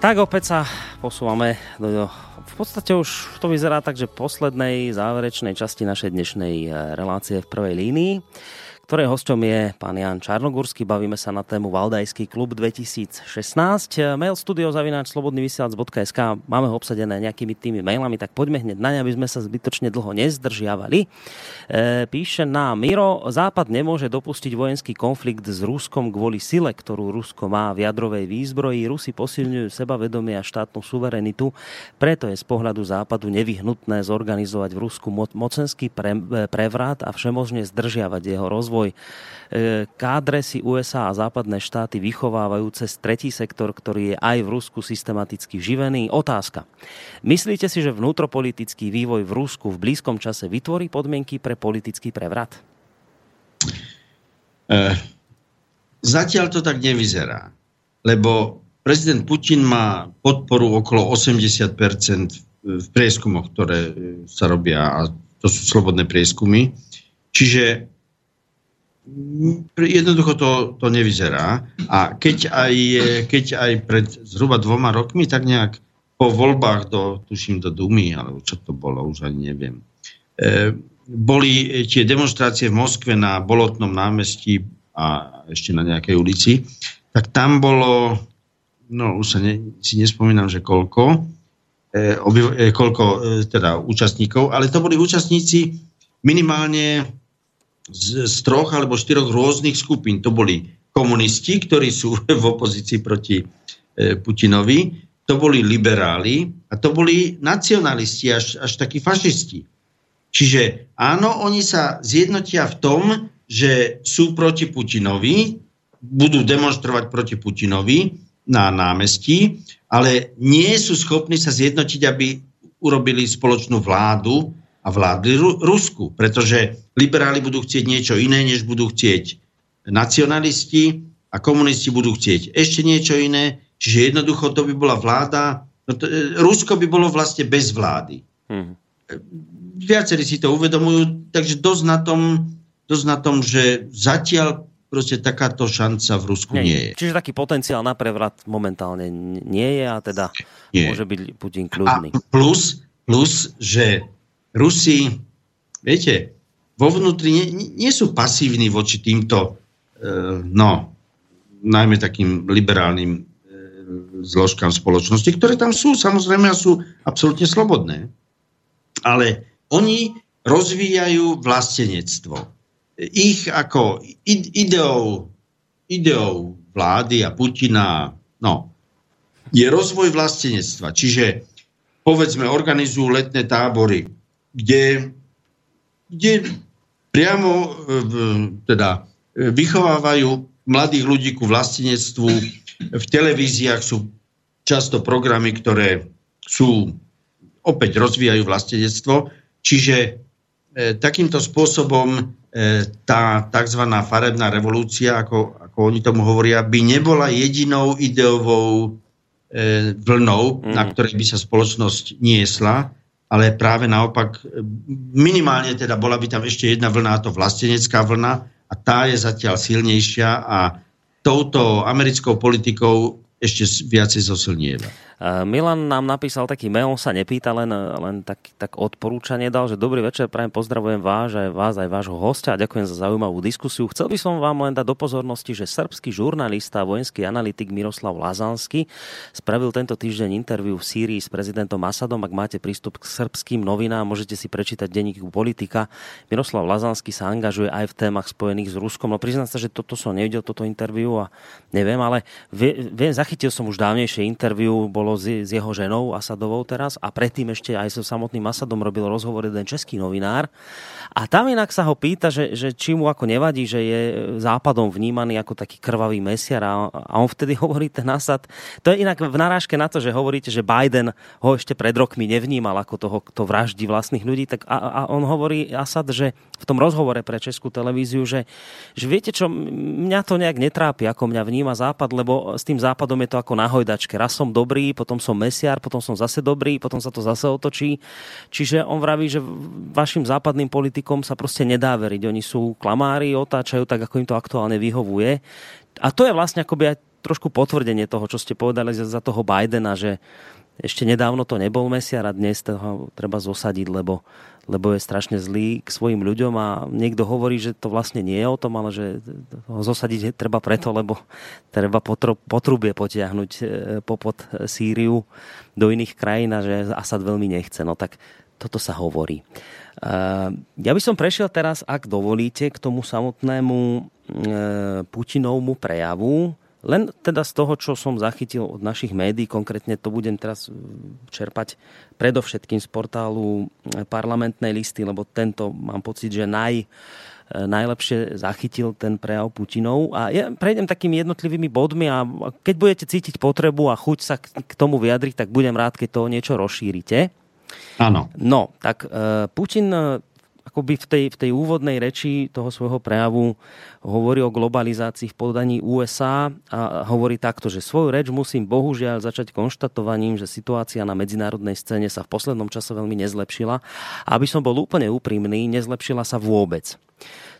Tak opäť sa posúvame do, v podstate už to vyzerá tak, že poslednej záverečnej časti našej dnešnej eh, relácie v prvej línii, ktorej hosťom je pán Jan Čarnogórsky. Bavíme sa na tému Valdajský klub 2016. Mail studiozavináč.slobodnyvysielac.sk Máme ho obsadené nejakými tými mailami, tak poďme hneď na ne, aby sme sa zbytočne dlho nezdržiavali. E, píše nám Miro, Západ nemôže dopustiť vojenský konflikt s Ruskom kvôli sile, ktorú Rusko má v jadrovej výzbroji. Rusi posilňujú sebavedomie a štátnu suverenitu, preto je z pohľadu Západu nevyhnutné zorganizovať v Rusku mo- mocenský pre- prevrat a všemožne zdržiavať jeho rozvoj. E, Kádre si USA a západné štáty vychovávajú cez tretí sektor, ktorý je aj v Rusku systematicky živený. Otázka. Myslíte si, že vnútropolitický vývoj v Rusku v blízkom čase vytvorí podmienky pre politický prevrat? Eh, Zatiaľ to tak nevyzerá, lebo prezident Putin má podporu okolo 80% v prieskumoch, ktoré sa robia a to sú slobodné prieskumy. Čiže jednoducho to, to nevyzerá. A keď aj, keď aj pred zhruba dvoma rokmi, tak nejak po voľbách do, tuším, do Dumy, alebo čo to bolo, už ani neviem, e, boli tie demonstrácie v Moskve na Bolotnom námestí a ešte na nejakej ulici, tak tam bolo, no už sa ne, si nespomínam, že koľko, e, e, koľko teda účastníkov, ale to boli účastníci minimálne z, z troch alebo štyroch rôznych skupín. To boli komunisti, ktorí sú v opozícii proti e, Putinovi, to boli liberáli a to boli nacionalisti, až, až takí fašisti. Čiže áno, oni sa zjednotia v tom, že sú proti Putinovi, budú demonstrovať proti Putinovi na námestí, ale nie sú schopní sa zjednotiť, aby urobili spoločnú vládu a vládli Ru- Rusku, pretože liberáli budú chcieť niečo iné, než budú chcieť nacionalisti a komunisti budú chcieť ešte niečo iné, čiže jednoducho to by bola vláda, no to, e, Rusko by bolo vlastne bez vlády. Mhm. Viacerí si to uvedomujú, takže dosť na tom, dosť na tom že zatiaľ proste takáto šanca v Rusku nie, nie je. Čiže taký potenciál na prevrat momentálne nie je a teda Nie. môže byť Putin A kľudný. plus, plus, že Rusi, viete, vo vnútri nie, nie sú pasívni voči týmto, e, no, najmä takým liberálnym e, zložkám spoločnosti, ktoré tam sú, samozrejme, a sú absolútne slobodné. Ale oni rozvíjajú vlastenectvo. Ich ako ide- ideou, ideou vlády a Putina, no, je rozvoj vlastenectva. Čiže povedzme organizujú letné tábory, kde, kde priamo e, teda e, vychovávajú mladých ľudí ku vlastenectvu. V televíziách sú často programy, ktoré sú opäť rozvíjajú vlastenectvo. Čiže e, takýmto spôsobom e, tá tzv. farebná revolúcia, ako, ako oni tomu hovoria, by nebola jedinou ideovou e, vlnou, Mm. na ktorej by sa spoločnosť niesla, ale práve naopak minimálne teda bola by tam ešte jedna vlna, a to vlastenecká vlna a tá je zatiaľ silnejšia a touto americkou politikou ešte viacej zosilnieva. Uh, Milan nám napísal taký mail, sa nepýta, len, len tak, tak odporúčanie dal, že dobrý večer, prajem pozdravujem vás, aj vás, aj vášho hostia a ďakujem za zaujímavú diskusiu. Chcel by som vám len dať do pozornosti, že srbský žurnalista a vojenský analytik Miroslav Lazansky spravil tento týždeň interviu v Sýrii s prezidentom Asadom. Ak máte prístup k srbským novinám, môžete si prečítať denníku politika. Miroslav Lazansky sa angažuje aj v témach spojených s Ruskom. No priznám sa, že toto som nevidel, toto interviu a neviem, ale vie, viem, zachytil som už dávnejšie interviu, bolo s, s jeho ženou Asadovou teraz a predtým ešte aj so samotným Asadom robil rozhovor jeden český novinár a tam inak sa ho pýta, že, že či mu ako nevadí, že je západom vnímaný ako taký krvavý mesiar a, a on vtedy hovorí ten Asad, to je inak v narážke na to, že hovoríte, že Biden ho ešte pred rokmi nevnímal ako toho, kto vraždí vlastných ľudí, tak a, a on hovorí Asad, že v tom rozhovore pre Českú televíziu, že, že viete čo, mňa to nejak netrápi, ako mňa vníma Západ, lebo s tým Západom je to ako na hojdačke. Raz som dobrý, potom som mesiar, potom som zase dobrý, potom sa to zase otočí. Čiže on vraví, že vašim západným politikom sa proste nedá veriť. Oni sú klamári, otáčajú tak, ako im to aktuálne vyhovuje. A to je vlastne akoby aj trošku potvrdenie toho, čo ste povedali za toho Bidena, že ešte nedávno to nebol mesiar a dnes toho treba zosadiť, lebo, lebo je strašne zlý k svojim ľuďom a niekto hovorí, že to vlastne nie je o tom, ale že ho zosadiť treba preto, lebo treba potrubie potiahnuť e, popod Sýriu do iných krajín a že Asad veľmi nechce. No tak toto sa hovorí. Uh, ja by som prešiel teraz, ak dovolíte, k tomu samotnému uh, Putinovmu prejavu. Len teda z toho, čo som zachytil od našich médií, konkrétne to budem teraz uh, čerpať predovšetkým z portálu uh, parlamentnej listy, lebo tento mám pocit, že naj, uh, najlepšie zachytil ten prejav Putinov. A ja prejdem takými jednotlivými bodmi a keď budete cítiť potrebu a chuť sa k tomu vyjadriť, tak budem rád, keď to niečo rozšírite. Áno. No, tak e, Putin e, akoby v tej, v tej úvodnej reči toho svojho prejavu hovorí o globalizácii v podaní USA a hovorí takto, že svoju reč musím bohužiaľ začať konštatovaním, že situácia na medzinárodnej scéne sa v poslednom čase veľmi nezlepšila. A aby som bol úplne úprimný, nezlepšila sa vôbec.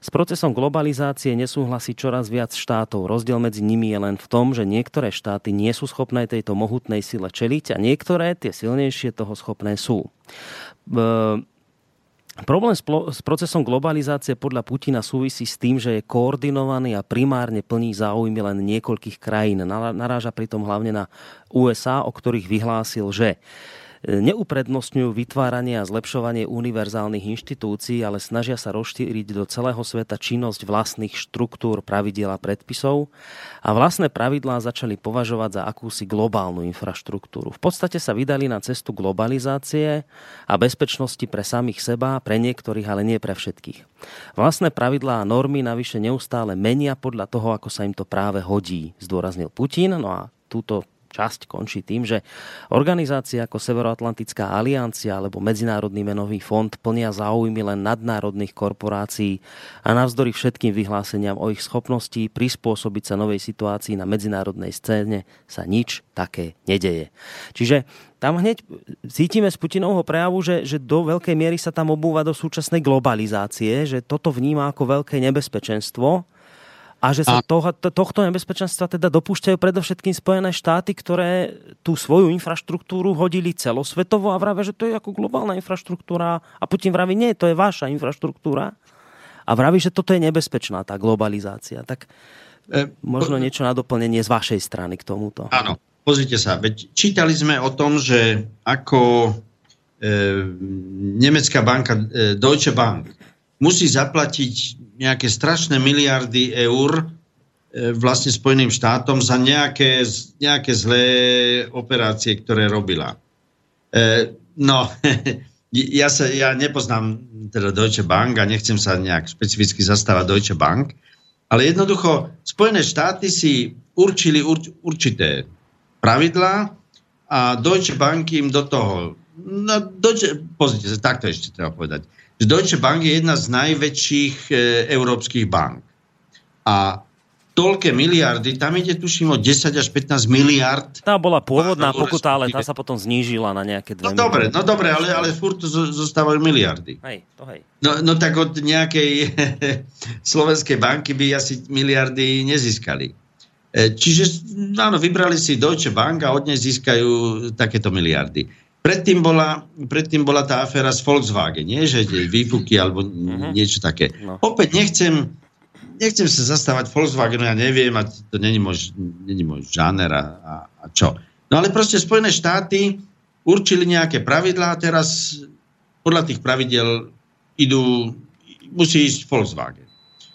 S procesom globalizácie nesúhlasí čoraz viac štátov. Rozdiel medzi nimi je len v tom, že niektoré štáty nie sú schopné tejto mohutnej sile čeliť a niektoré, tie silnejšie, toho schopné sú. Problém s, plo- s procesom globalizácie podľa Putina súvisí s tým, že je koordinovaný a primárne plní záujmy len niekoľkých krajín. Naráža pritom hlavne na USA, o ktorých vyhlásil, že neuprednostňujú vytváranie a zlepšovanie univerzálnych inštitúcií, ale snažia sa rozšíriť do celého sveta činnosť vlastných štruktúr, pravidiel a predpisov a vlastné pravidlá začali považovať za akúsi globálnu infraštruktúru. V podstate sa vydali na cestu globalizácie a bezpečnosti pre samých seba, pre niektorých, ale nie pre všetkých. Vlastné pravidlá a normy navyše neustále menia podľa toho, ako sa im to práve hodí, zdôraznil Putin. No a túto časť končí tým, že organizácie ako Severoatlantická aliancia alebo Medzinárodný menový fond plnia záujmy len nadnárodných korporácií a navzdory všetkým vyhláseniam o ich schopnosti prispôsobiť sa novej situácii na medzinárodnej scéne sa nič také nedeje. Čiže tam hneď cítime z Putinovho prejavu, že, že do veľkej miery sa tam obúva do súčasnej globalizácie, že toto vníma ako veľké nebezpečenstvo, a že sa toho, tohto nebezpečenstva teda dopúšťajú predovšetkým Spojené štáty, ktoré tú svoju infraštruktúru hodili celosvetovo a vravia, že to je ako globálna infraštruktúra. A Putin vraví, nie, to je vaša infraštruktúra. A vraví, že toto je nebezpečná tá globalizácia. Tak E, možno niečo na doplnenie z vašej strany k tomuto. Áno, pozrite sa, veď čítali sme o tom, že ako e, nemecká banka e, Deutsche Bank musí zaplatiť nejaké strašné miliardy eur e, vlastne Spojeným štátom za nejaké, nejaké zlé operácie, ktoré robila. E, no, ja, sa, ja nepoznám teda Deutsche Bank a nechcem sa nejak špecificky zastávať Deutsche Bank, ale jednoducho Spojené štáty si určili urč, určité pravidlá a Deutsche Bank im do toho... No, Deutsche, pozrite sa, takto ešte treba povedať že Deutsche Bank je jedna z najväčších e, európskych bank. A toľké miliardy, tam ide tuším o 10 až 15 miliard. Tá bola pôvodná pokuta, ale tá sa potom znížila na nejaké No 2 dobre, no dobre, ale, ale furt zo- zostávajú miliardy. Hej, to hej. No, no tak od nejakej slovenskej banky by asi miliardy nezískali. E, Čiže áno, vybrali si Deutsche Bank a od nej získajú takéto miliardy. Predtým bola, predtým bola tá aféra s Volkswagen, nie? že výfuky alebo uh-huh. niečo také. No. Opäť nechcem, nechcem sa zastávať Volkswagenu, ja neviem, a to není môj, není môj žáner a, a, a čo. No ale proste Spojené štáty určili nejaké pravidlá a teraz podľa tých pravidel idú, musí ísť Volkswagen.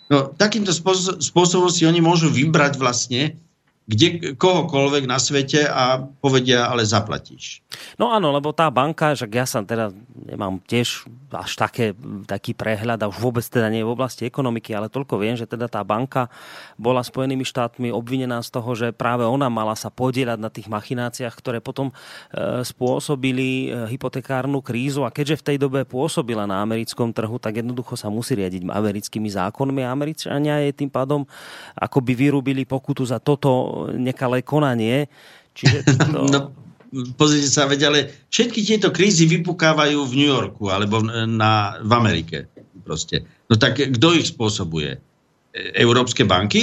No, takýmto spôsob, spôsobom si oni môžu vybrať vlastne, kde kohokoľvek na svete a povedia, ale zaplatíš. No áno, lebo tá banka, že ja sa teda nemám tiež až také, taký prehľad a už vôbec teda nie v oblasti ekonomiky, ale toľko viem, že teda tá banka bola Spojenými štátmi obvinená z toho, že práve ona mala sa podielať na tých machináciách, ktoré potom e, spôsobili e, hypotekárnu krízu a keďže v tej dobe pôsobila na americkom trhu, tak jednoducho sa musí riadiť americkými zákonmi a Američania je tým pádom akoby vyrúbili pokutu za toto nekalé konanie. Čiže to... No, pozrite sa, veď, ale všetky tieto krízy vypukávajú v New Yorku alebo v- na, v Amerike. Proste. No tak kto ich spôsobuje? E, Európske banky?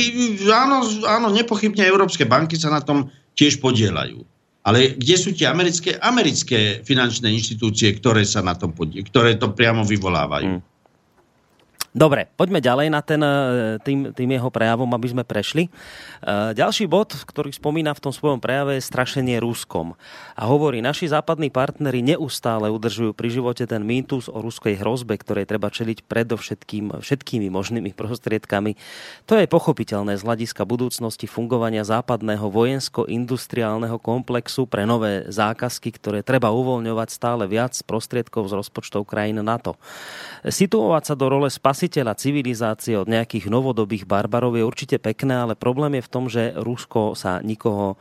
Áno, áno, nepochybne európske banky sa na tom tiež podielajú. Ale kde sú tie americké, americké finančné inštitúcie, ktoré sa na tom podie, ktoré to priamo vyvolávajú? Mm. Dobre, poďme ďalej na ten, e, tým, tým jeho prejavom, aby sme prešli. E, Ďalší bod, ktorý spomína v tom svojom prejave, je strašenie Ruskom. A hovorí, naši západní partneri neustále udržujú pri živote ten mýtus o ruskej hrozbe, ktorej treba čeliť predovšetkým všetkými možnými prostriedkami. To je pochopiteľné z hľadiska budúcnosti fungovania západného vojensko-industriálneho komplexu pre nové zákazky, ktoré treba uvoľňovať stále viac prostriedkov z rozpočtov krajín NATO. Situovať sa do role spasiteľa civilizácie od nejakých novodobých barbarov je určite pekné, ale problém je v tom, že Rusko sa nikoho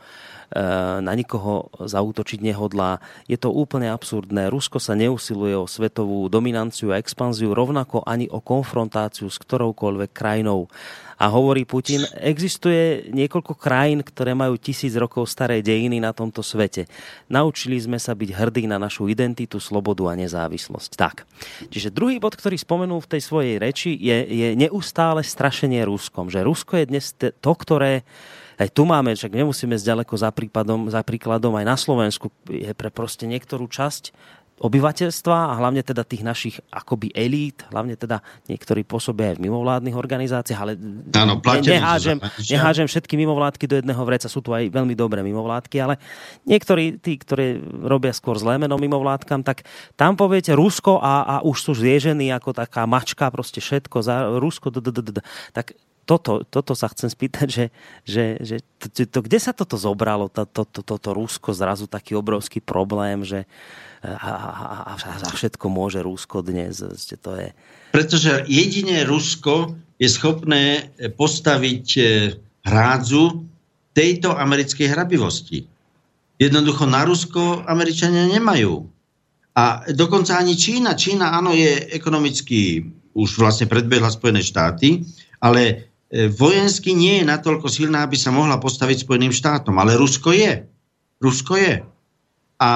e, na nikoho zautočiť nehodlá. Je to úplne absurdné. Rusko sa neusiluje o svetovú dominanciu a expanziu, rovnako ani o konfrontáciu s ktoroukoľvek krajinou. A hovorí Putin, existuje niekoľko krajín, ktoré majú tisíc rokov staré dejiny na tomto svete. Naučili sme sa byť hrdí na našu identitu, slobodu a nezávislosť. Tak. Čiže druhý bod, ktorý spomenul v tej svojej reči, je, je neustále strašenie Ruskom. Že Rusko je dnes to, ktoré aj tu máme, však nemusíme ísť ďaleko za, prípadom, za príkladom, aj na Slovensku je pre proste niektorú časť obyvateľstva a hlavne teda tých našich akoby elít, hlavne teda niektorí pôsobia aj v mimovládnych organizáciách, ale Áno, nehážem, nehážem všetky mimovládky do jedného vreca, sú tu aj veľmi dobré mimovládky, ale niektorí, tí, ktorí robia skôr zlé meno mimovládkam, tak tam poviete Rusko a, a už sú zježení ako taká mačka, proste všetko za Rusko, d, d, d, d. tak toto, toto sa chcem spýtať, že, že, že to, to, kde sa toto zobralo, to, to, to, toto Rusko zrazu taký obrovský problém, že a, a, a, a všetko môže Rusko dnes, že to je... Pretože jedine Rusko je schopné postaviť e, hrádzu tejto americkej hrabivosti. Jednoducho na Rusko Američania nemajú. A dokonca ani Čína. Čína áno je ekonomicky už vlastne predbehla Spojené štáty, ale vojensky nie je natoľko silná, aby sa mohla postaviť Spojeným štátom. Ale Rusko je. Rusko je. A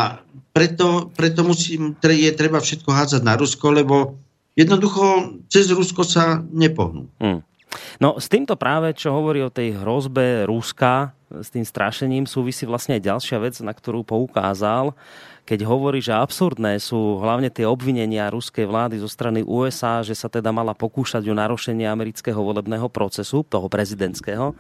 preto, preto musím, je treba všetko hádzať na Rusko, lebo jednoducho cez Rusko sa nepohnú. Hm. No s týmto práve, čo hovorí o tej hrozbe Ruska, s tým strašením súvisí vlastne aj ďalšia vec, na ktorú poukázal, keď hovorí, že absurdné sú hlavne tie obvinenia ruskej vlády zo strany USA, že sa teda mala pokúšať o narušenie amerického volebného procesu, toho prezidentského.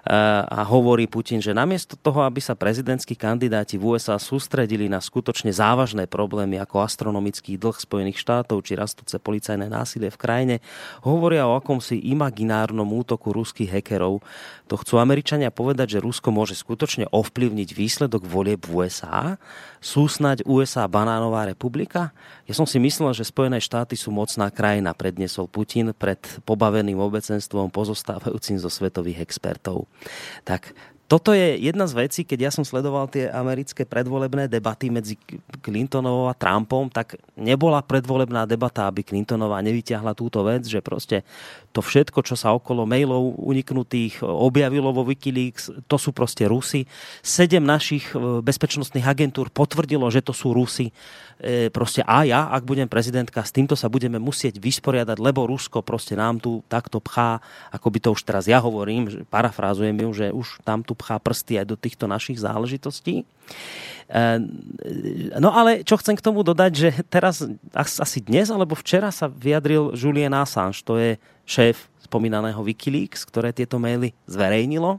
A hovorí Putin, že namiesto toho, aby sa prezidentskí kandidáti v USA sústredili na skutočne závažné problémy ako astronomický dlh Spojených štátov či rastúce policajné násilie v krajine, hovoria o akomsi imaginárnom útoku ruských hekerov. To chcú Američania povedať, že Rusko môže skutočne ovplyvniť výsledok volieb v USA? Sú snať USA banánová republika? Ja som si myslel, že Spojené štáty sú mocná krajina, predniesol Putin pred pobaveným obecenstvom pozostávajúcim zo svetových expertov. Tak toto je jedna z vecí, keď ja som sledoval tie americké predvolebné debaty medzi Clintonovou a Trumpom, tak nebola predvolebná debata, aby Clintonová nevyťahla túto vec, že proste to všetko, čo sa okolo mailov uniknutých objavilo vo Wikileaks, to sú proste Rusy. Sedem našich e, bezpečnostných agentúr potvrdilo, že to sú Rusy. E, proste a ja, ak budem prezidentka, s týmto sa budeme musieť vysporiadať, lebo Rusko proste nám tu takto pchá, ako by to už teraz ja hovorím, parafrázujem ju, že už tam tu pchá prsty aj do týchto našich záležitostí. E, No ale čo chcem k tomu dodať, že teraz, as- asi dnes alebo včera sa vyjadril Julian Assange, to je šéf spomínaného Wikileaks, ktoré tieto maily zverejnilo.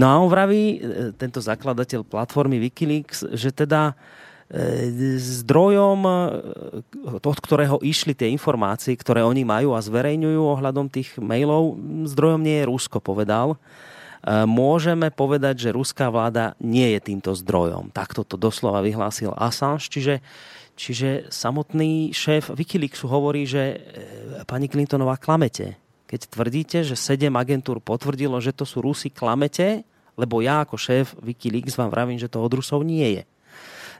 No a on vraví, e, tento zakladateľ platformy Wikileaks, že teda e, zdrojom, od ktorého išli tie informácie, ktoré oni majú a zverejňujú ohľadom tých mailov, zdrojom nie je Rusko, povedal. E, Môžeme povedať, že ruská vláda nie je týmto zdrojom. Takto to doslova vyhlásil Assange, čiže, čiže samotný šéf Wikileaksu hovorí, že e, pani Clintonová klamete. Keď tvrdíte, že sedem agentúr potvrdilo, že to sú Rusi, klamete, lebo ja ako šéf Wikileaks vám vravím, že to od Rusov nie je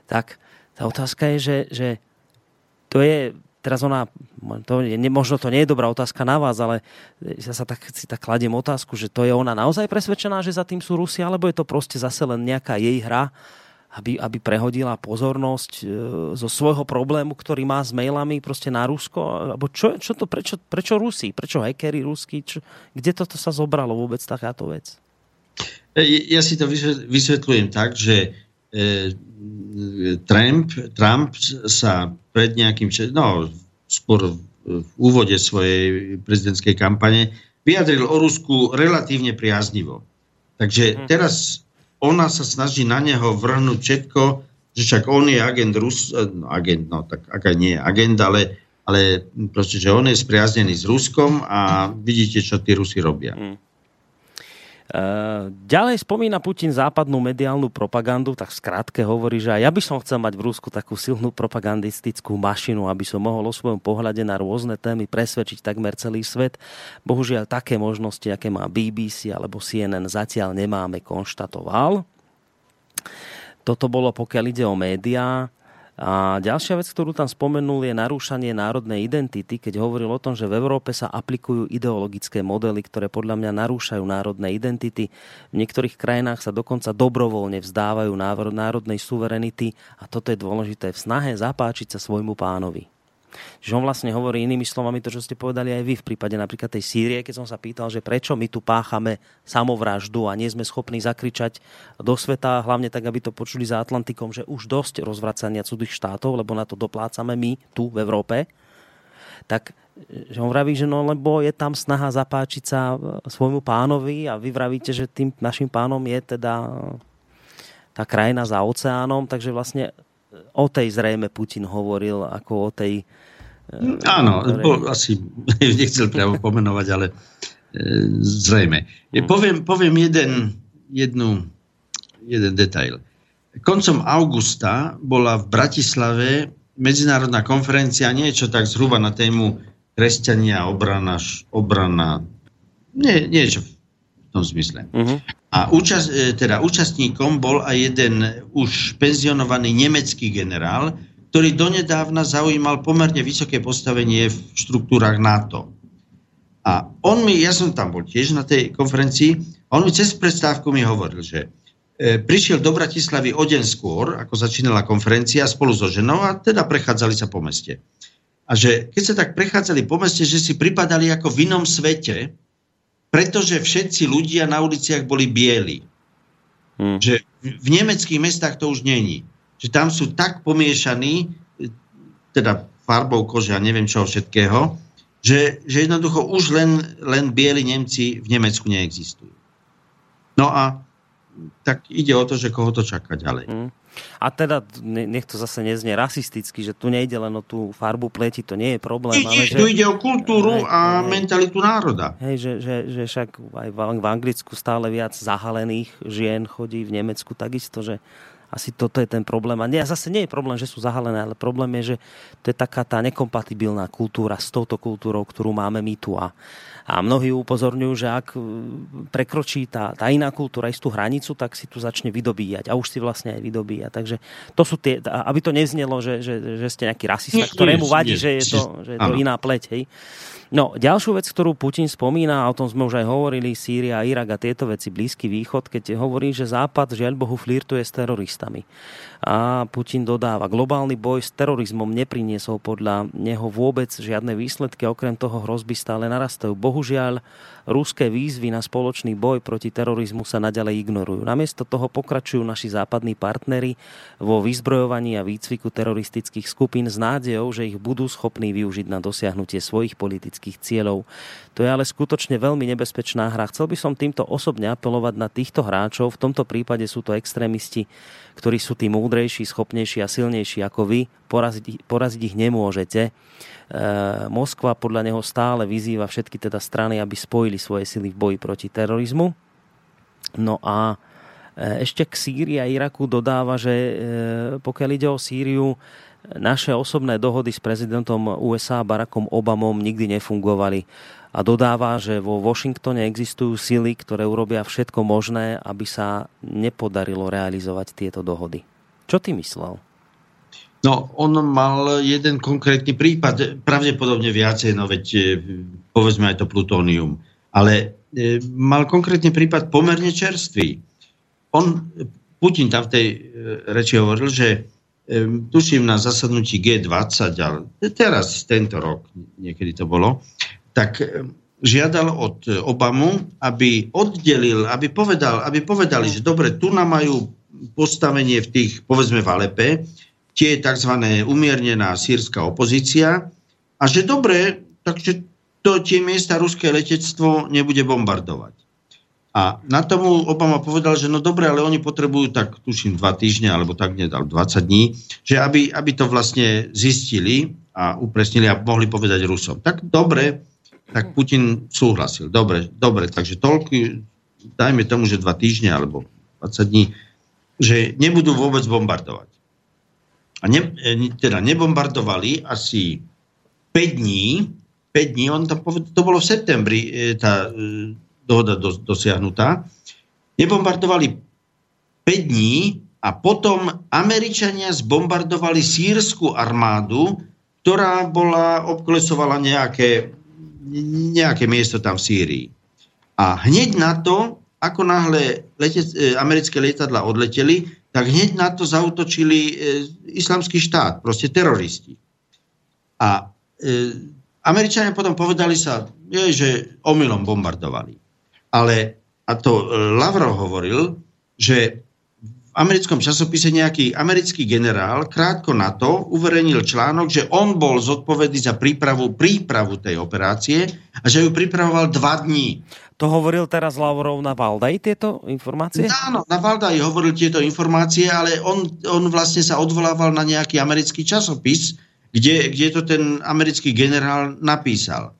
tak tá otázka je, že, že to je, teraz ona, to možno to nie je dobrá otázka na vás, ale ja sa tak, si tak kladiem otázku, že to je ona naozaj presvedčená, že za tým sú Rusi, alebo je to proste zase len nejaká jej hra, aby, aby prehodila pozornosť e, zo svojho problému, ktorý má s mailami proste na Rusko? Alebo čo, čo to, prečo, prečo Rusi? Prečo hackeri ruskí? Čo, kde toto sa zobralo vôbec takáto vec? E, Ja si to vysvet- vysvetľujem tak, že Trump, Trump sa pred nejakým, no skôr v úvode svojej prezidentskej kampane vyjadril o Rusku relatívne priaznivo. Takže teraz ona sa snaží na neho vrhnúť všetko, že však on je agent Rus, eh, no, agent, no tak ak aj nie je agent, ale, ale proste, že on je spriaznený s Ruskom a vidíte, čo tí Rusi robia. E, Ďalej spomína Putin západnú mediálnu propagandu, tak v hovorí, že ja by som chcel mať v Rusku takú silnú propagandistickú mašinu, aby som mohol o svojom pohľade na rôzne témy presvedčiť takmer celý svet. Bohužiaľ také možnosti, aké má BBC alebo CNN, zatiaľ nemáme, konštatoval. Toto bolo, pokiaľ ide o médiá. A ďalšia vec, ktorú tam spomenul, je narúšanie národnej identity, keď hovoril o tom, že v Európe sa aplikujú ideologické modely, ktoré podľa mňa narúšajú národné identity. V niektorých krajinách sa dokonca dobrovoľne vzdávajú národnej suverenity a toto je dôležité v snahe zapáčiť sa svojmu pánovi. Že on vlastne hovorí inými slovami to, čo ste povedali aj vy v prípade napríklad tej Sýrie, keď som sa pýtal, že prečo my tu páchame samovraždu a nie sme schopní zakričať do sveta, hlavne tak, aby to počuli za Atlantikom, že už dosť rozvracania cudzích štátov, lebo na to doplácame my tu v Európe, tak že on vraví, že no lebo je tam snaha zapáčiť sa svojmu pánovi a vy vravíte, že tým našim pánom je teda tá krajina za oceánom, takže vlastne o tej zrejme Putin hovoril ako o tej... e, Áno, ktorej- bol asi, nechcel priamo pomenovať, ale e, zrejme. E, Poviem, poviem jeden, jednu, jeden detail. Koncom augusta bola v Bratislave medzinárodná konferencia, niečo tak zhruba na tému kresťania, obrana, obrana, nie, niečo v tom zmysle. Mhm. A účast, e, teda účastníkom bol aj jeden už penzionovaný nemecký generál, ktorý donedávna zaujímal pomerne vysoké postavenie v štruktúrach NATO. A on mi, ja som tam bol tiež na tej konferencii, a on mi cez predstávku mi hovoril, že e, prišiel do Bratislavy o deň skôr, ako začínala konferencia spolu so ženou a teda prechádzali sa po meste. A že keď sa tak prechádzali po meste, že si pripadali ako v inom svete, pretože všetci ľudia na uliciach boli bieli. Hm. Že v- nemeckých mestách to už není. Že tam sú tak pomiešaní, teda farbou kože a neviem čoho všetkého, že, že jednoducho už len, len bieli Nemci v Nemecku neexistujú. No a tak ide o to, že koho to čaká ďalej. Hm. A teda, ne- nech to zase neznie rasisticky, že tu nejde len o tú farbu pleti, to nie je problém, ale Ide, že... tu ide o kultúru Hej, a hej. mentalitu národa. Hej, že, že, že však aj v, Anglicku stále viac zahalených žien chodí, v Nemecku takisto, že asi toto je ten problém. A nie, zase nie je problém, že sú zahalené, ale problém je, že to je taká tá nekompatibilná kultúra s touto kultúrou, ktorú máme my tu. A, a mnohí upozorňujú, že ak mm, prekročí tá, tá iná kultúra istú hranicu, tak si tu začne vydobíjať. A už si vlastne aj vydobíja. Takže to sú tie, aby to neznelo, že, že, že ste nejaký rasista, ktorému vadí, že je to, že je to iná pleť. Hej. No, ďalšiu vec, ktorú Putin spomína, a o tom sme už aj hovorili, Sýria, Irak a tieto veci, Blízky východ, keď hovorí, že Západ žiaľ Bohu flirtuje s teroristami. A Putin dodáva, globálny boj s terorizmom nepriniesol podľa neho vôbec žiadne výsledky, okrem toho hrozby stále narastajú. Bohužiaľ, ruské výzvy na spoločný boj proti terorizmu sa naďalej ignorujú. Namiesto toho pokračujú naši západní partnery vo vyzbrojovaní a výcviku teroristických skupín s nádejou, že ich budú schopní využiť na dosiahnutie svojich politických cieľov. To je ale skutočne veľmi nebezpečná hra. Chcel by som týmto osobne apelovať na týchto hráčov. V tomto prípade sú to extrémisti, ktorí sú tí múdrejší, schopnejší a silnejší ako vy. Poraziť, poraziť ich nemôžete. E, Moskva podľa neho stále vyzýva všetky teda strany, aby spojili svoje sily v boji proti terorizmu. No a e, ešte k Sýrii a Iraku dodáva, že e, pokiaľ ide o Sýriu, naše osobné dohody s prezidentom USA Barackom Obamom nikdy nefungovali. A dodáva, že vo Washingtone existujú sily, ktoré urobia všetko možné, aby sa nepodarilo realizovať tieto dohody. Čo ty myslel? No, on mal jeden konkrétny prípad, pravdepodobne viacej, no veď e, povedzme aj to plutónium, ale e, mal konkrétny prípad pomerne čerstvý. On, Putin tam v tej e, reči hovoril, že e, tuším na zasadnutí G20, ale teraz, tento rok, niekedy to bolo, tak e, žiadal od Obamu, aby oddelil, aby, povedal, aby povedali, že dobre, tu nám majú postavenie v tých, povedzme v Alepe, tie tzv. umiernená sírska opozícia a že dobre, takže to tie miesta ruské letectvo nebude bombardovať. A na tomu Obama povedal, že no dobre, ale oni potrebujú tak, tuším, dva týždne, alebo tak nedal 20 dní, že aby, aby to vlastne zistili a upresnili a mohli povedať Rusom. Tak dobre, tak Putin súhlasil. Dobre, dobre, takže toľko, dajme tomu, že dva týždne alebo 20 dní, že nebudú vôbec bombardovať. A ne, e, teda nebombardovali asi 5 dní, 5 dní, on tam povedal, to bolo v septembri e, tá e, dohoda dos, dosiahnutá, nebombardovali 5 dní a potom Američania zbombardovali sírsku armádu, ktorá bola, obkolesovala nejaké, nejaké miesto tam v Sýrii. A hneď na to, ako náhle letec, americké lietadla odleteli, tak hneď na to zautočili e, islamský štát, proste teroristi. A e, Američania potom povedali sa, je, že omylom bombardovali. Ale, a to e, Lavrov hovoril, že v americkom časopise nejaký americký generál krátko na to uverejnil článok, že on bol zodpovedný za prípravu, prípravu tej operácie a že ju pripravoval dva dní. To hovoril teraz Lavrov na Valdaj tieto informácie? Áno, na Valdaj hovoril tieto informácie, ale on, on vlastne sa odvolával na nejaký americký časopis, kde, kde to ten americký generál napísal.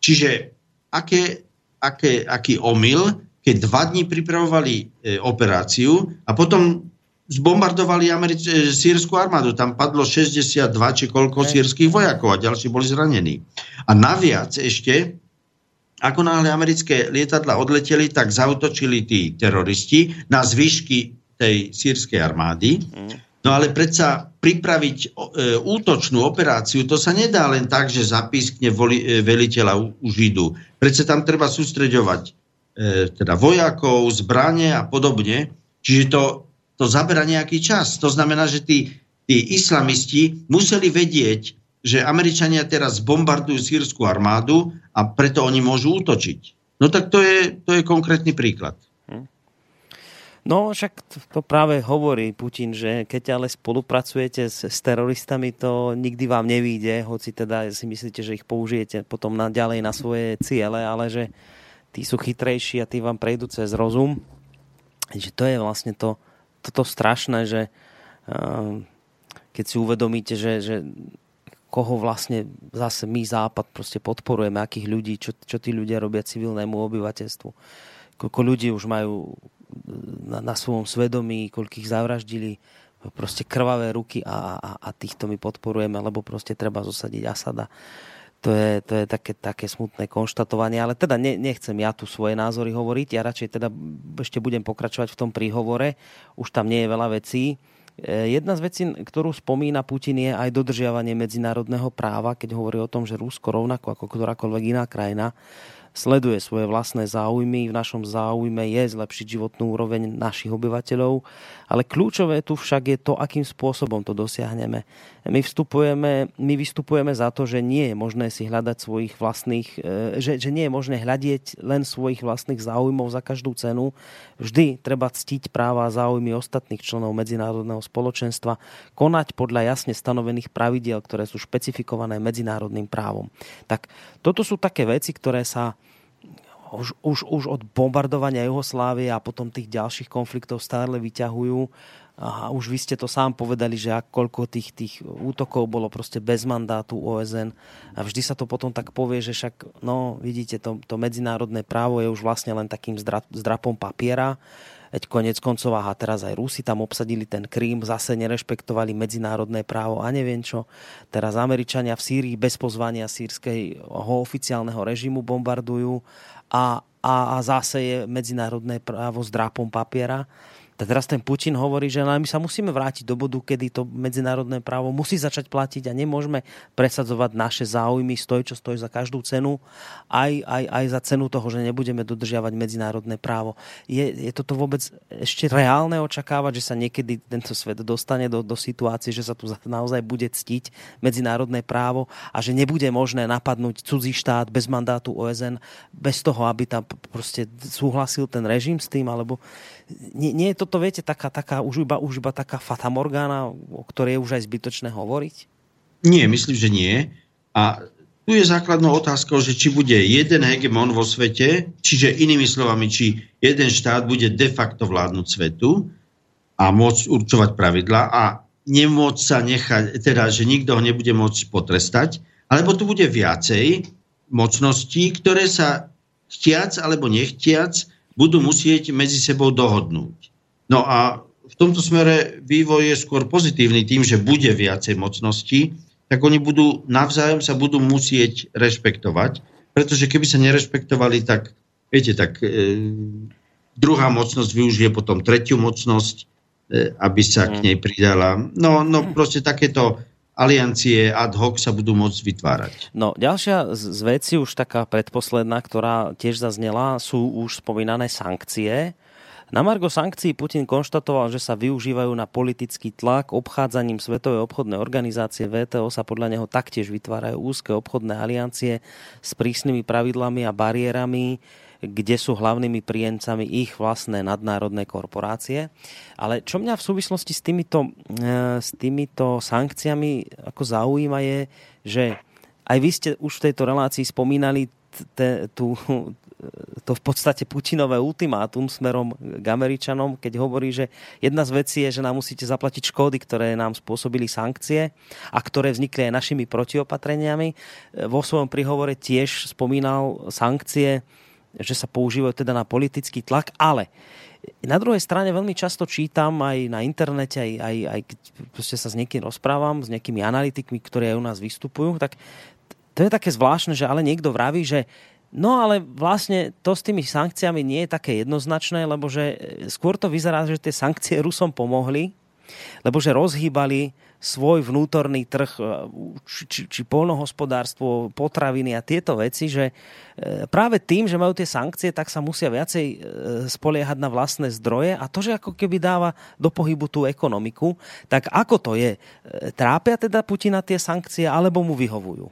Čiže aké, aké, aký omyl, keď dva dní pripravovali e, operáciu a potom zbombardovali Americ- e, armádu. Tam padlo 62 či koľko sírskych vojakov a ďalší boli zranení. A naviac ešte, ako náhle americké lietadla odleteli, tak zautočili tí teroristi na zvyšky tej sírskej armády. No ale predsa pripraviť e, útočnú operáciu, to sa nedá len tak, že zapískne voli, e, veliteľa u, u Židu. Predsa tam treba sústreďovať e, teda vojakov, zbranie a podobne. Čiže to, to zabera nejaký čas. To znamená, že tí, tí islamisti museli vedieť, že Američania teraz bombardujú sírskú armádu a preto oni môžu útočiť. No tak to je, to je konkrétny príklad. No však to, to práve hovorí Putin, že keď ale spolupracujete s, s teroristami, to nikdy vám nevíde, hoci teda si myslíte, že ich použijete potom na, ďalej na svoje ciele, ale že tí sú chytrejší a tí vám prejdú cez rozum. Že to je vlastne to, toto strašné, že uh, keď si uvedomíte, že, že koho vlastne zase my Západ proste podporujeme, akých ľudí, čo, čo tí ľudia robia civilnému obyvateľstvu. Koľko ľudí už majú na, na svojom svedomí, koľkých zavraždili, proste krvavé ruky a, a, a týchto my podporujeme, lebo proste treba zosadiť Asada. To je, to je také, také smutné konštatovanie, ale teda ne, nechcem ja tu svoje názory hovoriť, ja radšej teda ešte budem pokračovať v tom príhovore, už tam nie je veľa vecí. E, Jedna z vecí, ktorú spomína Putin, je aj dodržiavanie medzinárodného práva, keď hovorí o tom, že Rusko rovnako ako ktorákoľvek iná krajina sleduje svoje vlastné záujmy. V našom záujme je zlepšiť životnú úroveň našich obyvateľov, ale kľúčové tu však je to, akým spôsobom to dosiahneme. My, vstupujeme, my vystupujeme za to, že nie je možné si hľadať svojich vlastných, e, že, že nie je možné hľadieť len svojich vlastných záujmov za každú cenu. Vždy treba ctiť práva a záujmy ostatných členov medzinárodného spoločenstva, konať podľa jasne stanovených pravidiel, ktoré sú špecifikované medzinárodným právom. Tak toto sú také veci, ktoré sa už, už, už od bombardovania Juhoslávie a potom tých ďalších konfliktov stále vyťahujú. A už vy ste to sám povedali, že ak koľko tých, tých útokov bolo proste bez mandátu OSN a vždy sa to potom tak povie, že však, no vidíte, to, to medzinárodné právo je už vlastne len takým zdra, zdrapom papiera. Veď konec koncov, a teraz aj Rusi tam obsadili ten Krím, zase nerešpektovali medzinárodné právo a neviem čo. Teraz Američania v Sýrii bez pozvania sírskeho oficiálneho režimu bombardujú a, a, a zase je medzinárodné právo s drápom papiera. Teraz ten Putin hovorí, že my sa musíme vrátiť do bodu, kedy to medzinárodné právo musí začať platiť a nemôžeme presadzovať naše záujmy, stoj čo stoj za každú cenu, aj, aj, aj za cenu toho, že nebudeme dodržiavať medzinárodné právo. Je, je toto vôbec ešte reálne očakávať, že sa niekedy tento svet dostane do, do situácie, že sa tu naozaj bude ctiť medzinárodné právo a že nebude možné napadnúť cudzí štát bez mandátu OSN, bez toho, aby tam proste súhlasil ten režim s tým, alebo nie, nie je toto, viete, taká, taká už, iba, už iba taká fatamorgána, o ktorej je už aj zbytočné hovoriť? Nie, myslím, že nie. A tu je základnou otázkou, že či bude jeden hegemon vo svete, čiže inými slovami, či jeden štát bude de facto vládnuť svetu a môcť určovať pravidla a nemôcť sa nechať, teda, že nikto ho nebude môcť potrestať, alebo tu bude viacej mocností, ktoré sa chtiac alebo nechtiac budú musieť medzi sebou dohodnúť. No a v tomto smere vývoj je skôr pozitívny tým, že bude viacej mocností, tak oni budú navzájom sa budú musieť rešpektovať, pretože keby sa nerešpektovali, tak viete, tak e, druhá mocnosť využije potom tretiu mocnosť, e, aby sa k nej pridala. No, no proste takéto aliancie ad hoc sa budú môcť vytvárať. No, ďalšia z veci, už taká predposledná, ktorá tiež zaznela, sú už spomínané sankcie. Na Margo sankcií Putin konštatoval, že sa využívajú na politický tlak obchádzaním Svetovej obchodnej organizácie VTO sa podľa neho taktiež vytvárajú úzke obchodné aliancie s prísnymi pravidlami a bariérami, kde sú hlavnými príjemcami ich vlastné nadnárodné korporácie. Ale čo mňa v súvislosti s týmito, e, s týmito sankciami ako zaujíma je, že aj vy ste už v tejto relácii spomínali te, tú, to v podstate Putinové ultimátum smerom k Američanom, keď hovorí, že jedna z vecí je, že nám musíte zaplatiť škody, ktoré nám spôsobili sankcie a ktoré vznikli aj našimi protiopatreniami. Vo svojom prihovore tiež spomínal sankcie, že sa používajú teda na politický tlak, ale na druhej strane veľmi často čítam aj na internete, aj, aj, aj keď sa s niekým rozprávam, s nejakými analytikmi, ktorí aj u nás vystupujú, tak to je také zvláštne, že ale niekto vraví, že No ale vlastne to s tými sankciami nie je také jednoznačné, lebo že skôr to vyzerá, že tie sankcie Rusom pomohli, lebo že rozhýbali svoj vnútorný trh, e, či, či, či polnohospodárstvo, potraviny a tieto veci, že e, práve tým, že majú tie sankcie, tak sa musia viacej e, spoliehať na vlastné zdroje a to, že ako keby dáva do pohybu tú ekonomiku, tak ako to je? Trápia teda Putina tie sankcie alebo mu vyhovujú?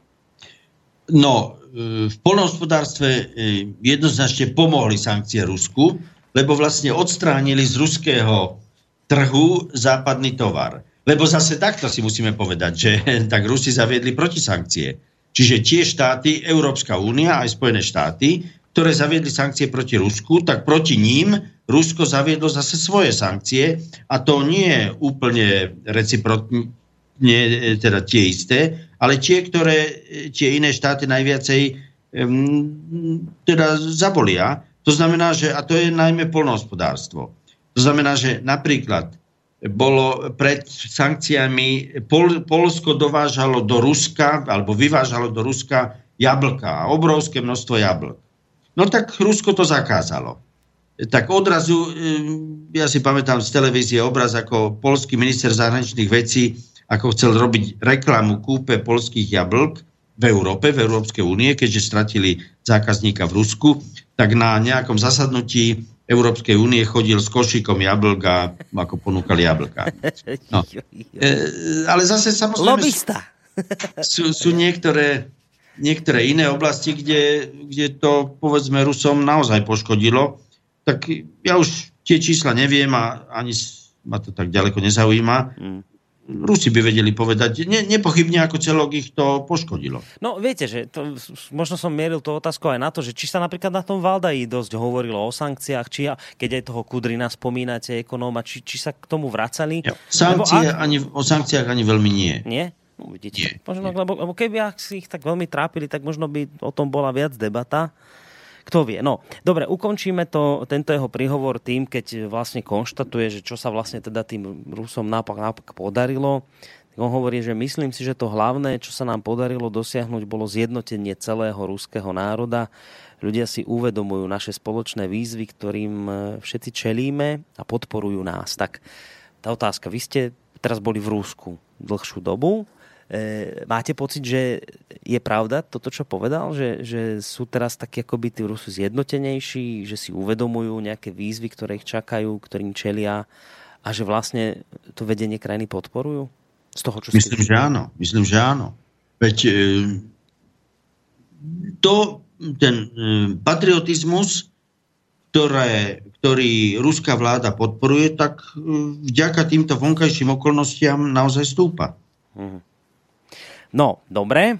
No, v polnohospodárstve jednoznačne pomohli sankcie Rusku, lebo vlastne odstránili z ruského trhu západný tovar. Lebo zase takto si musíme povedať, že tak Rusi zaviedli protisankcie. Čiže tie štáty, Európska únia aj Spojené štáty, ktoré zaviedli sankcie proti Rusku, tak proti ním Rusko zaviedlo zase svoje sankcie a to nie je úplne reciprotne, teda tie isté, ale tie, ktoré tie iné štáty najviacej teda zabolia. To znamená, že, a to je najmä polnohospodárstvo. To znamená, že napríklad bolo pred sankciami, Pol, Polsko dovážalo do Ruska, alebo vyvážalo do Ruska jablka, obrovské množstvo jablk. No tak Rusko to zakázalo. Tak odrazu, ja si pamätám z televízie obraz, ako polský minister zahraničných vecí ako chcel robiť reklamu kúpe polských jablk v Európe, v Európskej únie, keďže stratili zákazníka v Rusku, tak na nejakom zasadnutí Európskej únie chodil s košíkom jablk a ako ponúkali jablka. No. E, ale zase samozrejme Lobista. sú, sú niektoré, niektoré iné oblasti, kde, kde to povedzme Rusom naozaj poškodilo. Tak ja už tie čísla neviem a ani ma to tak ďaleko nezaujíma. Mm. Rusi by vedeli povedať, ne, nepochybne ako celok ich to poškodilo. No viete, že to, možno som mieril tú otázku aj na to, že či sa napríklad na tom Valdaji dosť hovorilo o sankciách, či keď aj toho Kudrina spomínate, ekonóma, či, či sa k tomu vracali? Ja, sankcie ak... ani, o sankciách ani veľmi nie. Nie? No, vidíte. Nie, možno, nie. Lebo, lebo keby si ich tak veľmi trápili, tak možno by o tom bola viac debata. Kto vie. No, dobre, ukončíme to, tento jeho príhovor tým, keď vlastne konštatuje, že čo sa vlastne teda tým Rusom napak, napak podarilo. On hovorí, že myslím si, že to hlavné, čo sa nám podarilo dosiahnuť, bolo zjednotenie celého ruského národa. Ľudia si uvedomujú naše spoločné výzvy, ktorým e, všetci čelíme a podporujú nás. Tak tá otázka, vy ste teraz boli v Rusku dlhšiu dobu, máte pocit, že je pravda toto, čo povedal? Že, že sú teraz takí akoby tí Rusi zjednotenejší, že si uvedomujú nejaké výzvy, ktoré ich čakajú, ktorým čelia a že vlastne to vedenie krajiny podporujú? Z toho, čo Myslím, že áno. Myslím, že áno. Veď e, to, ten e, patriotizmus, ktoré, ktorý ruská vláda podporuje, tak vďaka týmto vonkajším okolnostiam naozaj stúpa. Mm. No, dobre.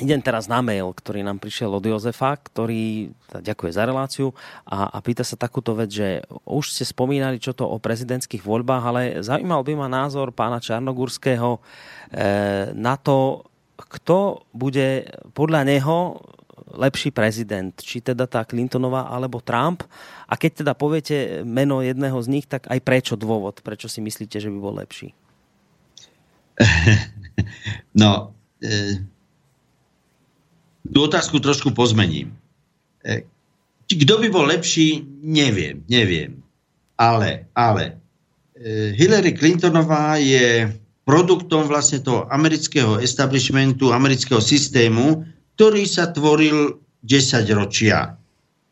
Idem teraz na mail, ktorý nám prišiel od Jozefa, ktorý ďakuje za reláciu a, a pýta sa takúto vec, že už ste spomínali čo to o prezidentských voľbách, ale zaujímal by ma názor pána Čarnogurského e, na to, kto bude podľa neho lepší prezident, či teda tá Clintonová alebo Trump. A keď teda poviete meno jedného z nich, tak aj prečo dôvod, prečo si myslíte, že by bol lepší? No, e, tú otázku trošku pozmením. E, kto by bol lepší, neviem, neviem. Ale, ale e, Hillary Clintonová je produktom vlastne toho amerického establishmentu, amerického systému, ktorý sa tvoril 10 ročia.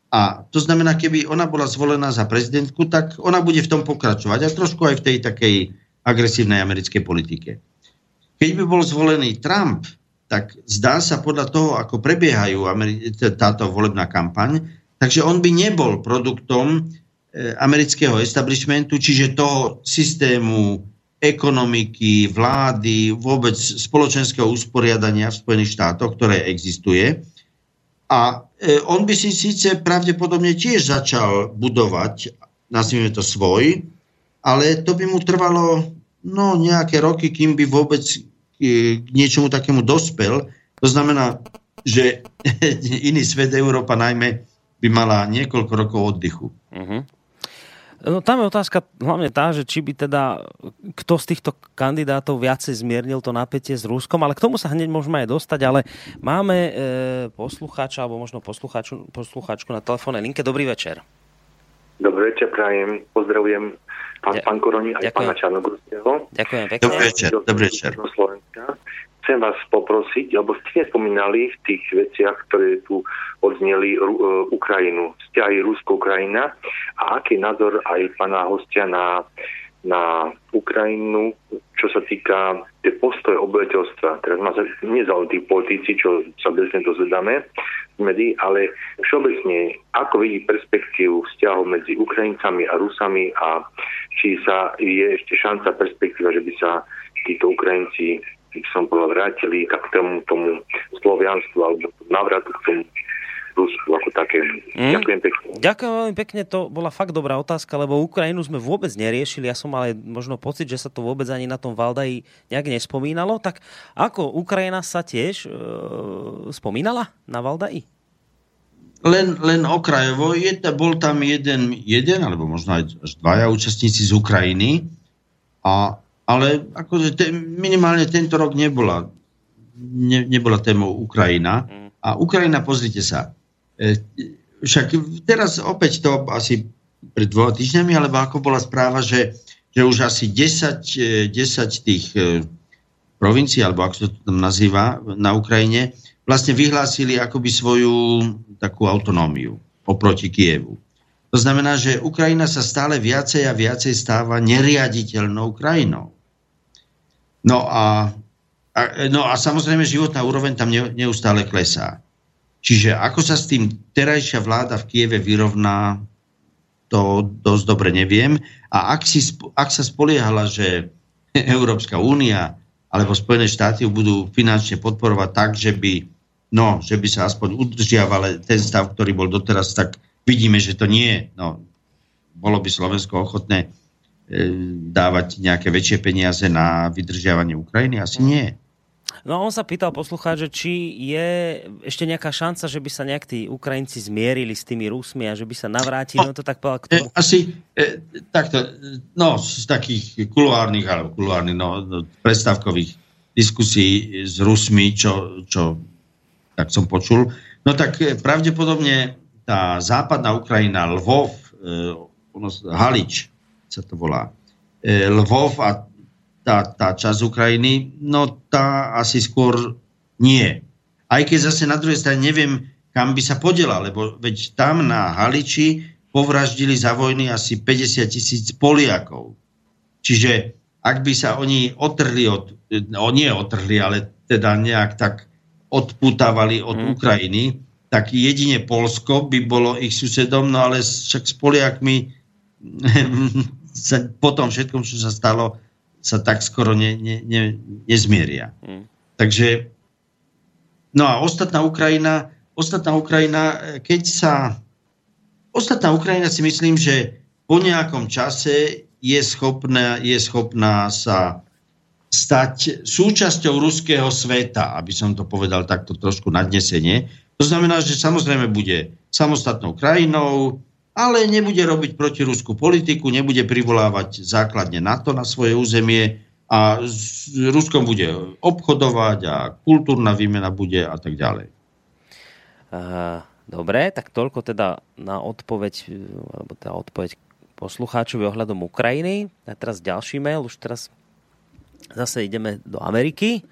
A to znamená, keby ona bola zvolená za prezidentku, tak ona bude v tom pokračovať a trošku aj v tej takej agresívnej americkej politike. Keď by bol zvolený Trump, tak zdá sa podľa toho, ako prebiehajú táto volebná kampaň, takže on by nebol produktom e, amerického establishmentu, čiže toho systému ekonomiky, vlády, vôbec spoločenského usporiadania v Spojených štátoch, ktoré existuje. A e, on by si síce pravdepodobne tiež začal budovať, nazvime to svoj, ale to by mu trvalo no, nejaké roky, kým by vôbec e, k niečomu takému dospel. To znamená, že iný svet, Európa najmä, by mala niekoľko rokov oddychu. Uh-huh. No tam je otázka hlavne tá, že či by teda kto z týchto kandidátov viacej zmiernil to napätie s Ruskom, ale k tomu sa hneď môžeme aj dostať, ale máme e, poslucháča, alebo možno poslucháču, poslucháčku na telefónnej linke. Dobrý večer. Dobrý večer, prajem. Pozdravujem pán, Ja- pán Koroni aj ďakujem. pána Čarnogorského. Ďakujem pekne. Dobrý večer. Dobrý večer. Do Slovenska. Chcem vás poprosiť, lebo ste nespomínali v tých veciach, ktoré tu odzneli e, Ukrajinu, vzťahy Rusko-Ukrajina a aký názor aj pána hostia na, na Ukrajinu, čo sa týka tie postoje obyvateľstva. Teraz ma za- nezaujímajú tí politici, čo sa bežne dozvedáme médií, ale všeobecne, ako vidí perspektívu vzťahov medzi Ukrajincami a Rusami a či sa je ešte šanca, perspektíva, že by sa títo Ukrajinci by som povedal, vrátili k tomu, tomu slovianstvu alebo navratu k tomu Rusku ako také. Mm. Ďakujem pekne. Ďakujem veľmi pekne, to bola fakt dobrá otázka, lebo Ukrajinu sme vôbec neriešili, ja som aj možno pocit, že sa to vôbec ani na tom Valdaji nejak nespomínalo, tak ako Ukrajina sa tiež e, spomínala na Valdaji? Len, len okrajovo, je, bol tam jeden, jeden, alebo možno aj dvaja účastníci z Ukrajiny, a, ale akože te, minimálne tento rok nebola, ne, nebola témou Ukrajina. A Ukrajina, pozrite sa, však teraz opäť to asi pred dvoma týždňami, alebo ako bola správa, že, že už asi 10, e, 10 tých e, provincií, alebo ako sa to tam nazýva, na Ukrajine, vlastne vyhlásili akoby svoju takú autonómiu oproti Kievu. To znamená, že Ukrajina sa stále viacej a viacej stáva neriaditeľnou krajinou. No a, a, no a samozrejme životná úroveň tam ne, neustále klesá. Čiže ako sa s tým terajšia vláda v Kieve vyrovná, to dosť dobre neviem. A ak, si, ak sa spoliehala, že Európska únia alebo Spojené štáty budú finančne podporovať tak, že by, no, že by sa aspoň udržiaval ten stav, ktorý bol doteraz, tak vidíme, že to nie je. No, bolo by Slovensko ochotné e, dávať nejaké väčšie peniaze na vydržiavanie Ukrajiny? Asi nie. No on sa pýtal poslucháč, že či je ešte nejaká šanca, že by sa nejak tí Ukrajinci zmierili s tými Rusmi a že by sa navrátili, no to tak povedal, E, kto... asi e, takto, e, no z takých kuluárnych alebo kuluárnych, no, no predstavkových diskusí s Rusmi, čo, čo tak som počul, no tak e, pravdepodobne tá západná Ukrajina, Lvov, e, ono, Halič sa to volá, e, Lvov a tá, tá časť Ukrajiny, no tá asi skôr nie. Aj keď zase na druhej strane neviem, kam by sa podela, lebo veď tam na Haliči povraždili za vojny asi 50 tisíc Poliakov. Čiže ak by sa oni otrhli od, no nie otrhli, ale teda nejak tak odputávali od Mhm. Ukrajiny, tak jedine Polsko by bolo ich susedom, no ale však s Poliakmi sa, po tom všetkom, čo sa stalo, sa tak skoro ne, ne, ne, nezmieria. Mm. Takže, no a ostatná Ukrajina, ostatná Ukrajina, e, keď sa, ostatná Ukrajina si myslím, že po nejakom čase je schopná, je schopná sa stať súčasťou ruského sveta, aby som to povedal takto trošku nadnesenie. To znamená, že samozrejme bude samostatnou krajinou, ale nebude robiť protiruskú politiku, nebude privolávať základne NATO na svoje územie a s Ruskom bude obchodovať a kultúrna výmena bude a tak ďalej. Uh, dobre, tak toľko teda na odpoveď, alebo teda odpoveď poslucháčovi ohľadom Ukrajiny. A teraz ďalší mail, už teraz zase ideme do Ameriky.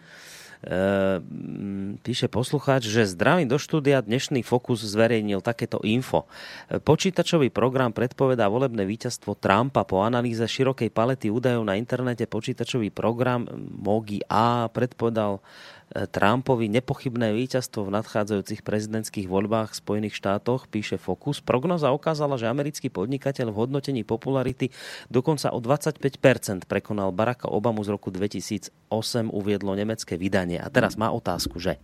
Mm, píše poslucháč, že zdravím do štúdia dnešný Fokus zverejnil takéto info. Počítačový program predpovedá volebné víťazstvo Trumpa po analýze širokej palety údajov na internete. Počítačový program Mogi A predpovedal Trumpovi nepochybné víťazstvo v nadchádzajúcich prezidentských voľbách v Spojených štátoch, píše Focus. Prognoza ukázala, že americký podnikateľ v hodnotení popularity dokonca o 25% prekonal Baracka Obamu z roku 2008, uviedlo nemecké vydanie. A teraz má otázku, že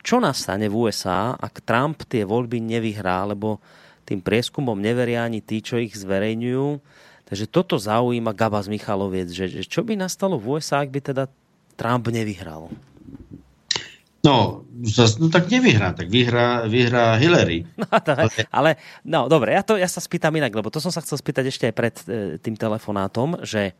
čo nastane v USA, ak Trump tie voľby nevyhrá, lebo tým prieskumom neveria ani tí, čo ich zverejňujú. Takže toto zaujíma Gabas Michaloviec, že, že čo by nastalo v USA, ak by teda Trump nevyhral? No, zas, no tak nevyhrá, tak vyhrá, vyhrá Hillary. No, to, ale, no dobre, ja, to, ja sa spýtam inak, lebo to som sa chcel spýtať ešte aj pred e, tým telefonátom, že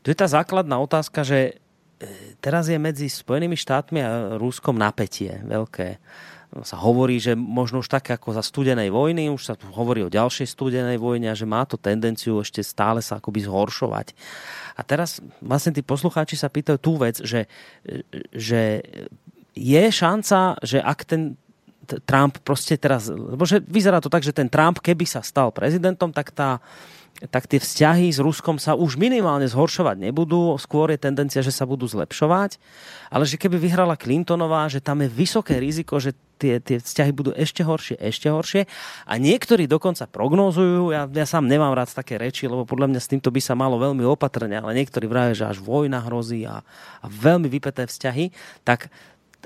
tu je tá základná otázka, že e, teraz je medzi Spojenými štátmi a Rúskom napätie veľké. Sa hovorí, že možno už tak ako za studenej vojny, už sa tu hovorí o ďalšej studenej vojne a že má to tendenciu ešte stále sa akoby zhoršovať. A teraz vlastne tí poslucháči sa pýtajú tú vec, že, že je šanca, že ak ten Trump proste teraz, lebo že vyzerá to tak, že ten Trump, keby sa stal prezidentom, tak tá tak tie vzťahy s Ruskom sa už minimálne zhoršovať nebudú, skôr je tendencia, že sa budú zlepšovať, ale že keby vyhrala Clintonová, že tam je vysoké riziko, že tie, tie vzťahy budú ešte horšie, ešte horšie. A niektorí dokonca prognózujú, ja, ja sám nemám rád také reči, lebo podľa mňa s týmto by sa malo veľmi opatrne, ale niektorí vrajú, že až vojna hrozí a, a veľmi vypeté vzťahy, tak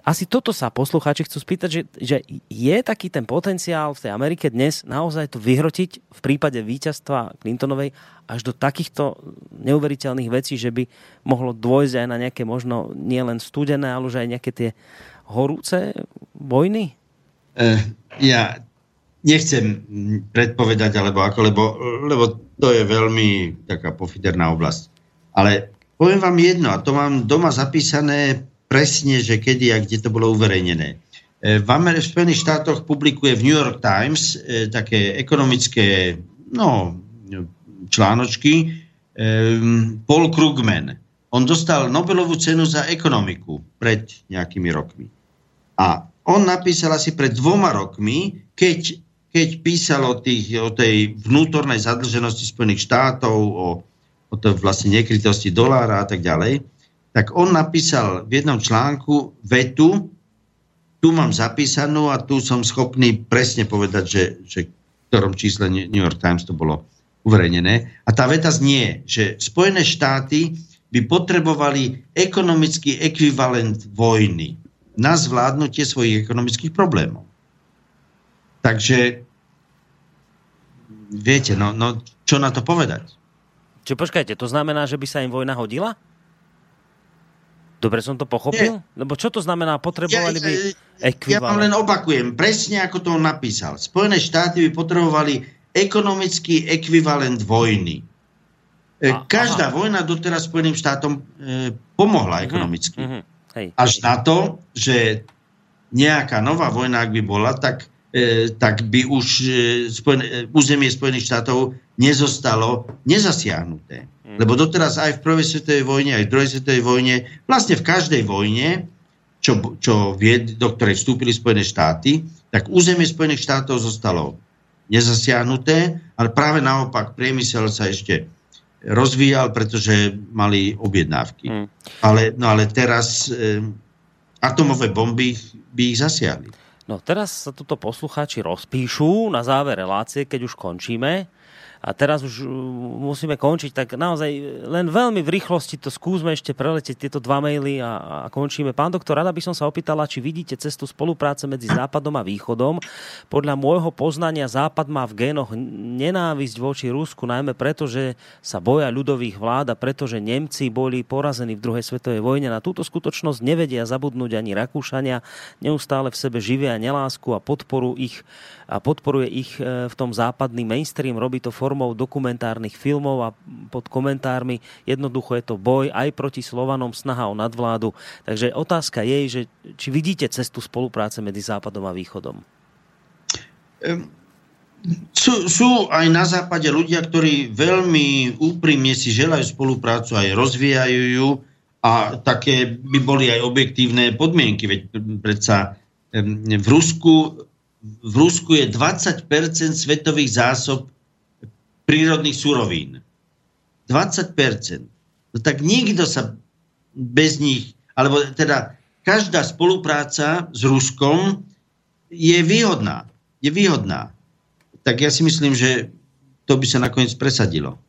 asi toto sa poslucháči chcú spýtať, že, že je taký ten potenciál v tej Amerike dnes naozaj to vyhrotiť v prípade víťazstva Clintonovej až do takýchto neuveriteľných vecí, že by mohlo dôjsť aj na nejaké možno nielen studené, ale už aj nejaké tie horúce vojny? Eh, ja nechcem predpovedať, alebo ako, lebo, lebo to je veľmi taká pofiderná oblasť. Ale poviem vám jedno, a to mám doma zapísané presne, že kedy a kde to bolo uverejnené. E, V, Spojených štátoch publikuje v New York Times e, také ekonomické no, článočky e, Paul Krugman. On dostal Nobelovú cenu za ekonomiku pred nejakými rokmi. A on napísal asi pred dvoma rokmi, keď, keď písal o, tých, o tej vnútornej zadlženosti Spojených štátov, o, o tej vlastne nekrytosti dolára a tak ďalej, tak on napísal v jednom článku vetu, tu mám zapísanú a tu som schopný presne povedať, že, že v ktorom čísle New York Times to bolo uverejnené. A tá veta znie, že Spojené štáty by potrebovali ekonomický ekvivalent vojny na zvládnutie svojich ekonomických problémov. Takže viete, no, no čo na to povedať? Čiže počkajte, to znamená, že by sa im vojna hodila? Dobre som to pochopil? Nie. Lebo čo to znamená? Potrebovali by Ja vám len opakujem, presne ako to on napísal. Spojené štáty by potrebovali ekonomický ekvivalent vojny. E, A- Každá vojna doteraz Spojeným štátom e, pomohla ekonomicky. Mhm. Hej. Až na to, že nejaká nová vojna, ak by bola, tak, e, tak by už e, spojené, e, územie Spojených štátov nezostalo nezasiahnuté. Lebo doteraz aj v prvej svetovej vojne, aj v druhej svetovej vojne, vlastne v každej vojne, čo, čo vie, do ktorej vstúpili Spojené štáty, tak územie Spojených štátov zostalo nezasiahnuté, ale práve naopak priemysel sa ešte rozvíjal, pretože mali objednávky. Hm. Ale, no ale teraz e, atomové bomby by ich zasiahli. No teraz sa tuto poslucháči rozpíšu na záver relácie, keď už končíme. A teraz už uh, musíme končiť, tak naozaj len veľmi v rýchlosti to skúsme ešte preletieť tieto dva maily a, a končíme. Pán doktor, rada by som sa opýtala, či vidíte cestu spolupráce medzi Západom a Východom. Podľa môjho poznania Západ má v génoch nenávisť voči Rusku, najmä preto, že sa boja ľudových vlád a pretože Nemci boli porazení v druhej svetovej vojne. Na túto skutočnosť nevedia zabudnúť ani Rakúšania, neustále v sebe živia nelásku a podporu ich a podporuje ich e, v tom západný mainstream, robí to formou dokumentárnych filmov a pod komentármi jednoducho je to boj aj proti Slovanom, snaha o nadvládu. Takže otázka je, že či vidíte cestu spolupráce medzi Západom a Východom? Sú, sú aj na západe ľudia, ktorí veľmi úprimne si želajú spoluprácu, aj rozvíjajú ju, a také by boli aj objektívne podmienky, veď predsa v Rusku, v Rusku je 20% svetových zásob prírodných surovín. 20%. No tak nikto sa bez nich, alebo teda každá spolupráca s Ruskom je výhodná. Je výhodná. Tak ja si myslím, že to by sa nakoniec presadilo.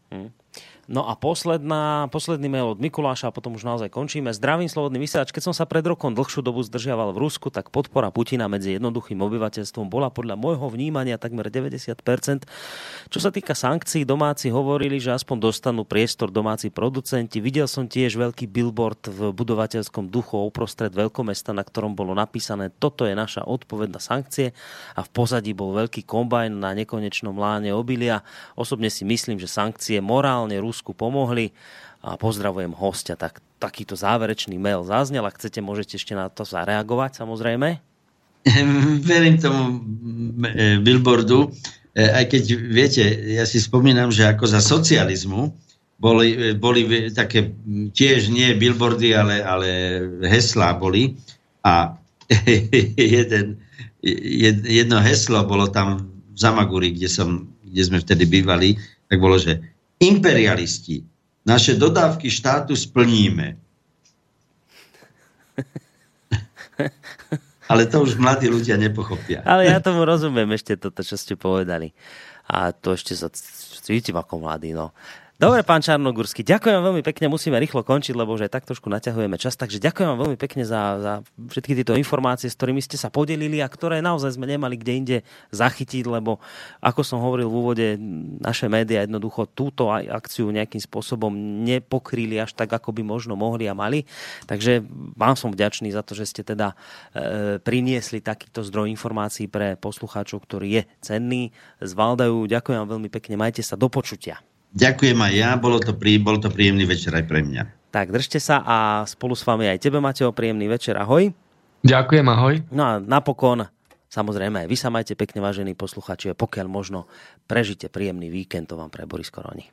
No a posledná, posledný mail od Mikuláša a potom už naozaj končíme. Zdravím slobodný vysielač. Keď som sa pred rokom dlhšiu dobu zdržiaval v Rusku, tak podpora Putina medzi jednoduchým obyvateľstvom bola podľa môjho vnímania takmer 90%. Čo sa týka sankcií, domáci hovorili, že aspoň dostanú priestor domáci producenti. Videl som tiež veľký billboard v budovateľskom duchu uprostred veľkomesta, na ktorom bolo napísané toto je naša odpoveď na sankcie a v pozadí bol veľký kombajn na nekonečnom láne obilia. Osobne si myslím, že sankcie morálne Rusku pomohli a pozdravujem hostia. Tak, takýto záverečný mail zaznel. Ak chcete, môžete ešte na to zareagovať samozrejme. Verím tomu e, billboardu, e, aj keď viete, ja si spomínam, že ako za socializmu boli, e, boli také tiež nie billboardy, ale, ale heslá boli a jeden, jed- jedno heslo bolo tam v Zamaguri, kde, som, kde sme vtedy bývali, tak bolo, že imperialisti, naše dodávky štátu splníme. Ale to už mladí ľudia nepochopia. Ale ja tomu rozumiem ešte toto, čo ste povedali. A to ešte sa cítim ako mladý, no. Dobre, pán Čarnogurský, ďakujem veľmi pekne, musíme rýchlo končiť, lebo už aj tak trošku naťahujeme čas, takže ďakujem vám veľmi pekne za, za všetky tieto informácie, s ktorými ste sa podelili a ktoré naozaj sme nemali kde inde zachytiť, lebo ako som hovoril v úvode, naše médiá jednoducho túto akciu nejakým spôsobom nepokryli až tak, ako by možno mohli a mali. Takže vám som vďačný za to, že ste teda e, priniesli takýto zdroj informácií pre poslucháčov, ktorý je cenný. Z Valdajú ďakujem veľmi pekne, majte sa do počutia. Ďakujem aj ja, bolo to, prí, bol to príjemný večer aj pre mňa. Tak držte sa a spolu s vami aj tebe, Mateo, príjemný večer. Ahoj. Ďakujem, ahoj. No a napokon, samozrejme, aj vy sa majte pekne, vážení posluchači, a pokiaľ možno prežite príjemný víkend, to vám pre Boris Koroni.